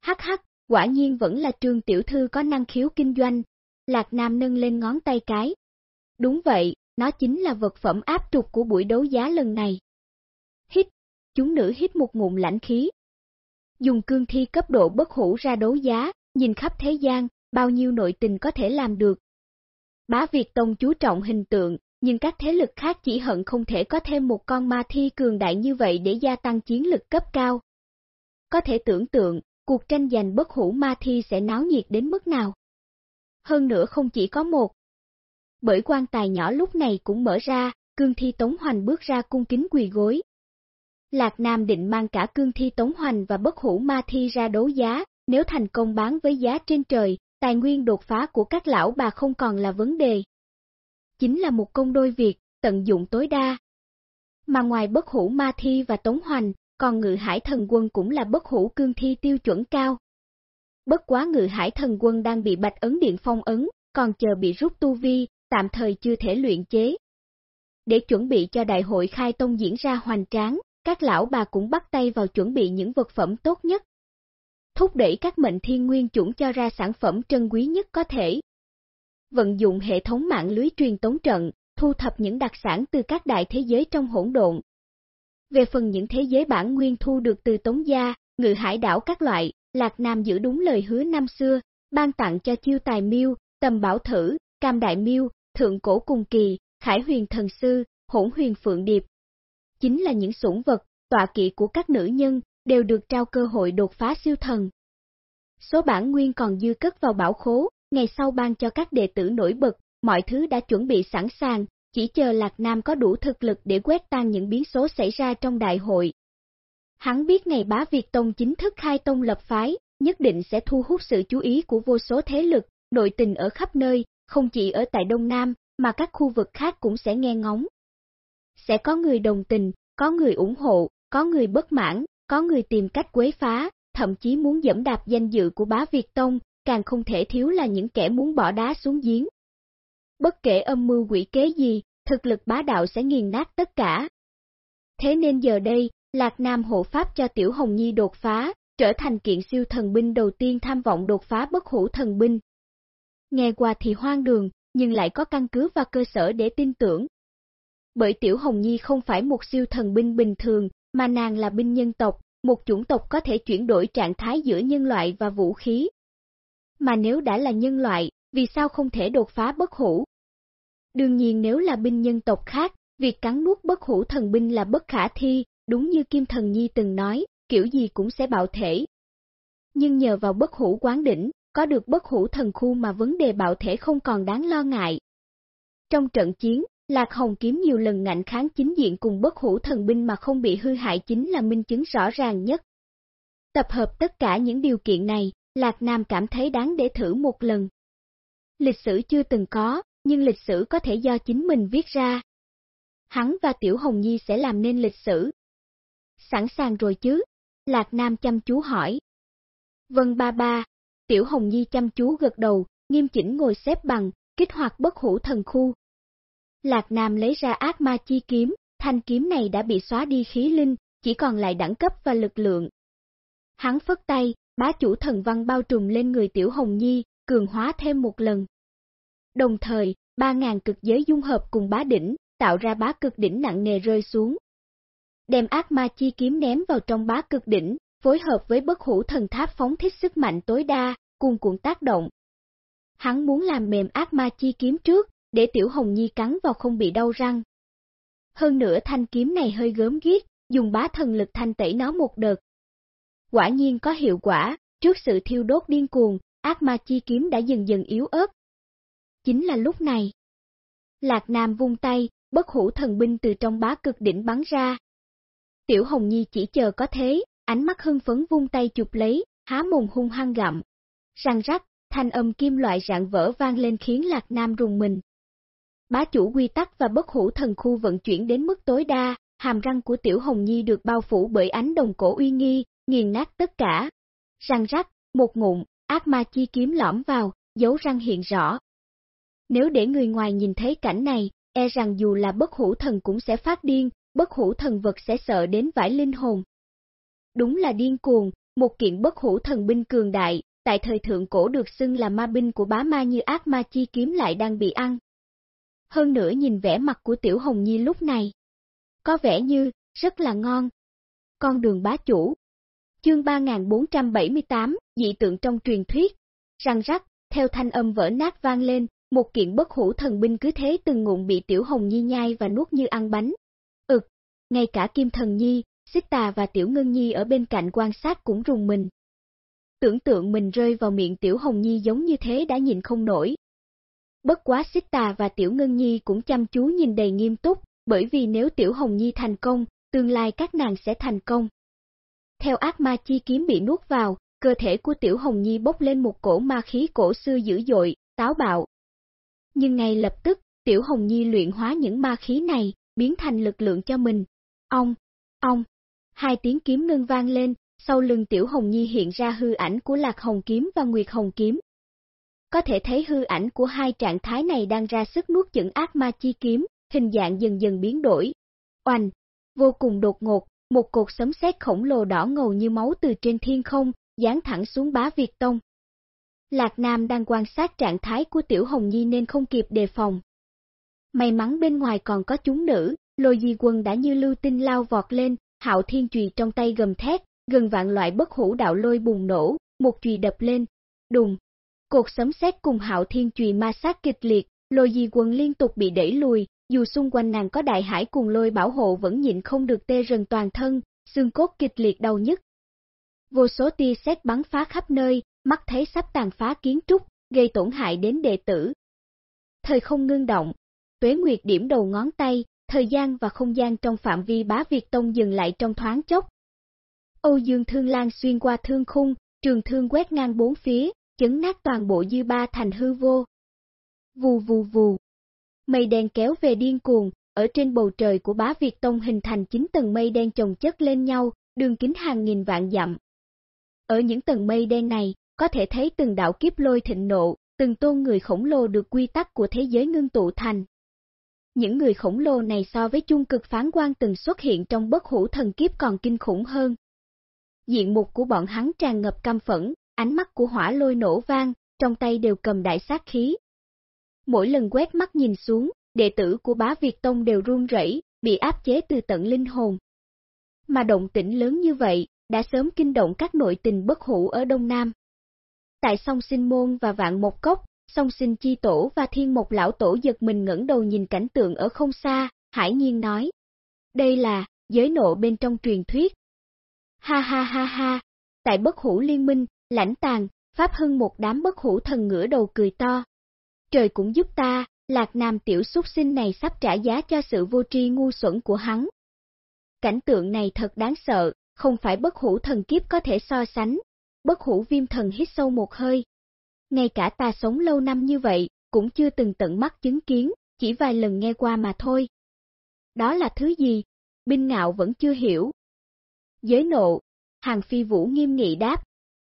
Hắc hắc, quả nhiên vẫn là trương tiểu thư có năng khiếu kinh doanh. Lạc Nam nâng lên ngón tay cái. Đúng vậy, nó chính là vật phẩm áp trục của buổi đấu giá lần này. Hít, chúng nữ hít một ngụm lãnh khí. Dùng cương thi cấp độ bất hủ ra đấu giá, nhìn khắp thế gian, bao nhiêu nội tình có thể làm được. Bá Việt Tông chú trọng hình tượng, nhưng các thế lực khác chỉ hận không thể có thêm một con ma thi cường đại như vậy để gia tăng chiến lực cấp cao. Có thể tưởng tượng, cuộc tranh giành bất hủ ma thi sẽ náo nhiệt đến mức nào. Hơn nữa không chỉ có một. Bởi quan tài nhỏ lúc này cũng mở ra, cương thi Tống Hoành bước ra cung kính quỳ gối. Lạc Nam định mang cả cương thi Tống Hoành và bất hủ ma thi ra đấu giá, nếu thành công bán với giá trên trời, tài nguyên đột phá của các lão bà không còn là vấn đề. Chính là một công đôi việc, tận dụng tối đa. Mà ngoài bất hủ ma thi và tống hoành, còn ngự hải thần quân cũng là bất hủ cương thi tiêu chuẩn cao. Bất quá ngự hải thần quân đang bị bạch ấn điện phong ấn, còn chờ bị rút tu vi, tạm thời chưa thể luyện chế. Để chuẩn bị cho đại hội khai tông diễn ra hoành tráng, các lão bà cũng bắt tay vào chuẩn bị những vật phẩm tốt nhất, thúc đẩy các mệnh thiên nguyên chủng cho ra sản phẩm trân quý nhất có thể. Vận dụng hệ thống mạng lưới truyền tống trận, thu thập những đặc sản từ các đại thế giới trong hỗn độn. Về phần những thế giới bản nguyên thu được từ Tống Gia, ngự hải đảo các loại, Lạc Nam giữ đúng lời hứa năm xưa, ban tặng cho chiêu tài miêu, tầm bảo thử, cam đại miêu, thượng cổ cùng kỳ, khải huyền thần sư, hỗn huyền phượng điệp. Chính là những sủng vật, tọa kỵ của các nữ nhân, đều được trao cơ hội đột phá siêu thần. Số bản nguyên còn dư cất vào bảo khố, ngày sau ban cho các đệ tử nổi bật, mọi thứ đã chuẩn bị sẵn sàng, chỉ chờ Lạc Nam có đủ thực lực để quét tan những biến số xảy ra trong đại hội. Hắn biết ngày bá Việt Tông chính thức khai tông lập phái, nhất định sẽ thu hút sự chú ý của vô số thế lực, nội tình ở khắp nơi, không chỉ ở tại Đông Nam, mà các khu vực khác cũng sẽ nghe ngóng. Sẽ có người đồng tình, có người ủng hộ, có người bất mãn, có người tìm cách quấy phá, thậm chí muốn dẫm đạp danh dự của bá Việt Tông, càng không thể thiếu là những kẻ muốn bỏ đá xuống giếng. Bất kể âm mưu quỷ kế gì, thực lực bá đạo sẽ nghiền nát tất cả. Thế nên giờ đây, Lạc Nam hộ pháp cho Tiểu Hồng Nhi đột phá, trở thành kiện siêu thần binh đầu tiên tham vọng đột phá bất hủ thần binh. Nghe qua thì hoang đường, nhưng lại có căn cứ và cơ sở để tin tưởng. Bởi Tiểu Hồng Nhi không phải một siêu thần binh bình thường, mà nàng là binh nhân tộc, một chủng tộc có thể chuyển đổi trạng thái giữa nhân loại và vũ khí. Mà nếu đã là nhân loại, vì sao không thể đột phá bất hủ? Đương nhiên nếu là binh nhân tộc khác, việc cắn nuốt bất hủ thần binh là bất khả thi, đúng như Kim Thần Nhi từng nói, kiểu gì cũng sẽ bạo thể. Nhưng nhờ vào bất hủ quán đỉnh, có được bất hủ thần khu mà vấn đề bạo thể không còn đáng lo ngại. Trong trận chiến, Lạc Hồng kiếm nhiều lần ngạnh kháng chính diện cùng bất hủ thần binh mà không bị hư hại chính là minh chứng rõ ràng nhất. Tập hợp tất cả những điều kiện này, Lạc Nam cảm thấy đáng để thử một lần. Lịch sử chưa từng có, nhưng lịch sử có thể do chính mình viết ra. Hắn và Tiểu Hồng Nhi sẽ làm nên lịch sử. Sẵn sàng rồi chứ? Lạc Nam chăm chú hỏi. Vâng ba ba, Tiểu Hồng Nhi chăm chú gật đầu, nghiêm chỉnh ngồi xếp bằng, kích hoạt bất hủ thần khu, Lạc Nam lấy ra ác ma chi kiếm, thanh kiếm này đã bị xóa đi khí linh, chỉ còn lại đẳng cấp và lực lượng. Hắn phất tay, bá chủ thần văn bao trùm lên người Tiểu Hồng Nhi, cường hóa thêm một lần. Đồng thời, ba ngàn cực giới dung hợp cùng bá đỉnh, tạo ra bá cực đỉnh nặng nề rơi xuống. Đem ác ma chi kiếm ném vào trong bá cực đỉnh, phối hợp với bất hủ thần tháp phóng thích sức mạnh tối đa, cùng cuộn tác động. Hắn muốn làm mềm ác ma chi kiếm trước, để Tiểu Hồng Nhi cắn vào không bị đau răng. Hơn nữa thanh kiếm này hơi gớm ghiết dùng bá thần lực thanh tẩy nó một đợt. Quả nhiên có hiệu quả, trước sự thiêu đốt điên cuồng, ác ma chi kiếm đã dần dần yếu ớt. Chính là lúc này. Lạc Nam vung tay, bất hủ thần binh từ trong bá cực đỉnh bắn ra. Tiểu Hồng Nhi chỉ chờ có thế, ánh mắt hưng phấn vung tay chụp lấy, há mồm hung hăng gặm. Răng rắc, thanh âm kim loại rạn vỡ vang lên khiến Lạc Nam rùng mình. Bá chủ quy tắc và bất hủ thần khu vận chuyển đến mức tối đa, hàm răng của Tiểu Hồng Nhi được bao phủ bởi ánh đồng cổ uy nghi, nghiền nát tất cả. Răng rắc, một ngụm, ác ma chi kiếm lõm vào, dấu răng hiện rõ. Nếu để người ngoài nhìn thấy cảnh này, e rằng dù là bất hủ thần cũng sẽ phát điên, bất hủ thần vật sẽ sợ đến vãi linh hồn. Đúng là điên cuồng, một kiện bất hủ thần binh cường đại, tại thời thượng cổ được xưng là ma binh của bá ma như ác ma chi kiếm lại đang bị ăn. Hơn nữa nhìn vẻ mặt của Tiểu Hồng Nhi lúc này. Có vẻ như, rất là ngon. Con đường bá chủ. Chương 3478, dị tượng trong truyền thuyết. Răng rắc, theo thanh âm vỡ nát vang lên, một kiện bất hủ thần binh cứ thế từng ngụm bị Tiểu Hồng Nhi nhai và nuốt như ăn bánh. Ực, ngay cả Kim Thần Nhi, Xích Tà và Tiểu Ngân Nhi ở bên cạnh quan sát cũng rùng mình. Tưởng tượng mình rơi vào miệng Tiểu Hồng Nhi giống như thế đã nhìn không nổi. Bất quá Xích Tà và Tiểu Ngân Nhi cũng chăm chú nhìn đầy nghiêm túc, bởi vì nếu Tiểu Hồng Nhi thành công, tương lai các nàng sẽ thành công. Theo ác ma chi kiếm bị nuốt vào, cơ thể của Tiểu Hồng Nhi bốc lên một cổ ma khí cổ xưa dữ dội, táo bạo. Nhưng ngay lập tức, Tiểu Hồng Nhi luyện hóa những ma khí này, biến thành lực lượng cho mình. Ông, ông, hai tiếng kiếm ngân vang lên, sau lưng Tiểu Hồng Nhi hiện ra hư ảnh của Lạc Hồng Kiếm và Nguyệt Hồng Kiếm. Có thể thấy hư ảnh của hai trạng thái này đang ra sức nuốt chửng ác ma chi kiếm, hình dạng dần dần biến đổi. Oanh, vô cùng đột ngột, một cột sấm sét khổng lồ đỏ ngầu như máu từ trên thiên không, dán thẳng xuống bá Việt Tông. Lạc Nam đang quan sát trạng thái của Tiểu Hồng Nhi nên không kịp đề phòng. May mắn bên ngoài còn có chúng nữ, lôi di quân đã như lưu tinh lao vọt lên, hạo thiên chùy trong tay gầm thét, gần vạn loại bất hủ đạo lôi bùng nổ, một chùy đập lên, đùng. Cột sấm sét cùng hạo thiên chùy ma sát kịch liệt, lôi di quân liên tục bị đẩy lùi, dù xung quanh nàng có đại hải cùng lôi bảo hộ vẫn nhịn không được tê rần toàn thân, xương cốt kịch liệt đau nhức. Vô số tia sét bắn phá khắp nơi, mắt thấy sắp tàn phá kiến trúc, gây tổn hại đến đệ tử. Thời không ngưng động, tuế nguyệt điểm đầu ngón tay, thời gian và không gian trong phạm vi bá Việt Tông dừng lại trong thoáng chốc. Âu Dương Thương Lan xuyên qua thương khung, trường thương quét ngang bốn phía, chấn nát toàn bộ dư ba thành hư vô. Vù vù vù. Mây đen kéo về điên cuồng, ở trên bầu trời của bá Việt Tông hình thành chín tầng mây đen chồng chất lên nhau, đường kính hàng nghìn vạn dặm. Ở những tầng mây đen này, có thể thấy từng đạo kiếp lôi thịnh nộ, từng tôn người khổng lồ được quy tắc của thế giới ngưng tụ thành. Những người khổng lồ này so với chung cực phán quan từng xuất hiện trong bất hủ thần kiếp còn kinh khủng hơn. Diện mục của bọn hắn tràn ngập căm phẫn, ánh mắt của hỏa lôi nổ vang, trong tay đều cầm đại sát khí. Mỗi lần quét mắt nhìn xuống, đệ tử của bá Việt Tông đều run rẩy, bị áp chế từ tận linh hồn. Mà động tĩnh lớn như vậy, đã sớm kinh động các nội tình bất hủ ở Đông Nam. Tại sông Sinh Môn và Vạn Một Cốc, song sinh chi tổ và thiên một lão tổ giật mình ngẩng đầu nhìn cảnh tượng ở không xa, hải nhiên nói. Đây là, giới nộ bên trong truyền thuyết. Ha ha ha ha, tại bất hủ liên minh, lãnh tàng, pháp hưng một đám bất hủ thần ngửa đầu cười to. Trời cũng giúp ta, lạc nam tiểu xuất sinh này sắp trả giá cho sự vô tri ngu xuẩn của hắn. Cảnh tượng này thật đáng sợ, không phải bất hủ thần kiếp có thể so sánh. Bất hủ viêm thần hít sâu một hơi, ngay cả ta sống lâu năm như vậy, cũng chưa từng tận mắt chứng kiến, chỉ vài lần nghe qua mà thôi. Đó là thứ gì? Binh ngạo vẫn chưa hiểu. Giới nộ, hàng phi vũ nghiêm nghị đáp.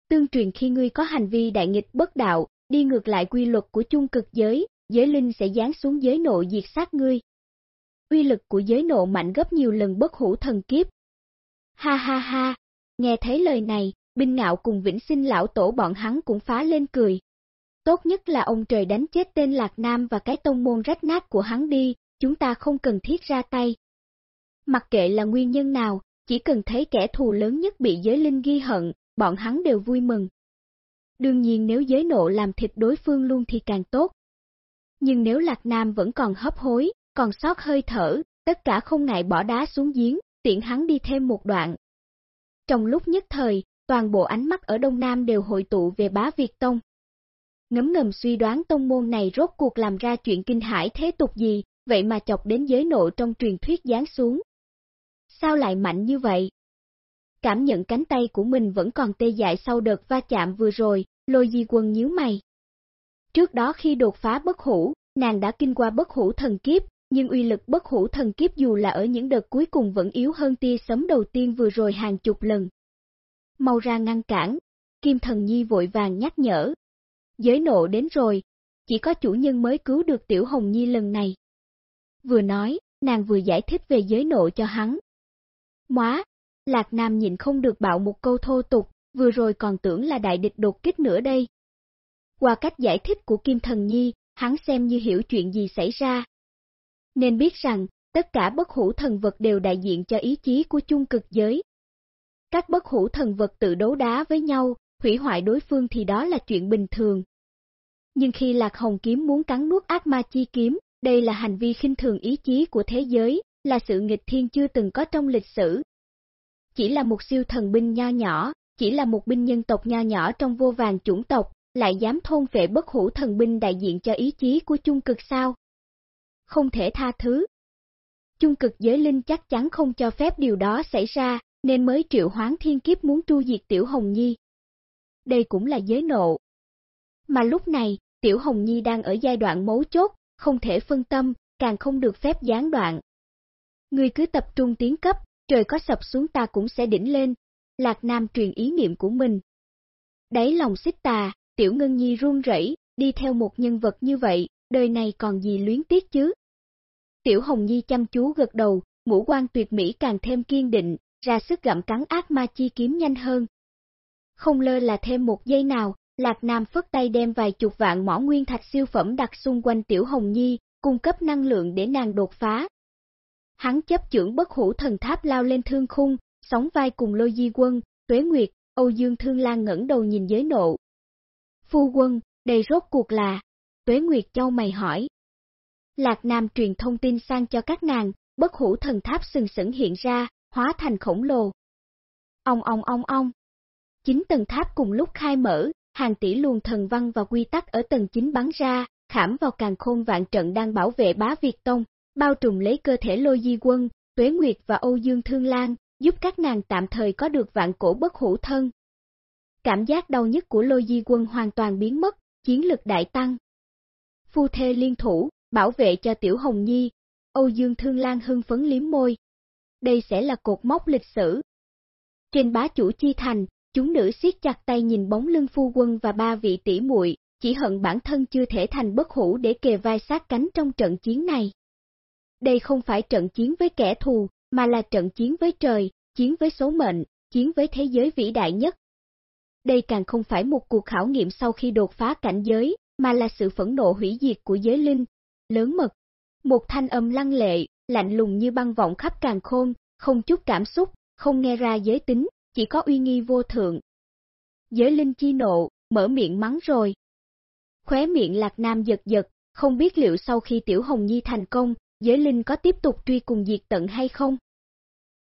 Tương truyền khi ngươi có hành vi đại nghịch bất đạo, đi ngược lại quy luật của chung cực giới, giới linh sẽ giáng xuống giới nộ diệt sát ngươi. Uy lực của giới nộ mạnh gấp nhiều lần bất hủ thần kiếp. Ha ha ha, nghe thấy lời này, Binh ngạo cùng vĩnh sinh lão tổ bọn hắn cũng phá lên cười. Tốt nhất là ông trời đánh chết tên Lạc Nam và cái tông môn rách nát của hắn đi, chúng ta không cần thiết ra tay. Mặc kệ là nguyên nhân nào, chỉ cần thấy kẻ thù lớn nhất bị giới linh ghi hận, bọn hắn đều vui mừng. Đương nhiên nếu giới nộ làm thịt đối phương luôn thì càng tốt. Nhưng nếu Lạc Nam vẫn còn hấp hối, còn sót hơi thở, tất cả không ngại bỏ đá xuống giếng, tiện hắn đi thêm một đoạn. Trong lúc nhất thời, toàn bộ ánh mắt ở Đông Nam đều hội tụ về bá Việt Tông. Ngấm ngầm suy đoán tông môn này rốt cuộc làm ra chuyện kinh hải thế tục gì, vậy mà chọc đến giới nộ trong truyền thuyết giáng xuống. Sao lại mạnh như vậy? Cảm nhận cánh tay của mình vẫn còn tê dại sau đợt va chạm vừa rồi, lôi di quân nhíu mày. Trước đó khi đột phá bất hủ, nàng đã kinh qua bất hủ thần kiếp, nhưng uy lực bất hủ thần kiếp dù là ở những đợt cuối cùng vẫn yếu hơn tia sấm đầu tiên vừa rồi hàng chục lần. Mau ra ngăn cản, Kim Thần Nhi vội vàng nhắc nhở. Giới nộ đến rồi, chỉ có chủ nhân mới cứu được Tiểu Hồng Nhi lần này. Vừa nói, nàng vừa giải thích về giới nộ cho hắn. Móa, Lạc Nam nhìn không được bạo một câu thô tục, vừa rồi còn tưởng là đại địch đột kích nữa đây. Qua cách giải thích của Kim Thần Nhi, hắn xem như hiểu chuyện gì xảy ra. Nên biết rằng, tất cả bất hủ thần vật đều đại diện cho ý chí của chung cực giới. Các bất hủ thần vật tự đấu đá với nhau, hủy hoại đối phương thì đó là chuyện bình thường. Nhưng khi Lạc Hồng Kiếm muốn cắn nuốt ác ma chi kiếm, đây là hành vi khinh thường ý chí của thế giới, là sự nghịch thiên chưa từng có trong lịch sử. Chỉ là một siêu thần binh nho nhỏ, chỉ là một binh nhân tộc nho nhỏ trong vô vàng chủng tộc, lại dám thôn vệ bất hủ thần binh đại diện cho ý chí của chung cực sao? Không thể tha thứ. Chung cực giới linh chắc chắn không cho phép điều đó xảy ra, nên mới triệu hoán thiên kiếp muốn tru diệt Tiểu Hồng Nhi. Đây cũng là giới nộ. Mà lúc này, Tiểu Hồng Nhi đang ở giai đoạn mấu chốt, không thể phân tâm, càng không được phép gián đoạn. Ngươi cứ tập trung tiến cấp, trời có sập xuống ta cũng sẽ đỉnh lên. Lạc Nam truyền ý niệm của mình. Đấy lòng xích tà, Tiểu Ngân Nhi run rẩy, đi theo một nhân vật như vậy, đời này còn gì luyến tiếc chứ? Tiểu Hồng Nhi chăm chú gật đầu, ngũ quan tuyệt mỹ càng thêm kiên định, ra sức gặm cắn ác ma chi kiếm nhanh hơn. Không lơ là thêm một giây nào, Lạc Nam phất tay đem vài chục vạn mỏ nguyên thạch siêu phẩm đặt xung quanh Tiểu Hồng Nhi, cung cấp năng lượng để nàng đột phá. Hắn chấp trưởng bất hủ thần tháp lao lên thương khung, sóng vai cùng lôi di quân, tuế nguyệt, Âu Dương Thương Lan ngẩng đầu nhìn giới nộ. Phu quân, đây rốt cuộc là, tuế nguyệt châu mày hỏi. Lạc Nam truyền thông tin sang cho các nàng, bất hủ thần tháp sừng sững hiện ra, hóa thành khổng lồ. Ông ông ông ông. Chính tầng tháp cùng lúc khai mở, hàng tỷ luồng thần văn và quy tắc ở tầng 9 bắn ra, khảm vào càng khôn vạn trận đang bảo vệ bá Việt Tông, bao trùm lấy cơ thể lôi di quân, tuế nguyệt và Âu Dương Thương Lan, giúp các nàng tạm thời có được vạn cổ bất hữu thân. Cảm giác đau nhất của lôi di quân hoàn toàn biến mất, chiến lực đại tăng. Phu thê liên thủ, bảo vệ cho Tiểu Hồng Nhi, Âu Dương Thương Lan hưng phấn liếm môi. Đây sẽ là cột mốc lịch sử. Trên bá chủ chi thành, chúng nữ siết chặt tay nhìn bóng lưng phu quân và ba vị tỷ muội, chỉ hận bản thân chưa thể thành bất hủ để kề vai sát cánh trong trận chiến này. Đây không phải trận chiến với kẻ thù, mà là trận chiến với trời, chiến với số mệnh, chiến với thế giới vĩ đại nhất. Đây càng không phải một cuộc khảo nghiệm sau khi đột phá cảnh giới, mà là sự phẫn nộ hủy diệt của giới linh, lớn mật. Một thanh âm lăng lệ, lạnh lùng như băng vọng khắp càng khôn, không chút cảm xúc, không nghe ra giới tính, chỉ có uy nghi vô thượng. Giới linh chi nộ, mở miệng mắng rồi. Khóe miệng lạc nam giật giật, không biết liệu sau khi Tiểu Hồng Nhi thành công, giới linh có tiếp tục truy cùng diệt tận hay không?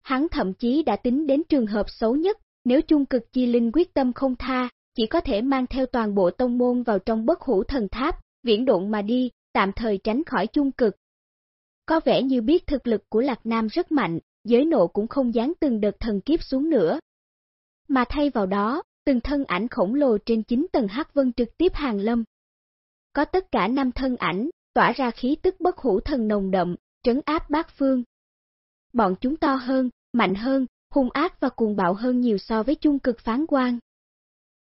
Hắn thậm chí đã tính đến trường hợp xấu nhất, nếu chung cực chi linh quyết tâm không tha, chỉ có thể mang theo toàn bộ tông môn vào trong bất hủ thần tháp, viễn độn mà đi, tạm thời tránh khỏi chung cực. Có vẻ như biết thực lực của Lạc Nam rất mạnh, giới nộ cũng không dán từng đợt thần kiếp xuống nữa. Mà thay vào đó, từng thân ảnh khổng lồ trên chín tầng hắc vân trực tiếp hàng lâm. Có tất cả năm thân ảnh, tỏa ra khí tức bất hủ thần nồng đậm, trấn áp bát phương. Bọn chúng to hơn, mạnh hơn, hung ác và cuồng bạo hơn nhiều so với chung cực phán quan.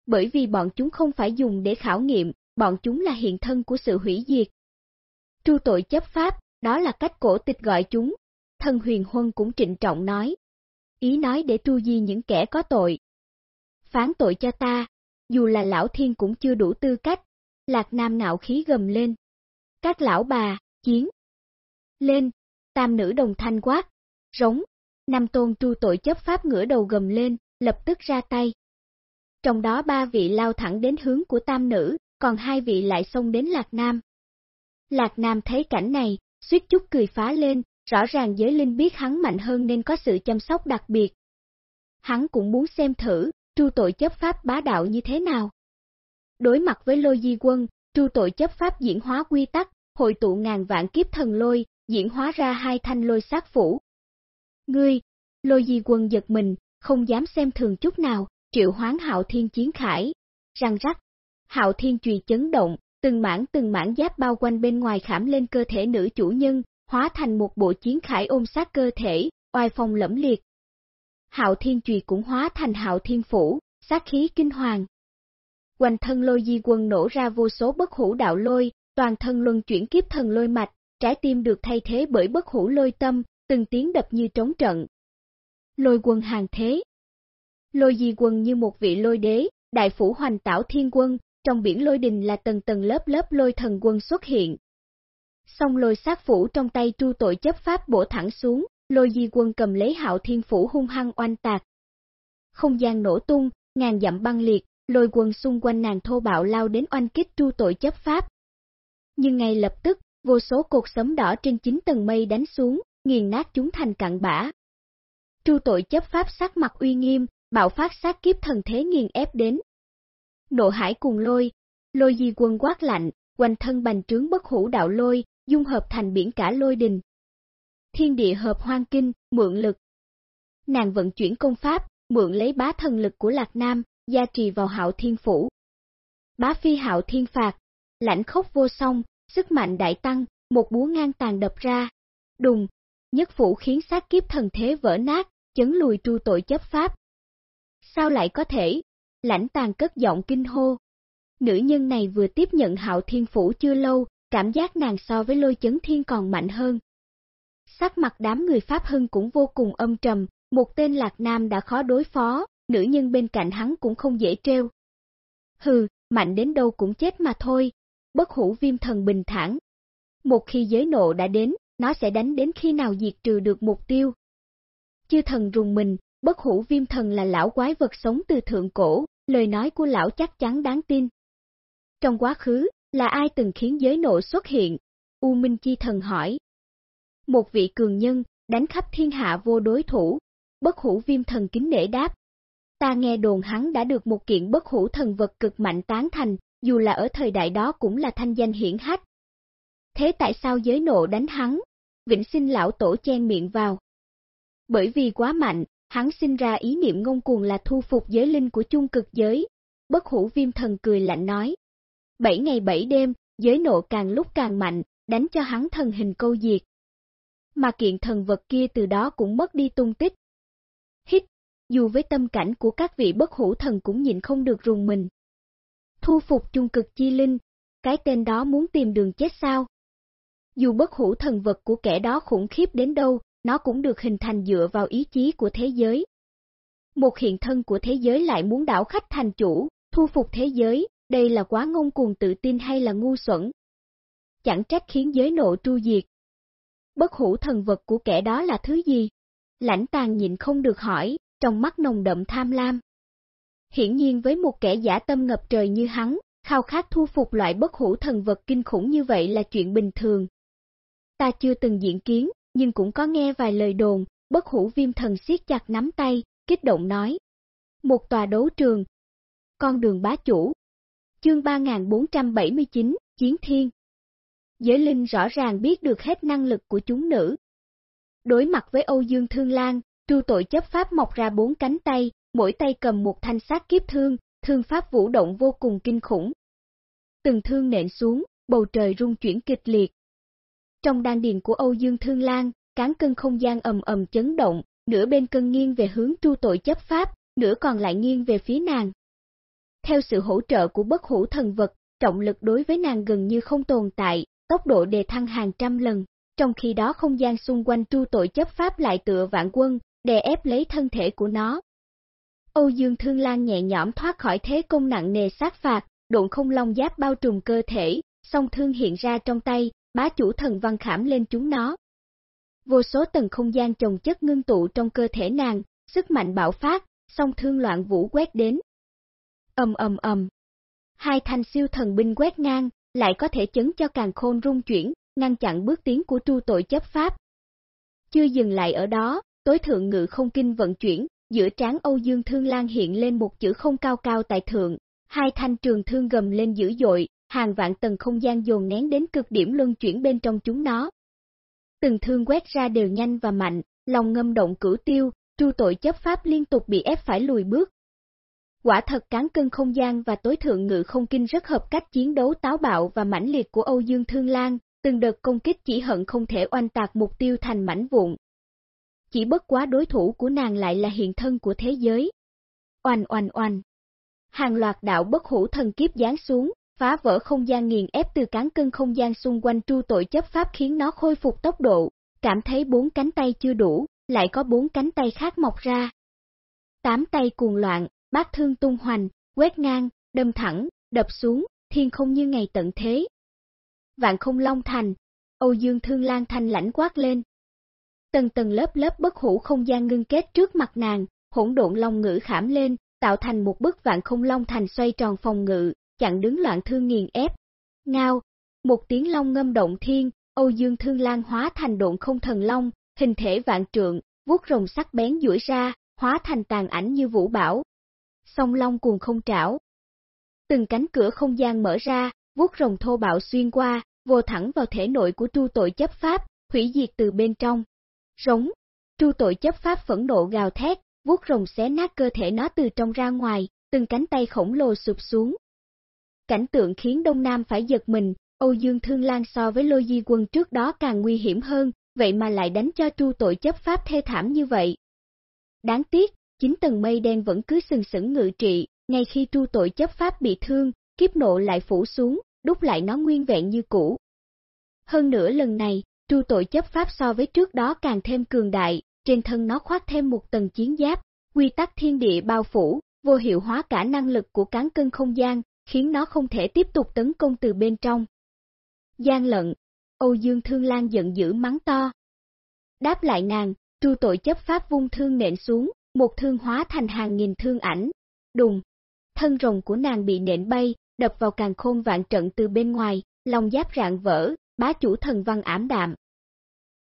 Bởi vì bọn chúng không phải dùng để khảo nghiệm, bọn chúng là hiện thân của sự hủy diệt. Tru tội chấp pháp, đó là cách cổ tịch gọi chúng. Thân huyền huân cũng trịnh trọng nói. Ý nói để tru di những kẻ có tội. Phán tội cho ta, dù là lão thiên cũng chưa đủ tư cách. Lạc nam nạo khí gầm lên. Các lão bà, chiến. Lên, tam nữ đồng thanh quát, rống. Nam tôn tru tội chấp pháp ngửa đầu gầm lên, lập tức ra tay. Trong đó ba vị lao thẳng đến hướng của tam nữ, còn hai vị lại xông đến Lạc Nam. Lạc Nam thấy cảnh này, suýt chút cười phá lên, rõ ràng giới linh biết hắn mạnh hơn nên có sự chăm sóc đặc biệt. Hắn cũng muốn xem thử, tru tội chấp pháp bá đạo như thế nào. Đối mặt với lôi di quân, tru tội chấp pháp diễn hóa quy tắc, hội tụ ngàn vạn kiếp thần lôi, diễn hóa ra hai thanh lôi sát phủ. Ngươi, lôi di quân giật mình, không dám xem thường chút nào, triệu hoán hạo thiên chiến khải, răng rắc. Hạo thiên chùy chấn động, từng mảng từng mảng giáp bao quanh bên ngoài khảm lên cơ thể nữ chủ nhân, hóa thành một bộ chiến khải ôm sát cơ thể, oai phong lẫm liệt. Hạo Thiên Trùy cũng hóa thành Hạo Thiên Phủ, sát khí kinh hoàng. Quanh thân lôi di quân nổ ra vô số bất hủ đạo lôi, toàn thân luân chuyển kiếp thần lôi mạch, trái tim được thay thế bởi bất hủ lôi tâm, từng tiếng đập như trống trận. Lôi quân hàng thế Lôi di quân như một vị lôi đế, đại phủ hoành tảo thiên quân, trong biển lôi đình là tầng tầng lớp lớp lôi thần quân xuất hiện. Xong lôi sát phủ trong tay tru tội chấp pháp bổ thẳng xuống, lôi di quân cầm lấy hạo thiên phủ hung hăng oanh tạc. Không gian nổ tung, ngàn dặm băng liệt, lôi quân xung quanh nàng thô bạo lao đến oanh kích tru tội chấp pháp. Nhưng ngay lập tức, vô số cột sấm đỏ trên chín tầng mây đánh xuống, nghiền nát chúng thành cặn bã. Tru tội chấp pháp sắc mặt uy nghiêm, bạo phát sát kiếp thần thế nghiền ép đến. Nộ hải cùng lôi, lôi di quân quát lạnh, quanh thân bành trướng bất hủ đạo lôi, dung hợp thành biển cả lôi đình. Thiên địa hợp hoang kinh, mượn lực. Nàng vận chuyển công pháp, mượn lấy bá thần lực của Lạc Nam, gia trì vào hạo thiên phủ. Bá phi hạo thiên phạt, lãnh khốc vô song, sức mạnh đại tăng, một búa ngang tàn đập ra. Đùng, nhất phủ khiến sát kiếp thần thế vỡ nát, chấn lùi tru tội chấp pháp. Sao lại có thể? Lãnh tàn cất giọng kinh hô. Nữ nhân này vừa tiếp nhận hạo thiên phủ chưa lâu, cảm giác nàng so với lôi chấn thiên còn mạnh hơn. Sắc mặt đám người Pháp Hưng cũng vô cùng âm trầm, một tên Lạc Nam đã khó đối phó, nữ nhân bên cạnh hắn cũng không dễ treo. Hừ, mạnh đến đâu cũng chết mà thôi, bất hủ viêm thần bình thản. Một khi giới nộ đã đến, nó sẽ đánh đến khi nào diệt trừ được mục tiêu. Chư thần rùng mình, bất hủ viêm thần là lão quái vật sống từ thượng cổ, lời nói của lão chắc chắn đáng tin. Trong quá khứ, là ai từng khiến giới nộ xuất hiện? U Minh Chi Thần hỏi. Một vị cường nhân, đánh khắp thiên hạ vô đối thủ, bất hủ viêm thần kính nể đáp. Ta nghe đồn hắn đã được một kiện bất hủ thần vật cực mạnh tán thành, dù là ở thời đại đó cũng là thanh danh hiển hách. Thế tại sao giới nộ đánh hắn? Vĩnh sinh lão tổ chen miệng vào. Bởi vì quá mạnh, hắn sinh ra ý niệm ngông cuồng là thu phục giới linh của chung cực giới. Bất hủ viêm thần cười lạnh nói. Bảy ngày bảy đêm, giới nộ càng lúc càng mạnh, đánh cho hắn thần hình câu diệt. Mà kiện thần vật kia từ đó cũng mất đi tung tích. Hít, dù với tâm cảnh của các vị bất hủ thần cũng nhìn không được rùng mình. Thu phục chung cực chi linh, cái tên đó muốn tìm đường chết sao? Dù bất hủ thần vật của kẻ đó khủng khiếp đến đâu, nó cũng được hình thành dựa vào ý chí của thế giới. Một hiện thân của thế giới lại muốn đảo khách thành chủ, thu phục thế giới, đây là quá ngông cuồng tự tin hay là ngu xuẩn? Chẳng trách khiến giới nộ tru diệt. Bất hủ thần vật của kẻ đó là thứ gì? Lãnh tàn nhịn không được hỏi, trong mắt nồng đậm tham lam. Hiển nhiên với một kẻ giả tâm ngập trời như hắn, khao khát thu phục loại bất hủ thần vật kinh khủng như vậy là chuyện bình thường. Ta chưa từng diễn kiến, nhưng cũng có nghe vài lời đồn, bất hủ viêm thần siết chặt nắm tay, kích động nói. Một tòa đấu trường. Con đường bá chủ. Chương 3479, Chiến Thiên. Giới linh rõ ràng biết được hết năng lực của chúng nữ. Đối mặt với Âu Dương Thương Lan, tru tội chấp pháp mọc ra bốn cánh tay, mỗi tay cầm một thanh sát kiếp thương, thương pháp vũ động vô cùng kinh khủng. Từng thương nện xuống, bầu trời rung chuyển kịch liệt. Trong đan điền của Âu Dương Thương Lan, cán cân không gian ầm ầm chấn động, nửa bên cân nghiêng về hướng tru tội chấp pháp, nửa còn lại nghiêng về phía nàng. Theo sự hỗ trợ của bất hủ thần vật, trọng lực đối với nàng gần như không tồn tại, tốc độ đề thăng hàng trăm lần, trong khi đó không gian xung quanh tru tội chấp pháp lại tựa vạn quân, đè ép lấy thân thể của nó. Âu Dương Thương Lan nhẹ nhõm thoát khỏi thế công nặng nề sát phạt, độn không long giáp bao trùm cơ thể, song thương hiện ra trong tay, bá chủ thần văn khảm lên chúng nó. Vô số tầng không gian chồng chất ngưng tụ trong cơ thể nàng, sức mạnh bạo phát, song thương loạn vũ quét đến. Ầm ầm ầm. Hai thanh siêu thần binh quét ngang, lại có thể chấn cho càng khôn rung chuyển, ngăn chặn bước tiến của tru tội chấp pháp. Chưa dừng lại ở đó, tối thượng ngự không kinh vận chuyển, giữa trán Âu Dương Thương Lan hiện lên một chữ không cao cao tại thượng, hai thanh trường thương gầm lên dữ dội, hàng vạn tầng không gian dồn nén đến cực điểm luân chuyển bên trong chúng nó. Từng thương quét ra đều nhanh và mạnh, lòng ngâm động cửu tiêu, tru tội chấp pháp liên tục bị ép phải lùi bước. Quả thật cán cân không gian và tối thượng ngự không kinh rất hợp cách chiến đấu táo bạo và mãnh liệt của Âu Dương Thương Lan, từng đợt công kích chỉ hận không thể oanh tạc mục tiêu thành mảnh vụn. Chỉ bất quá đối thủ của nàng lại là hiện thân của thế giới. Oanh oanh oanh. Hàng loạt đạo bất hủ thần kiếp giáng xuống, phá vỡ không gian nghiền ép từ cán cân không gian xung quanh tru tội chấp pháp khiến nó khôi phục tốc độ, cảm thấy bốn cánh tay chưa đủ, lại có bốn cánh tay khác mọc ra. Tám tay cuồng loạn, bát thương tung hoành, quét ngang, đâm thẳng, đập xuống, thiên không như ngày tận thế. Vạn không long thành, Âu Dương Thương Lan thanh lãnh quát lên. Tầng tầng lớp lớp bất hủ không gian ngưng kết trước mặt nàng, hỗn độn long ngữ khảm lên, tạo thành một bức vạn không long thành xoay tròn phòng ngự, chặn đứng loạn thương nghiền ép. Ngao, một tiếng long ngâm động thiên, Âu Dương Thương Lan hóa thành độn không thần long, hình thể vạn trượng, vuốt rồng sắc bén duỗi ra, hóa thành tàn ảnh như vũ bảo. Song long cuồng không trảo. Từng cánh cửa không gian mở ra, vuốt rồng thô bạo xuyên qua, vô thẳng vào thể nội của tru tội chấp pháp, hủy diệt từ bên trong. Rống, tru tội chấp pháp phẫn nộ gào thét, vuốt rồng xé nát cơ thể nó từ trong ra ngoài, từng cánh tay khổng lồ sụp xuống. Cảnh tượng khiến Đông Nam phải giật mình, Âu Dương Thương Lan so với Lôi Di Quân trước đó càng nguy hiểm hơn, vậy mà lại đánh cho tru tội chấp pháp thê thảm như vậy. Đáng tiếc, chính tầng mây đen vẫn cứ sừng sững ngự trị, ngay khi tru tội chấp pháp bị thương, kiếp nộ lại phủ xuống, đúc lại nó nguyên vẹn như cũ. Hơn nữa lần này, tru tội chấp pháp so với trước đó càng thêm cường đại, trên thân nó khoác thêm một tầng chiến giáp, quy tắc thiên địa bao phủ, vô hiệu hóa cả năng lực của cán cân không gian, khiến nó không thể tiếp tục tấn công từ bên trong. Gian lận, Âu Dương Thương Lan giận dữ mắng to. Đáp lại nàng, tru tội chấp pháp vung thương nện xuống, một thương hóa thành hàng nghìn thương ảnh. Đùng, thân rồng của nàng bị nện bay, đập vào càng khôn vạn trận từ bên ngoài, lòng giáp rạn vỡ, bá chủ thần văn ảm đạm.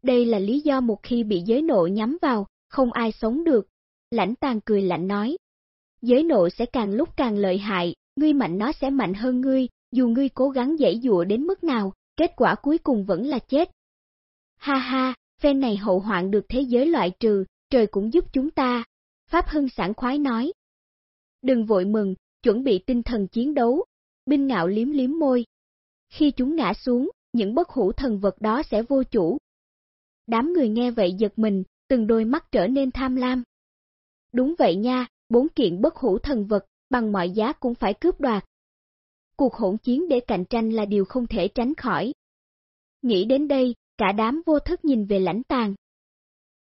Đây là lý do một khi bị giới nộ nhắm vào, không ai sống được. Lãnh tàn cười lạnh nói. Giới nộ sẽ càng lúc càng lợi hại, ngươi mạnh nó sẽ mạnh hơn ngươi, dù ngươi cố gắng dãy dụa đến mức nào, kết quả cuối cùng vẫn là chết. Ha ha, phen này hậu hoạn được thế giới loại trừ, trời cũng giúp chúng ta. Pháp Hưng sảng khoái nói. Đừng vội mừng, chuẩn bị tinh thần chiến đấu. Binh ngạo liếm liếm môi. Khi chúng ngã xuống, những bất hủ thần vật đó sẽ vô chủ. Đám người nghe vậy giật mình, từng đôi mắt trở nên tham lam. Đúng vậy nha, bốn kiện bất hủ thần vật, bằng mọi giá cũng phải cướp đoạt. Cuộc hỗn chiến để cạnh tranh là điều không thể tránh khỏi. Nghĩ đến đây, cả đám vô thức nhìn về lãnh tàng.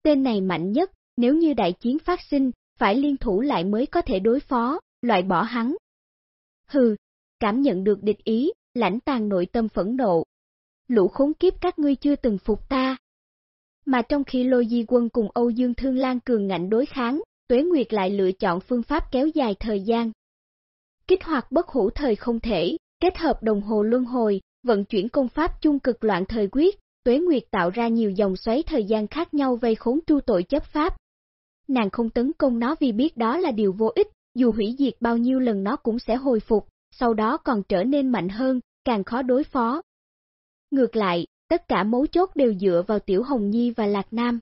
Tên này mạnh nhất, nếu như đại chiến phát sinh, phải liên thủ lại mới có thể đối phó, loại bỏ hắn. Hừ, cảm nhận được địch ý, lãnh tàng nội tâm phẫn nộ. Lũ khốn kiếp các ngươi chưa từng phục ta. Mà trong khi Lôi Di Quân cùng Âu Dương Thương Lan cường ngạnh đối kháng, Tuế Nguyệt lại lựa chọn phương pháp kéo dài thời gian. Kích hoạt bất hủ thời không thể, kết hợp đồng hồ luân hồi, vận chuyển công pháp chung cực loạn thời quyết, Tuế Nguyệt tạo ra nhiều dòng xoáy thời gian khác nhau vây khốn tru tội chấp pháp. Nàng không tấn công nó vì biết đó là điều vô ích, dù hủy diệt bao nhiêu lần nó cũng sẽ hồi phục, sau đó còn trở nên mạnh hơn, càng khó đối phó. Ngược lại, tất cả mấu chốt đều dựa vào Tiểu Hồng Nhi và Lạc Nam.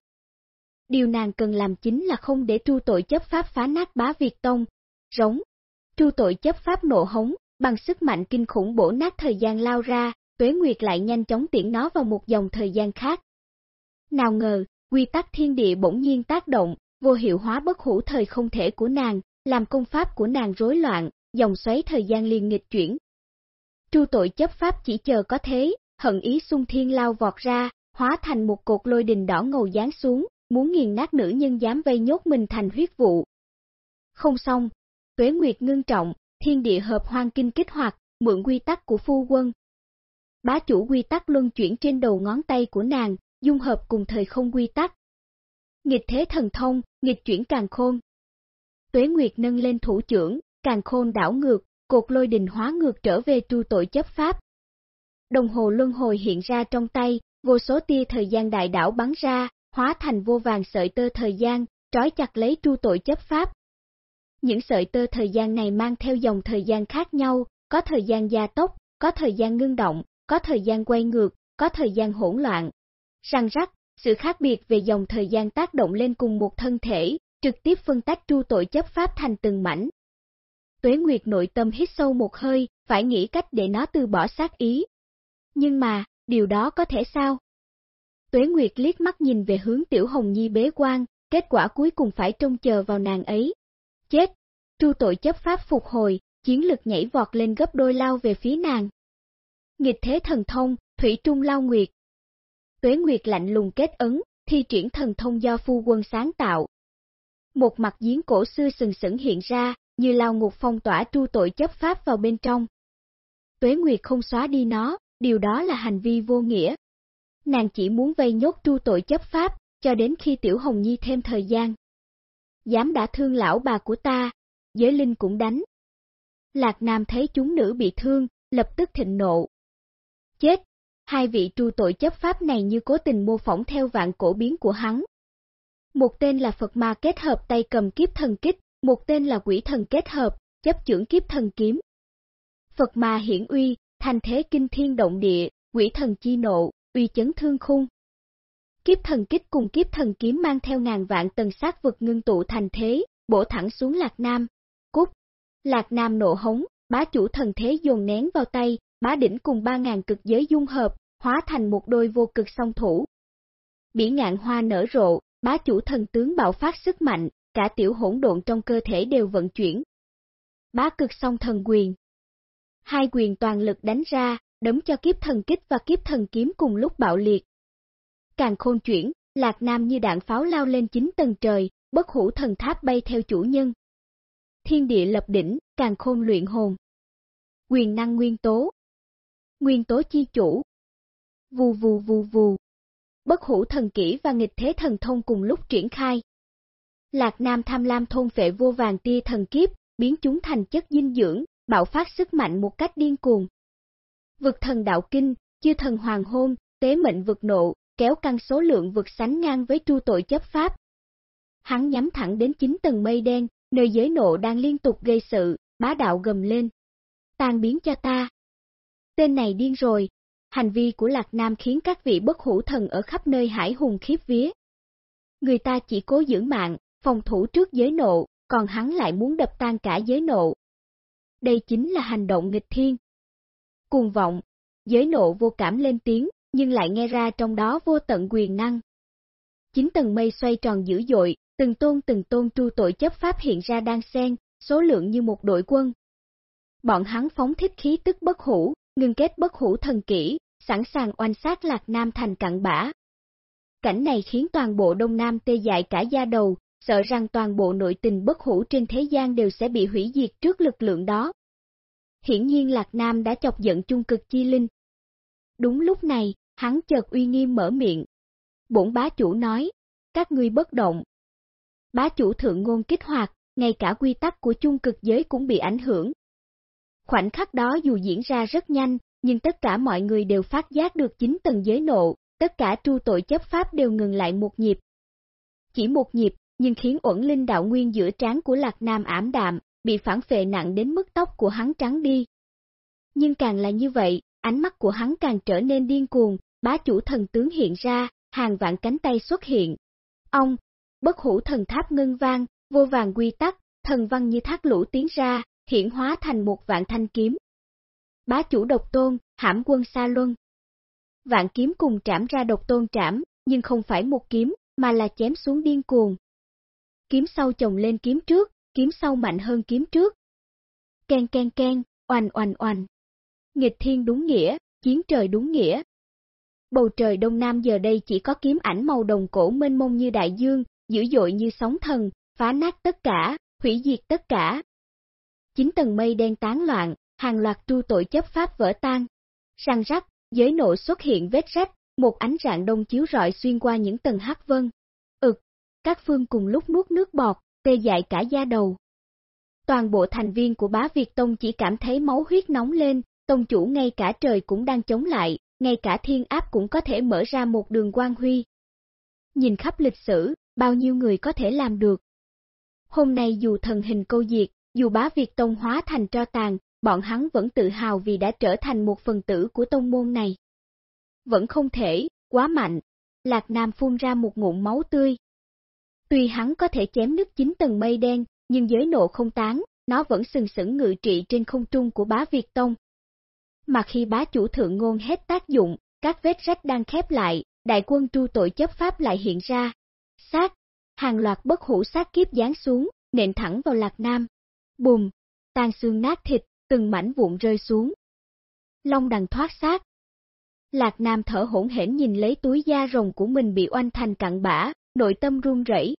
Điều nàng cần làm chính là không để tru tội chấp pháp phá nát bá Việt Tông, rống. Chu tội chấp pháp nộ hống, bằng sức mạnh kinh khủng bổ nát thời gian lao ra, Tuế Nguyệt lại nhanh chóng tiễn nó vào một dòng thời gian khác. Nào ngờ, quy tắc thiên địa bỗng nhiên tác động, vô hiệu hóa bất hủ thời không thể của nàng, làm công pháp của nàng rối loạn, dòng xoáy thời gian liền nghịch chuyển. Chu tội chấp pháp chỉ chờ có thế, hận ý xung thiên lao vọt ra, hóa thành một cột lôi đình đỏ ngầu giáng xuống, muốn nghiền nát nữ nhân dám vây nhốt mình thành huyết vụ. Không xong, tuế nguyệt ngưng trọng, thiên địa hợp hoang kinh kích hoạt, mượn quy tắc của phu quân. Bá chủ quy tắc luân chuyển trên đầu ngón tay của nàng, dung hợp cùng thời không quy tắc. Nghịch thế thần thông, nghịch chuyển càng khôn. Tuế Nguyệt nâng lên thủ trưởng, càng khôn đảo ngược, cột lôi đình hóa ngược trở về tru tội chấp pháp. Đồng hồ luân hồi hiện ra trong tay, vô số tia thời gian đại đảo bắn ra, hóa thành vô vàng sợi tơ thời gian, trói chặt lấy tru tội chấp pháp. Những sợi tơ thời gian này mang theo dòng thời gian khác nhau, có thời gian gia tốc, có thời gian ngưng động, có thời gian quay ngược, có thời gian hỗn loạn. Răng rắc, sự khác biệt về dòng thời gian tác động lên cùng một thân thể, trực tiếp phân tách tru tội chấp pháp thành từng mảnh. Tuế Nguyệt nội tâm hít sâu một hơi, phải nghĩ cách để nó từ bỏ sát ý. Nhưng mà, điều đó có thể sao? Tuế Nguyệt liếc mắt nhìn về hướng Tiểu Hồng Nhi bế quan, kết quả cuối cùng phải trông chờ vào nàng ấy. Chết! chu tội chấp pháp phục hồi, chiến lực nhảy vọt lên gấp đôi lao về phía nàng. Nghịch thế thần thông, Thủy Trung Lao Nguyệt. Tuế Nguyệt lạnh lùng kết ấn, thi triển thần thông do phu quân sáng tạo. Một mặt giếng cổ xưa sừng sững hiện ra, như lao ngục phong tỏa tru tội chấp pháp vào bên trong. Tuế Nguyệt không xóa đi nó, điều đó là hành vi vô nghĩa. Nàng chỉ muốn vây nhốt tru tội chấp pháp, cho đến khi Tiểu Hồng Nhi thêm thời gian. Dám đã thương lão bà của ta, giới linh cũng đánh. Lạc Nam thấy chúng nữ bị thương, lập tức thịnh nộ. Chết! Hai vị tru tội chấp pháp này như cố tình mô phỏng theo vạn cổ biến của hắn. Một tên là Phật Ma kết hợp tay cầm kiếp thần kích, một tên là quỷ thần kết hợp, chấp trưởng kiếp thần kiếm. Phật Ma hiển uy, thành thế kinh thiên động địa, quỷ thần chi nộ, uy chấn thương khung. Kiếp thần kích cùng kiếp thần kiếm mang theo ngàn vạn tầng sát vực ngưng tụ thành thế, bổ thẳng xuống Lạc Nam. Cút! Lạc Nam nộ hống, bá chủ thần thế dồn nén vào tay, bá đỉnh cùng ba ngàn cực giới dung hợp, hóa thành một đôi vô cực song thủ. Bỉ ngạn hoa nở rộ, bá chủ thần tướng bạo phát sức mạnh, cả tiểu hỗn độn trong cơ thể đều vận chuyển. Bá cực song thần quyền. Hai quyền toàn lực đánh ra, đấm cho kiếp thần kích và kiếp thần kiếm cùng lúc bạo liệt. Càng khôn chuyển, Lạc Nam như đạn pháo lao lên chín tầng trời, bất hủ thần tháp bay theo chủ nhân. Thiên địa lập đỉnh, càng khôn luyện hồn. Quyền năng nguyên tố. Nguyên tố chi chủ. Vù vù vù vù. Bất hủ thần kỹ và nghịch thế thần thông cùng lúc triển khai. Lạc Nam tham lam thôn phệ vô vàng tia thần kiếp, biến chúng thành chất dinh dưỡng, bạo phát sức mạnh một cách điên cuồng. Vực thần đạo kinh, chư thần hoàng hôn, tế mệnh vực nộ, kéo căng số lượng vực sánh ngang với tru tội chấp pháp. Hắn nhắm thẳng đến chín tầng mây đen, nơi giới nộ đang liên tục gây sự, bá đạo gầm lên. Tan biến cho ta. Tên này điên rồi, hành vi của Lạc Nam khiến các vị bất hủ thần ở khắp nơi hải hùng khiếp vía. Người ta chỉ cố giữ mạng, phòng thủ trước giới nộ, còn hắn lại muốn đập tan cả giới nộ. Đây chính là hành động nghịch thiên. Cuồng vọng, giới nộ vô cảm lên tiếng, nhưng lại nghe ra trong đó vô tận quyền năng. Chín tầng mây xoay tròn dữ dội, từng tôn từng tôn tru tội chấp pháp hiện ra đang xen, số lượng như một đội quân. Bọn hắn phóng thích khí tức bất hủ, ngưng kết bất hủ thần kỹ, sẵn sàng oanh sát Lạc Nam thành cặn bã. Cảnh này khiến toàn bộ Đông Nam tê dại cả da đầu, sợ rằng toàn bộ nội tình bất hủ trên thế gian đều sẽ bị hủy diệt trước lực lượng đó. Hiển nhiên Lạc Nam đã chọc giận chung cực chi linh. Đúng lúc này, hắn chợt uy nghiêm mở miệng. Bổn bá chủ nói, các ngươi bất động. Bá chủ thượng ngôn kích hoạt, ngay cả quy tắc của chung cực giới cũng bị ảnh hưởng. Khoảnh khắc đó dù diễn ra rất nhanh, nhưng tất cả mọi người đều phát giác được chính tầng giới nộ, tất cả tru tội chấp pháp đều ngừng lại một nhịp. Chỉ một nhịp, nhưng khiến uẩn linh đạo nguyên giữa trán của Lạc Nam ảm đạm, bị phản phệ nặng đến mức tóc của hắn trắng đi. Nhưng càng là như vậy, ánh mắt của hắn càng trở nên điên cuồng, bá chủ thần tướng hiện ra, hàng vạn cánh tay xuất hiện. Ông, bất hủ thần tháp ngân vang, vô vàng quy tắc, thần văn như thác lũ tiến ra, hiện hóa thành một vạn thanh kiếm. Bá chủ độc tôn, hãm quân xa luân. Vạn kiếm cùng trảm ra độc tôn trảm, nhưng không phải một kiếm, mà là chém xuống điên cuồng. Kiếm sau chồng lên kiếm trước, kiếm sau mạnh hơn kiếm trước. Ken ken ken, oanh oanh oanh. Nghịch thiên đúng nghĩa, chiến trời đúng nghĩa. Bầu trời đông nam giờ đây chỉ có kiếm ảnh màu đồng cổ mênh mông như đại dương, dữ dội như sóng thần, phá nát tất cả, hủy diệt tất cả. Chính tầng mây đen tán loạn, hàng loạt tru tội chấp pháp vỡ tan. Răng rắc, giới nộ xuất hiện vết rách, một ánh rạng đông chiếu rọi xuyên qua những tầng hắc vân. Ực, các phương cùng lúc nuốt nước bọt, tê dại cả da đầu. Toàn bộ thành viên của bá Việt Tông chỉ cảm thấy máu huyết nóng lên, tông chủ ngay cả trời cũng đang chống lại, ngay cả thiên áp cũng có thể mở ra một đường quang huy. Nhìn khắp lịch sử, bao nhiêu người có thể làm được. Hôm nay dù thần hình câu diệt, dù bá Việt Tông hóa thành tro tàn, bọn hắn vẫn tự hào vì đã trở thành một phần tử của tông môn này. Vẫn không thể, quá mạnh. Lạc Nam phun ra một ngụm máu tươi. Tuy hắn có thể chém nước chín tầng mây đen, nhưng giới nộ không tán, nó vẫn sừng sững ngự trị trên không trung của bá Việt Tông. Mà khi bá chủ thượng ngôn hết tác dụng, các vết rách đang khép lại, đại quân tru tội chấp pháp lại hiện ra. Sát, hàng loạt bất hủ sát kiếp giáng xuống, nện thẳng vào Lạc Nam. Bùm, tan xương nát thịt, từng mảnh vụn rơi xuống. Long đằng thoát xác. Lạc Nam thở hỗn hển nhìn lấy túi da rồng của mình bị oanh thành cặn bã, nội tâm run rẩy.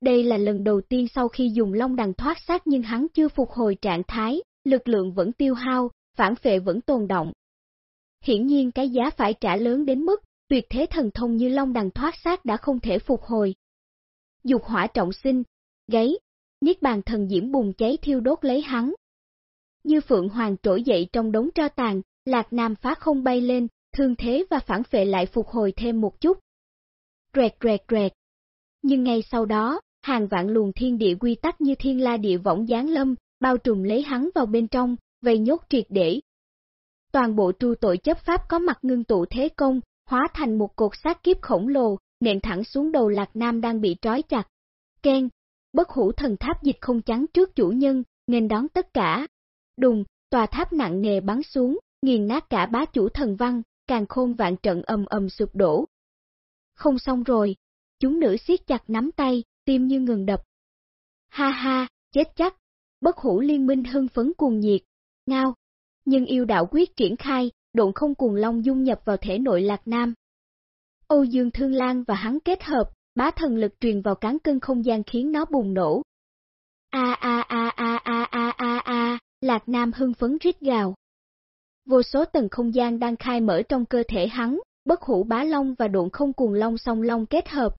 Đây là lần đầu tiên sau khi dùng long đằng thoát xác nhưng hắn chưa phục hồi trạng thái, lực lượng vẫn tiêu hao, phản phệ vẫn tồn động. Hiển nhiên cái giá phải trả lớn đến mức, tuyệt thế thần thông như long đằng thoát xác đã không thể phục hồi. Dục hỏa trọng sinh, gáy, niết bàn thần diễm bùng cháy thiêu đốt lấy hắn. Như phượng hoàng trỗi dậy trong đống tro tàn, lạc nam phá không bay lên, thương thế và phản phệ lại phục hồi thêm một chút. Rẹt rẹt rẹt. Nhưng ngay sau đó, hàng vạn luồng thiên địa quy tắc như thiên la địa võng giáng lâm, bao trùm lấy hắn vào bên trong, vây nhốt triệt để. Toàn bộ tru tội chấp pháp có mặt ngưng tụ thế công, hóa thành một cột sát kiếp khổng lồ, nện thẳng xuống đầu Lạc Nam đang bị trói chặt. Ken, bất hủ thần tháp dịch không chắn trước chủ nhân, nên đón tất cả. Đùng, tòa tháp nặng nề bắn xuống, nghiền nát cả bá chủ thần văn, càng khôn vạn trận ầm ầm sụp đổ. Không xong rồi, chúng nữ siết chặt nắm tay, tim như ngừng đập. Ha ha, chết chắc, bất hủ liên minh hưng phấn cuồng nhiệt, ngao. Nhưng yêu đạo quyết triển khai, độn không cuồng long dung nhập vào thể nội lạc nam. Âu Dương Thương Lan và hắn kết hợp, bá thần lực truyền vào cán cân không gian khiến nó bùng nổ. A a a a a a a a, Lạc Nam hưng phấn rít gào. Vô số tầng không gian đang khai mở trong cơ thể hắn, bất hủ bá long và độn không cuồng long song long kết hợp.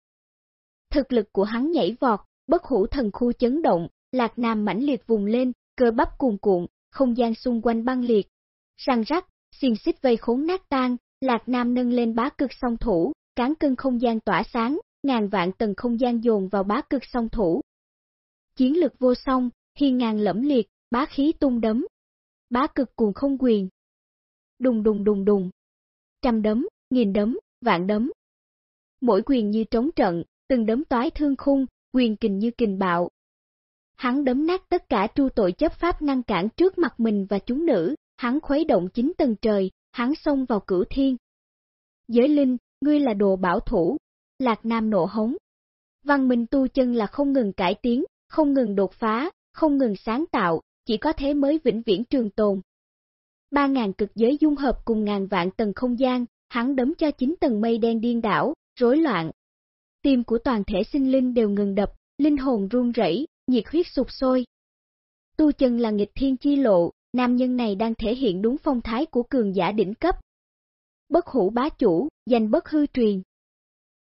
Thực lực của hắn nhảy vọt, bất hủ thần khu chấn động, Lạc Nam mãnh liệt vùng lên, cơ bắp cuồn cuộn, không gian xung quanh băng liệt. Răng rắc, xiên xích vây khốn nát tan, Lạc Nam nâng lên bá cực song thủ, cán cân không gian tỏa sáng, ngàn vạn tầng không gian dồn vào bá cực song thủ. Chiến lực vô song, hiên ngàn lẫm liệt, bá khí tung đấm. Bá cực cuồng không quyền. Đùng đùng đùng đùng. Trăm đấm, nghìn đấm, vạn đấm. Mỗi quyền như trống trận, từng đấm toái thương khung, quyền kình như kình bạo. Hắn đấm nát tất cả tru tội chấp pháp ngăn cản trước mặt mình và chúng nữ, hắn khuấy động chính tầng trời, hắn xông vào cửu thiên. Giới linh, ngươi là đồ bảo thủ. Lạc Nam nộ hống. Văn minh tu chân là không ngừng cải tiến, không ngừng đột phá, không ngừng sáng tạo, chỉ có thế mới vĩnh viễn trường tồn. Ba ngàn cực giới dung hợp cùng ngàn vạn tầng không gian, hắn đấm cho chín tầng mây đen điên đảo, rối loạn. Tim của toàn thể sinh linh đều ngừng đập, linh hồn run rẩy, nhiệt huyết sụp sôi. Tu chân là nghịch thiên chi lộ, nam nhân này đang thể hiện đúng phong thái của cường giả đỉnh cấp. Bất hủ bá chủ, danh bất hư truyền.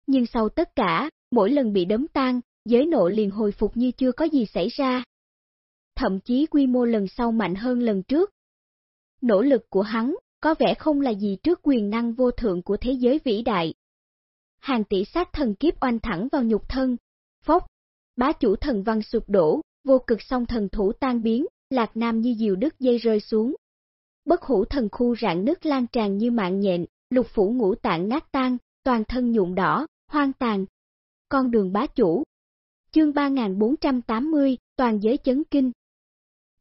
Nhưng sau tất cả, mỗi lần bị đấm tan, giới nộ liền hồi phục như chưa có gì xảy ra. Thậm chí quy mô lần sau mạnh hơn lần trước. Nỗ lực của hắn, có vẻ không là gì trước quyền năng vô thượng của thế giới vĩ đại. Hàng tỷ sát thần kiếp oanh thẳng vào nhục thân, phốc, bá chủ thần văn sụp đổ, vô cực song thần thủ tan biến, lạc nam như diều đứt dây rơi xuống. Bất hủ thần khu rạn nước lan tràn như mạng nhện, lục phủ ngũ tạng nát tan, toàn thân nhuộm đỏ, hoang tàn. Con đường bá chủ. Chương 3480, toàn giới chấn kinh.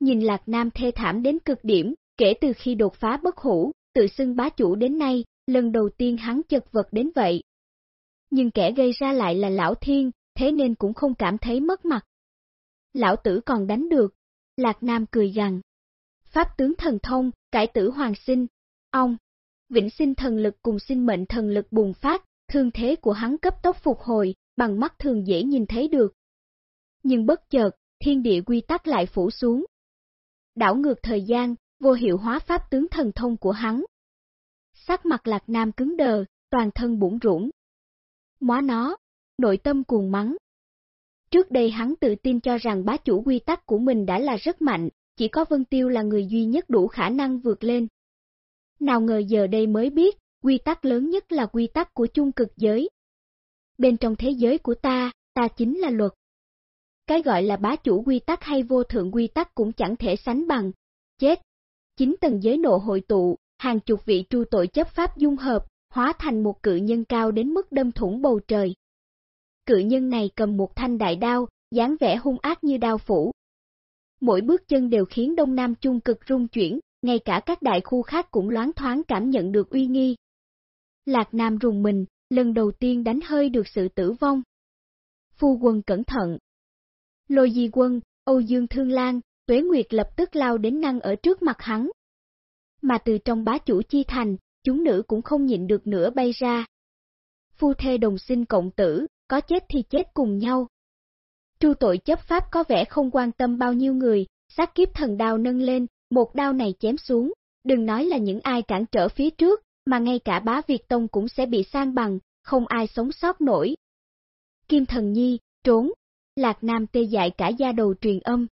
Nhìn Lạc Nam thê thảm đến cực điểm, kể từ khi đột phá bất hủ, tự xưng bá chủ đến nay, lần đầu tiên hắn chật vật đến vậy. Nhưng kẻ gây ra lại là Lão Thiên, thế nên cũng không cảm thấy mất mặt. Lão tử còn đánh được. Lạc Nam cười gằn. Pháp tướng thần thông, cải tử hoàng sinh. Ông, vĩnh sinh thần lực cùng sinh mệnh thần lực bùng phát, thương thế của hắn cấp tốc phục hồi, bằng mắt thường dễ nhìn thấy được. Nhưng bất chợt, thiên địa quy tắc lại phủ xuống. Đảo ngược thời gian, vô hiệu hóa pháp tướng thần thông của hắn. Sắc mặt lạc nam cứng đờ, toàn thân bủng rủng. Móa nó, nội tâm cuồng mắng. Trước đây hắn tự tin cho rằng bá chủ quy tắc của mình đã là rất mạnh, chỉ có Vân Tiêu là người duy nhất đủ khả năng vượt lên. Nào ngờ giờ đây mới biết, quy tắc lớn nhất là quy tắc của chung cực giới. Bên trong thế giới của ta, ta chính là luật. Cái gọi là bá chủ quy tắc hay vô thượng quy tắc cũng chẳng thể sánh bằng. Chết! Chính tầng giới nộ hội tụ, hàng chục vị tru tội chấp pháp dung hợp, hóa thành một cự nhân cao đến mức đâm thủng bầu trời. Cự nhân này cầm một thanh đại đao, dáng vẻ hung ác như đao phủ. Mỗi bước chân đều khiến Đông Nam chung cực rung chuyển, ngay cả các đại khu khác cũng loáng thoáng cảm nhận được uy nghi. Lạc Nam rùng mình, lần đầu tiên đánh hơi được sự tử vong. Phu quân cẩn thận. Lôi di quân, Âu Dương Thương Lan, Tuế Nguyệt lập tức lao đến năng ở trước mặt hắn. Mà từ trong bá chủ chi thành, chúng nữ cũng không nhịn được nữa bay ra. Phu thê đồng sinh cộng tử, có chết thì chết cùng nhau. Tru tội chấp pháp có vẻ không quan tâm bao nhiêu người, sát kiếp thần đao nâng lên, một đao này chém xuống, đừng nói là những ai cản trở phía trước, mà ngay cả bá Việt Tông cũng sẽ bị sang bằng, không ai sống sót nổi. Kim Thần Nhi, trốn, Lạc Nam tê dại cả da đầu truyền âm.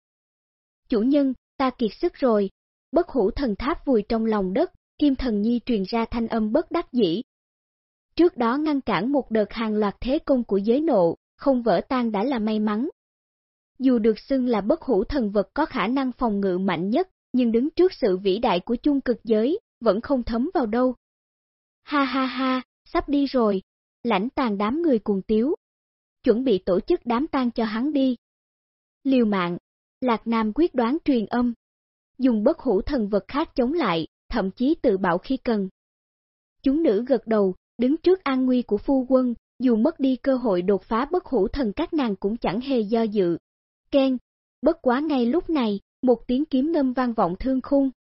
Chủ nhân, ta kiệt sức rồi, bất hủ thần tháp vùi trong lòng đất, Kim Thần Nhi truyền ra thanh âm bất đắc dĩ. Trước đó ngăn cản một đợt hàng loạt thế công của giới nộ, không vỡ tan đã là may mắn. Dù được xưng là bất hủ thần vật có khả năng phòng ngự mạnh nhất, nhưng đứng trước sự vĩ đại của chung cực giới, vẫn không thấm vào đâu. Ha ha ha, sắp đi rồi, lãnh tàn đám người cuồng tiếu. Chuẩn bị tổ chức đám tang cho hắn đi. Liều mạng, Lạc Nam quyết đoán truyền âm. Dùng bất hủ thần vật khác chống lại, thậm chí tự bạo khi cần. Chúng nữ gật đầu, đứng trước an nguy của phu quân, dù mất đi cơ hội đột phá bất hủ thần các nàng cũng chẳng hề do dự. Ken, bất quá ngay lúc này, một tiếng kiếm ngâm vang vọng thương khung.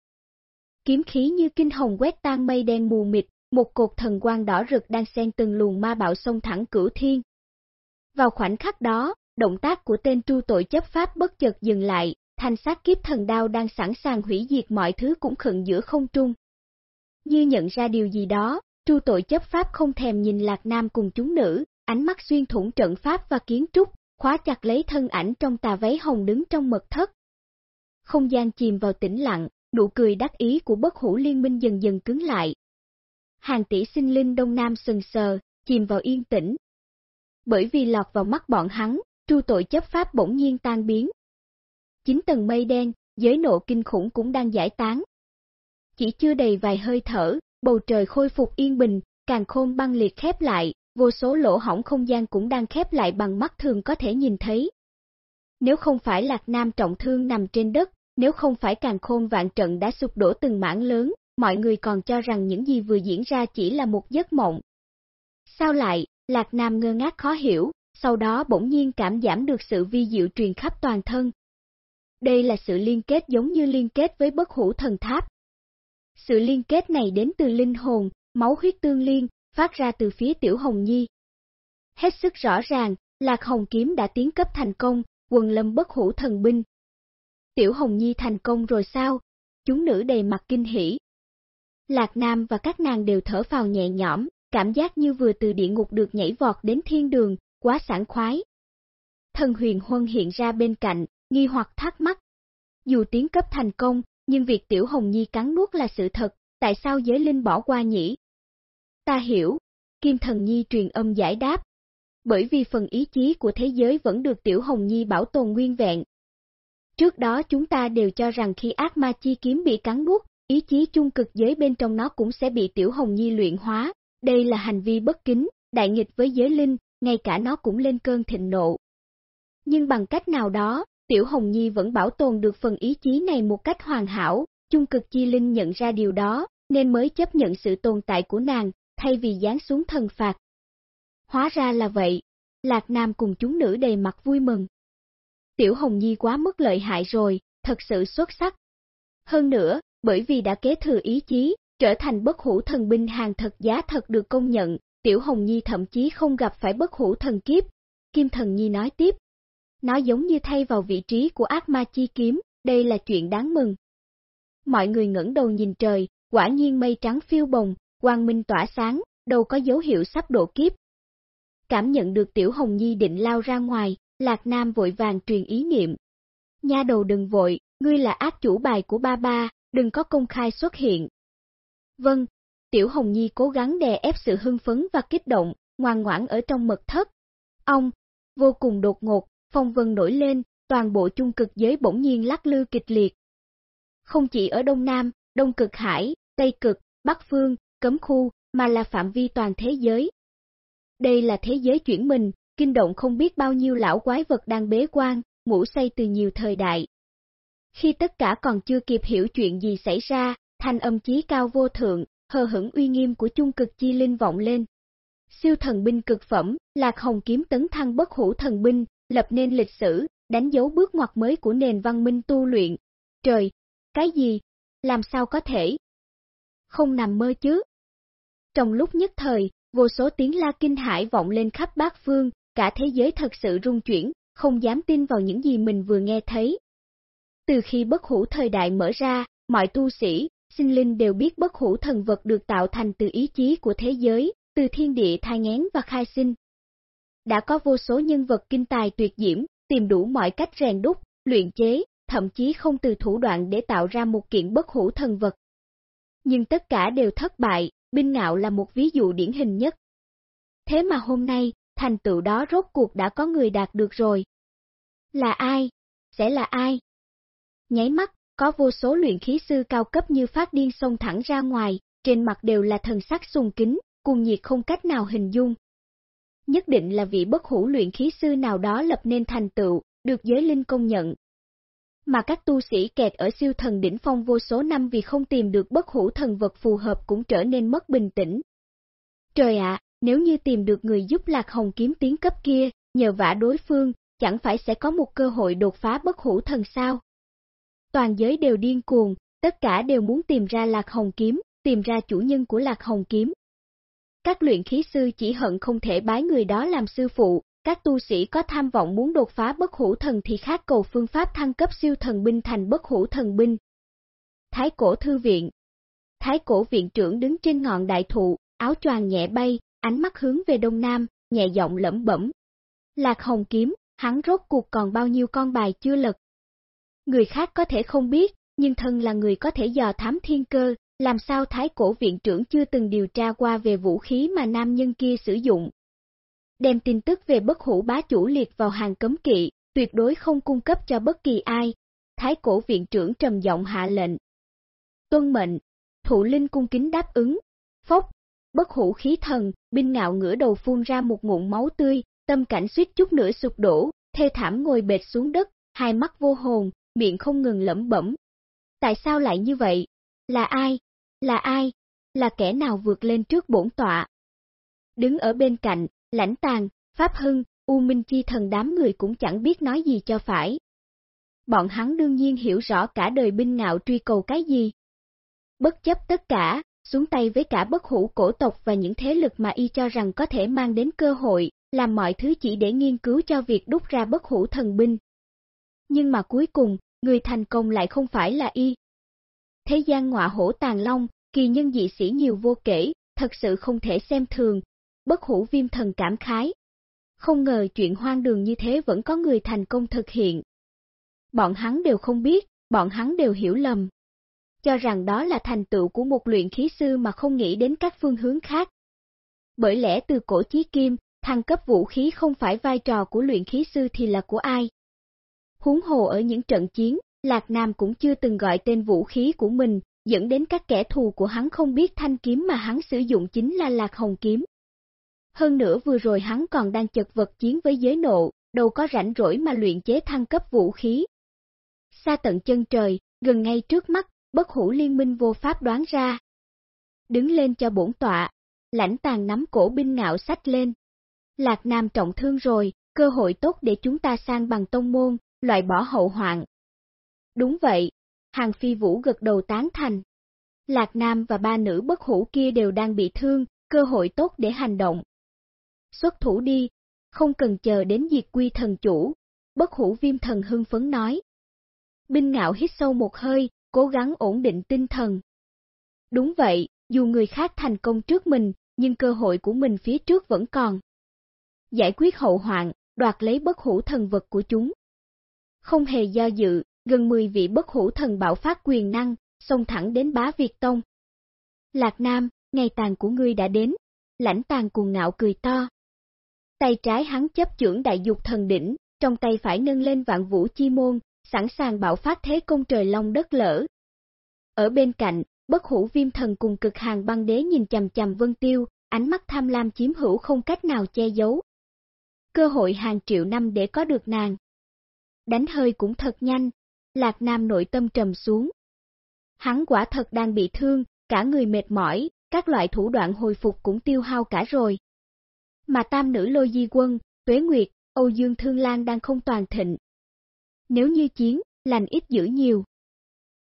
Kiếm khí như kinh hồng quét tan mây đen mù mịt, một cột thần quang đỏ rực đang xen từng luồng ma bạo sông thẳng cửu thiên. Vào khoảnh khắc đó, động tác của tên tru tội chấp pháp bất chợt dừng lại, thanh sát kiếp thần đao đang sẵn sàng hủy diệt mọi thứ cũng khựng giữa không trung. Như nhận ra điều gì đó, Chu tội chấp pháp không thèm nhìn lạc nam cùng chúng nữ, ánh mắt xuyên thủng trận pháp và kiến trúc, khóa chặt lấy thân ảnh trong tà váy hồng đứng trong mật thất. Không gian chìm vào tĩnh lặng, nụ cười đắc ý của bất hủ liên minh dần dần cứng lại, hàng tỷ sinh linh Đông Nam sừng sờ, chìm vào yên tĩnh. Bởi vì lọt vào mắt bọn hắn, tru tội chấp pháp bỗng nhiên tan biến. Chính tầng mây đen, giới nộ kinh khủng cũng đang giải tán. Chỉ chưa đầy vài hơi thở, bầu trời khôi phục yên bình, càng khôn băng liệt khép lại, vô số lỗ hỏng không gian cũng đang khép lại bằng mắt thường có thể nhìn thấy. Nếu không phải Lạc Nam trọng thương nằm trên đất, nếu không phải càng khôn vạn trận đã sụp đổ từng mảng lớn, mọi người còn cho rằng những gì vừa diễn ra chỉ là một giấc mộng. Sao lại, Lạc Nam ngơ ngác khó hiểu, sau đó bỗng nhiên cảm giảm được sự vi diệu truyền khắp toàn thân. Đây là sự liên kết giống như liên kết với bất hủ thần tháp. Sự liên kết này đến từ linh hồn, máu huyết tương liên, phát ra từ phía Tiểu Hồng Nhi. Hết sức rõ ràng, Lạc Hồng Kiếm đã tiến cấp thành công, quần lâm bất hủ thần binh. Tiểu Hồng Nhi thành công rồi sao? Chúng nữ đầy mặt kinh hỉ, Lạc Nam và các nàng đều thở phào nhẹ nhõm, cảm giác như vừa từ địa ngục được nhảy vọt đến thiên đường, quá sảng khoái. Thần huyền huân hiện ra bên cạnh, nghi hoặc thắc mắc. Dù tiến cấp thành công, nhưng việc Tiểu Hồng Nhi cắn nuốt là sự thật, tại sao giới linh bỏ qua nhỉ? Ta hiểu, Kim Thần Nhi truyền âm giải đáp. Bởi vì phần ý chí của thế giới vẫn được Tiểu Hồng Nhi bảo tồn nguyên vẹn. Trước đó chúng ta đều cho rằng khi ác ma chi kiếm bị cắn nuốt, Ý chí chung cực giới bên trong nó cũng sẽ bị Tiểu Hồng Nhi luyện hóa, đây là hành vi bất kính, đại nghịch với giới linh, ngay cả nó cũng lên cơn thịnh nộ. Nhưng bằng cách nào đó, Tiểu Hồng Nhi vẫn bảo tồn được phần ý chí này một cách hoàn hảo, chung cực chi linh nhận ra điều đó, nên mới chấp nhận sự tồn tại của nàng, thay vì giáng xuống thần phạt. Hóa ra là vậy, Lạc Nam cùng chúng nữ đầy mặt vui mừng. Tiểu Hồng Nhi quá mức lợi hại rồi, thật sự xuất sắc. Hơn nữa, bởi vì đã kế thừa ý chí, trở thành bất hủ thần binh hàng thật giá thật được công nhận, Tiểu Hồng Nhi thậm chí không gặp phải bất hủ thần kiếp. Kim Thần Nhi nói tiếp, nó giống như thay vào vị trí của ác ma chi kiếm, đây là chuyện đáng mừng. Mọi người ngẩng đầu nhìn trời, quả nhiên mây trắng phiêu bồng, quang minh tỏa sáng, đâu có dấu hiệu sắp độ kiếp. Cảm nhận được Tiểu Hồng Nhi định lao ra ngoài, Lạc Nam vội vàng truyền ý niệm. Nha đầu đừng vội, ngươi là ác chủ bài của ba ba, đừng có công khai xuất hiện. Vâng, Tiểu Hồng Nhi cố gắng đè ép sự hưng phấn và kích động, ngoan ngoãn ở trong mật thất. Ông, vô cùng đột ngột, phong vân nổi lên, toàn bộ chung cực giới bỗng nhiên lắc lư kịch liệt. Không chỉ ở Đông Nam, Đông Cực Hải, Tây Cực, Bắc Phương, Cấm Khu, mà là phạm vi toàn thế giới. Đây là thế giới chuyển mình, kinh động không biết bao nhiêu lão quái vật đang bế quan, ngủ say từ nhiều thời đại. Khi tất cả còn chưa kịp hiểu chuyện gì xảy ra, thanh âm chí cao vô thượng, hờ hững uy nghiêm của chung cực chi linh vọng lên. Siêu thần binh cực phẩm, Lạc Hồng kiếm tấn thăng bất hủ thần binh, lập nên lịch sử, đánh dấu bước ngoặt mới của nền văn minh tu luyện. Trời, cái gì? Làm sao có thể? Không nằm mơ chứ. Trong lúc nhất thời, vô số tiếng la kinh hải vọng lên khắp bát phương, cả thế giới thật sự rung chuyển, không dám tin vào những gì mình vừa nghe thấy. Từ khi bất hủ thời đại mở ra, mọi tu sĩ, sinh linh đều biết bất hủ thần vật được tạo thành từ ý chí của thế giới, từ thiên địa thai ngén và khai sinh. Đã có vô số nhân vật kinh tài tuyệt diễm, tìm đủ mọi cách rèn đúc, luyện chế, thậm chí không từ thủ đoạn để tạo ra một kiện bất hủ thần vật. Nhưng tất cả đều thất bại, binh ngạo là một ví dụ điển hình nhất. Thế mà hôm nay, thành tựu đó rốt cuộc đã có người đạt được rồi. Là ai? Sẽ là ai? Nháy mắt, có vô số luyện khí sư cao cấp như phát điên xông thẳng ra ngoài, trên mặt đều là thần sắc sùng kính, cùng nhiệt không cách nào hình dung. Nhất định là vị bất hủ luyện khí sư nào đó lập nên thành tựu, được giới linh công nhận. Mà các tu sĩ kẹt ở siêu thần đỉnh phong vô số năm vì không tìm được bất hủ thần vật phù hợp cũng trở nên mất bình tĩnh. Trời ạ, nếu như tìm được người giúp Lạc Hồng kiếm tiến cấp kia, nhờ vả đối phương, chẳng phải sẽ có một cơ hội đột phá bất hủ thần sao? Toàn giới đều điên cuồng, tất cả đều muốn tìm ra Lạc Hồng kiếm, tìm ra chủ nhân của Lạc Hồng kiếm. Các luyện khí sư chỉ hận không thể bái người đó làm sư phụ, các tu sĩ có tham vọng muốn đột phá bất hủ thần thì khác cầu phương pháp thăng cấp siêu thần binh thành bất hủ thần binh. Thái cổ thư viện Thái cổ viện trưởng đứng trên ngọn đại thụ, áo choàng nhẹ bay, ánh mắt hướng về đông nam, nhẹ giọng lẩm bẩm. Lạc hồng kiếm, hắn rốt cuộc còn bao nhiêu con bài chưa lật. Người khác có thể không biết, nhưng thân là người có thể dò thám thiên cơ, làm sao thái cổ viện trưởng chưa từng điều tra qua về vũ khí mà nam nhân kia sử dụng. Đem tin tức về bất hủ bá chủ liệt vào hàng cấm kỵ, tuyệt đối không cung cấp cho bất kỳ ai. Thái cổ viện trưởng trầm giọng hạ lệnh. Tuân mệnh, thụ linh cung kính đáp ứng. Phốc, bất hủ khí thần, binh ngạo ngửa đầu phun ra một ngụm máu tươi, tâm cảnh suýt chút nữa sụp đổ, thê thảm ngồi bệt xuống đất, hai mắt vô hồn, miệng không ngừng lẩm bẩm. Tại sao lại như vậy? Là ai? Là ai? Là kẻ nào vượt lên trước bổn tọa? Đứng ở bên cạnh, lãnh tàng, Pháp Hưng, U Minh Chi thần đám người cũng chẳng biết nói gì cho phải. Bọn hắn đương nhiên hiểu rõ cả đời binh ngạo truy cầu cái gì. Bất chấp tất cả, xuống tay với cả bất hủ cổ tộc và những thế lực mà y cho rằng có thể mang đến cơ hội, làm mọi thứ chỉ để nghiên cứu cho việc đúc ra bất hủ thần binh. Nhưng mà cuối cùng, người thành công lại không phải là y. Thế gian ngọa hổ tàn long, kỳ nhân dị sĩ nhiều vô kể, thật sự không thể xem thường, bất hủ viêm thần cảm khái. Không ngờ chuyện hoang đường như thế vẫn có người thành công thực hiện. Bọn hắn đều không biết, bọn hắn đều hiểu lầm. Cho rằng đó là thành tựu của một luyện khí sư mà không nghĩ đến các phương hướng khác. Bởi lẽ từ cổ chí kim, thăng cấp vũ khí không phải vai trò của luyện khí sư thì là của ai. Huống hồ ở những trận chiến, Lạc Nam cũng chưa từng gọi tên vũ khí của mình, dẫn đến các kẻ thù của hắn không biết thanh kiếm mà hắn sử dụng chính là Lạc Hồng kiếm. Hơn nữa vừa rồi hắn còn đang chật vật chiến với giới nộ, đâu có rảnh rỗi mà luyện chế thăng cấp vũ khí. Xa tận chân trời, gần ngay trước mắt, bất hủ liên minh vô pháp đoán ra. Đứng lên cho bổn tọa, lãnh tàn nắm cổ binh ngạo sách lên. Lạc Nam trọng thương rồi, cơ hội tốt để chúng ta sang bằng tông môn, loại bỏ hậu hoạn. Đúng vậy, Hàng Phi Vũ gật đầu tán thành. Lạc Nam và ba nữ bất hủ kia đều đang bị thương, cơ hội tốt để hành động. Xuất thủ đi, không cần chờ đến diệt quy thần chủ, bất hủ viêm thần hưng phấn nói. Binh ngạo hít sâu một hơi, cố gắng ổn định tinh thần. Đúng vậy, dù người khác thành công trước mình, nhưng cơ hội của mình phía trước vẫn còn. Giải quyết hậu hoạn, đoạt lấy bất hủ thần vật của chúng. Không hề do dự, gần 10 vị bất hủ thần bạo phát quyền năng, xông thẳng đến bá Việt Tông. Lạc Nam, ngày tàn của ngươi đã đến, lãnh tàn cuồng ngạo cười to. Tay trái hắn chấp chưởng đại dục thần đỉnh, trong tay phải nâng lên vạn vũ chi môn, sẵn sàng bạo phát thế công trời long đất lỡ. Ở bên cạnh, bất hủ viêm thần cùng cực hàng băng đế nhìn chầm chầm vân tiêu, ánh mắt tham lam chiếm hữu không cách nào che giấu. Cơ hội hàng triệu năm để có được nàng. Đánh hơi cũng thật nhanh, Lạc Nam nội tâm trầm xuống. Hắn quả thật đang bị thương, cả người mệt mỏi, các loại thủ đoạn hồi phục cũng tiêu hao cả rồi. Mà tam nữ lôi di quân, tuế nguyệt, Âu Dương Thương Lan đang không toàn thịnh. Nếu như chiến, lành ít dữ nhiều.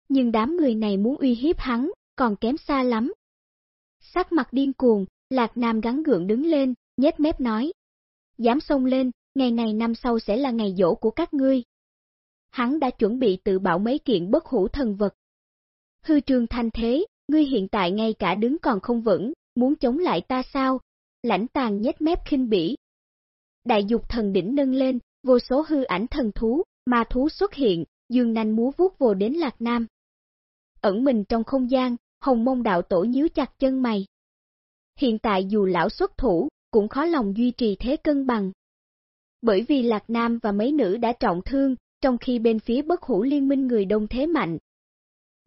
Nhưng đám người này muốn uy hiếp hắn, còn kém xa lắm. Sắc mặt điên cuồng, Lạc Nam gắn gượng đứng lên, nhét mép nói. Dám xông lên, ngày này năm sau sẽ là ngày dỗ của các ngươi. Hắn đã chuẩn bị tự bảo mấy kiện bất hủ thần vật. Hư trường thanh thế, ngươi hiện tại ngay cả đứng còn không vững, muốn chống lại ta sao? Lãnh tàn nhét mép khinh bỉ. Đại dục thần đỉnh nâng lên, vô số hư ảnh thần thú, ma thú xuất hiện, dương nanh múa vuốt vô đến Lạc Nam. Ẩn mình trong không gian, hồng mông đạo tổ nhíu chặt chân mày. Hiện tại dù lão xuất thủ, cũng khó lòng duy trì thế cân bằng. Bởi vì Lạc Nam và mấy nữ đã trọng thương, trong khi bên phía bất hủ liên minh người đông thế mạnh.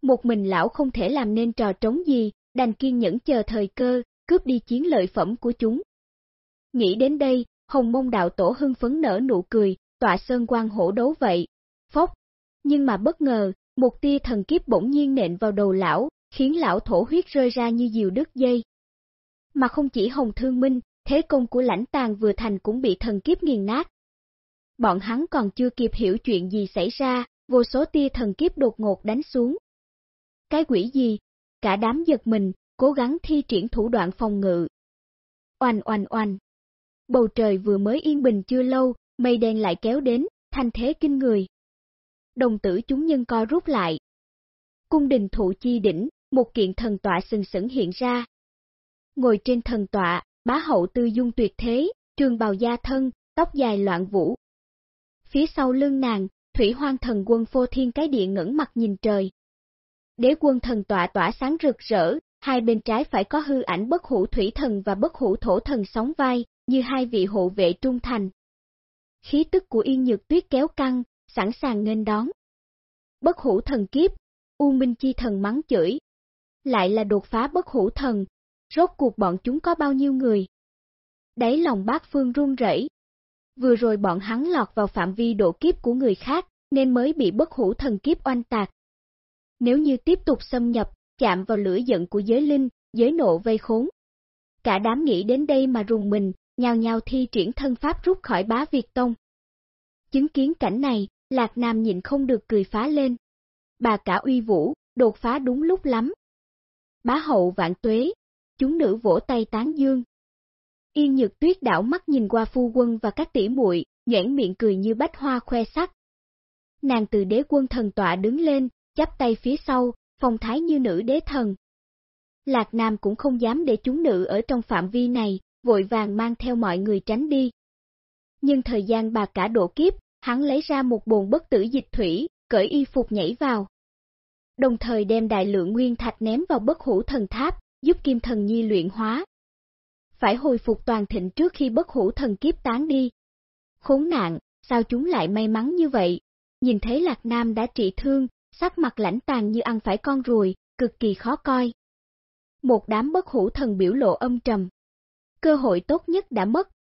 Một mình lão không thể làm nên trò trống gì, đành kiên nhẫn chờ thời cơ, cướp đi chiến lợi phẩm của chúng. Nghĩ đến đây, hồng mông đạo tổ hưng phấn nở nụ cười, tọa sơn quan hổ đấu vậy. Phốc! Nhưng mà bất ngờ, một tia thần kiếp bỗng nhiên nện vào đầu lão, khiến lão thổ huyết rơi ra như diều đứt dây. Mà không chỉ hồng thương minh, thế công của lãnh tàng vừa thành cũng bị thần kiếp nghiền nát. Bọn hắn còn chưa kịp hiểu chuyện gì xảy ra, vô số tia thần kiếp đột ngột đánh xuống. Cái quỷ gì? Cả đám giật mình, cố gắng thi triển thủ đoạn phòng ngự. Oanh oanh oanh. Bầu trời vừa mới yên bình chưa lâu, mây đen lại kéo đến, thanh thế kinh người. Đồng tử chúng nhân co rút lại. Cung đình thụ chi đỉnh, một kiện thần tọa sừng sững hiện ra. Ngồi trên thần tọa, bá hậu tư dung tuyệt thế, trường bào da thân, tóc dài loạn vũ. Phía sau lưng nàng, thủy hoang thần quân phô thiên cái địa ngẩn mặt nhìn trời. Đế quân thần tọa tỏa sáng rực rỡ, hai bên trái phải có hư ảnh bất hủ thủy thần và bất hủ thổ thần sóng vai, như hai vị hộ vệ trung thành. Khí tức của yên nhược tuyết kéo căng, sẵn sàng nghênh đón. Bất hủ thần kiếp, U Minh Chi thần mắng chửi. Lại là đột phá bất hủ thần, rốt cuộc bọn chúng có bao nhiêu người? Đấy lòng bác Phương run rẩy. Vừa rồi bọn hắn lọt vào phạm vi độ kiếp của người khác, nên mới bị bất hủ thần kiếp oanh tạc. Nếu như tiếp tục xâm nhập, chạm vào lửa giận của giới linh, giới nộ vây khốn. Cả đám nghĩ đến đây mà rùng mình, nhào nhào thi triển thân pháp rút khỏi bá Việt Tông. Chứng kiến cảnh này, Lạc Nam nhịn không được cười phá lên. Bà cả uy vũ, đột phá đúng lúc lắm. Bá hậu vạn tuế, chúng nữ vỗ tay tán dương. Yên nhược tuyết đảo mắt nhìn qua phu quân và các tỷ muội, nhãn miệng cười như bách hoa khoe sắc. Nàng từ đế quân thần tọa đứng lên, chắp tay phía sau, phong thái như nữ đế thần. Lạc Nam cũng không dám để chúng nữ ở trong phạm vi này, vội vàng mang theo mọi người tránh đi. Nhưng thời gian bà cả độ kiếp, hắn lấy ra một bồn bất tử dịch thủy, cởi y phục nhảy vào. Đồng thời đem đại lượng nguyên thạch ném vào bất hủ thần tháp, giúp kim thần nhi luyện hóa. Phải hồi phục toàn thịnh trước khi bất hủ thần kiếp tán đi. Khốn nạn, sao chúng lại may mắn như vậy? Nhìn thấy Lạc Nam đã trị thương, sắc mặt lãnh tàn như ăn phải con ruồi, cực kỳ khó coi. Một đám bất hủ thần biểu lộ âm trầm. Cơ hội tốt nhất đã mất,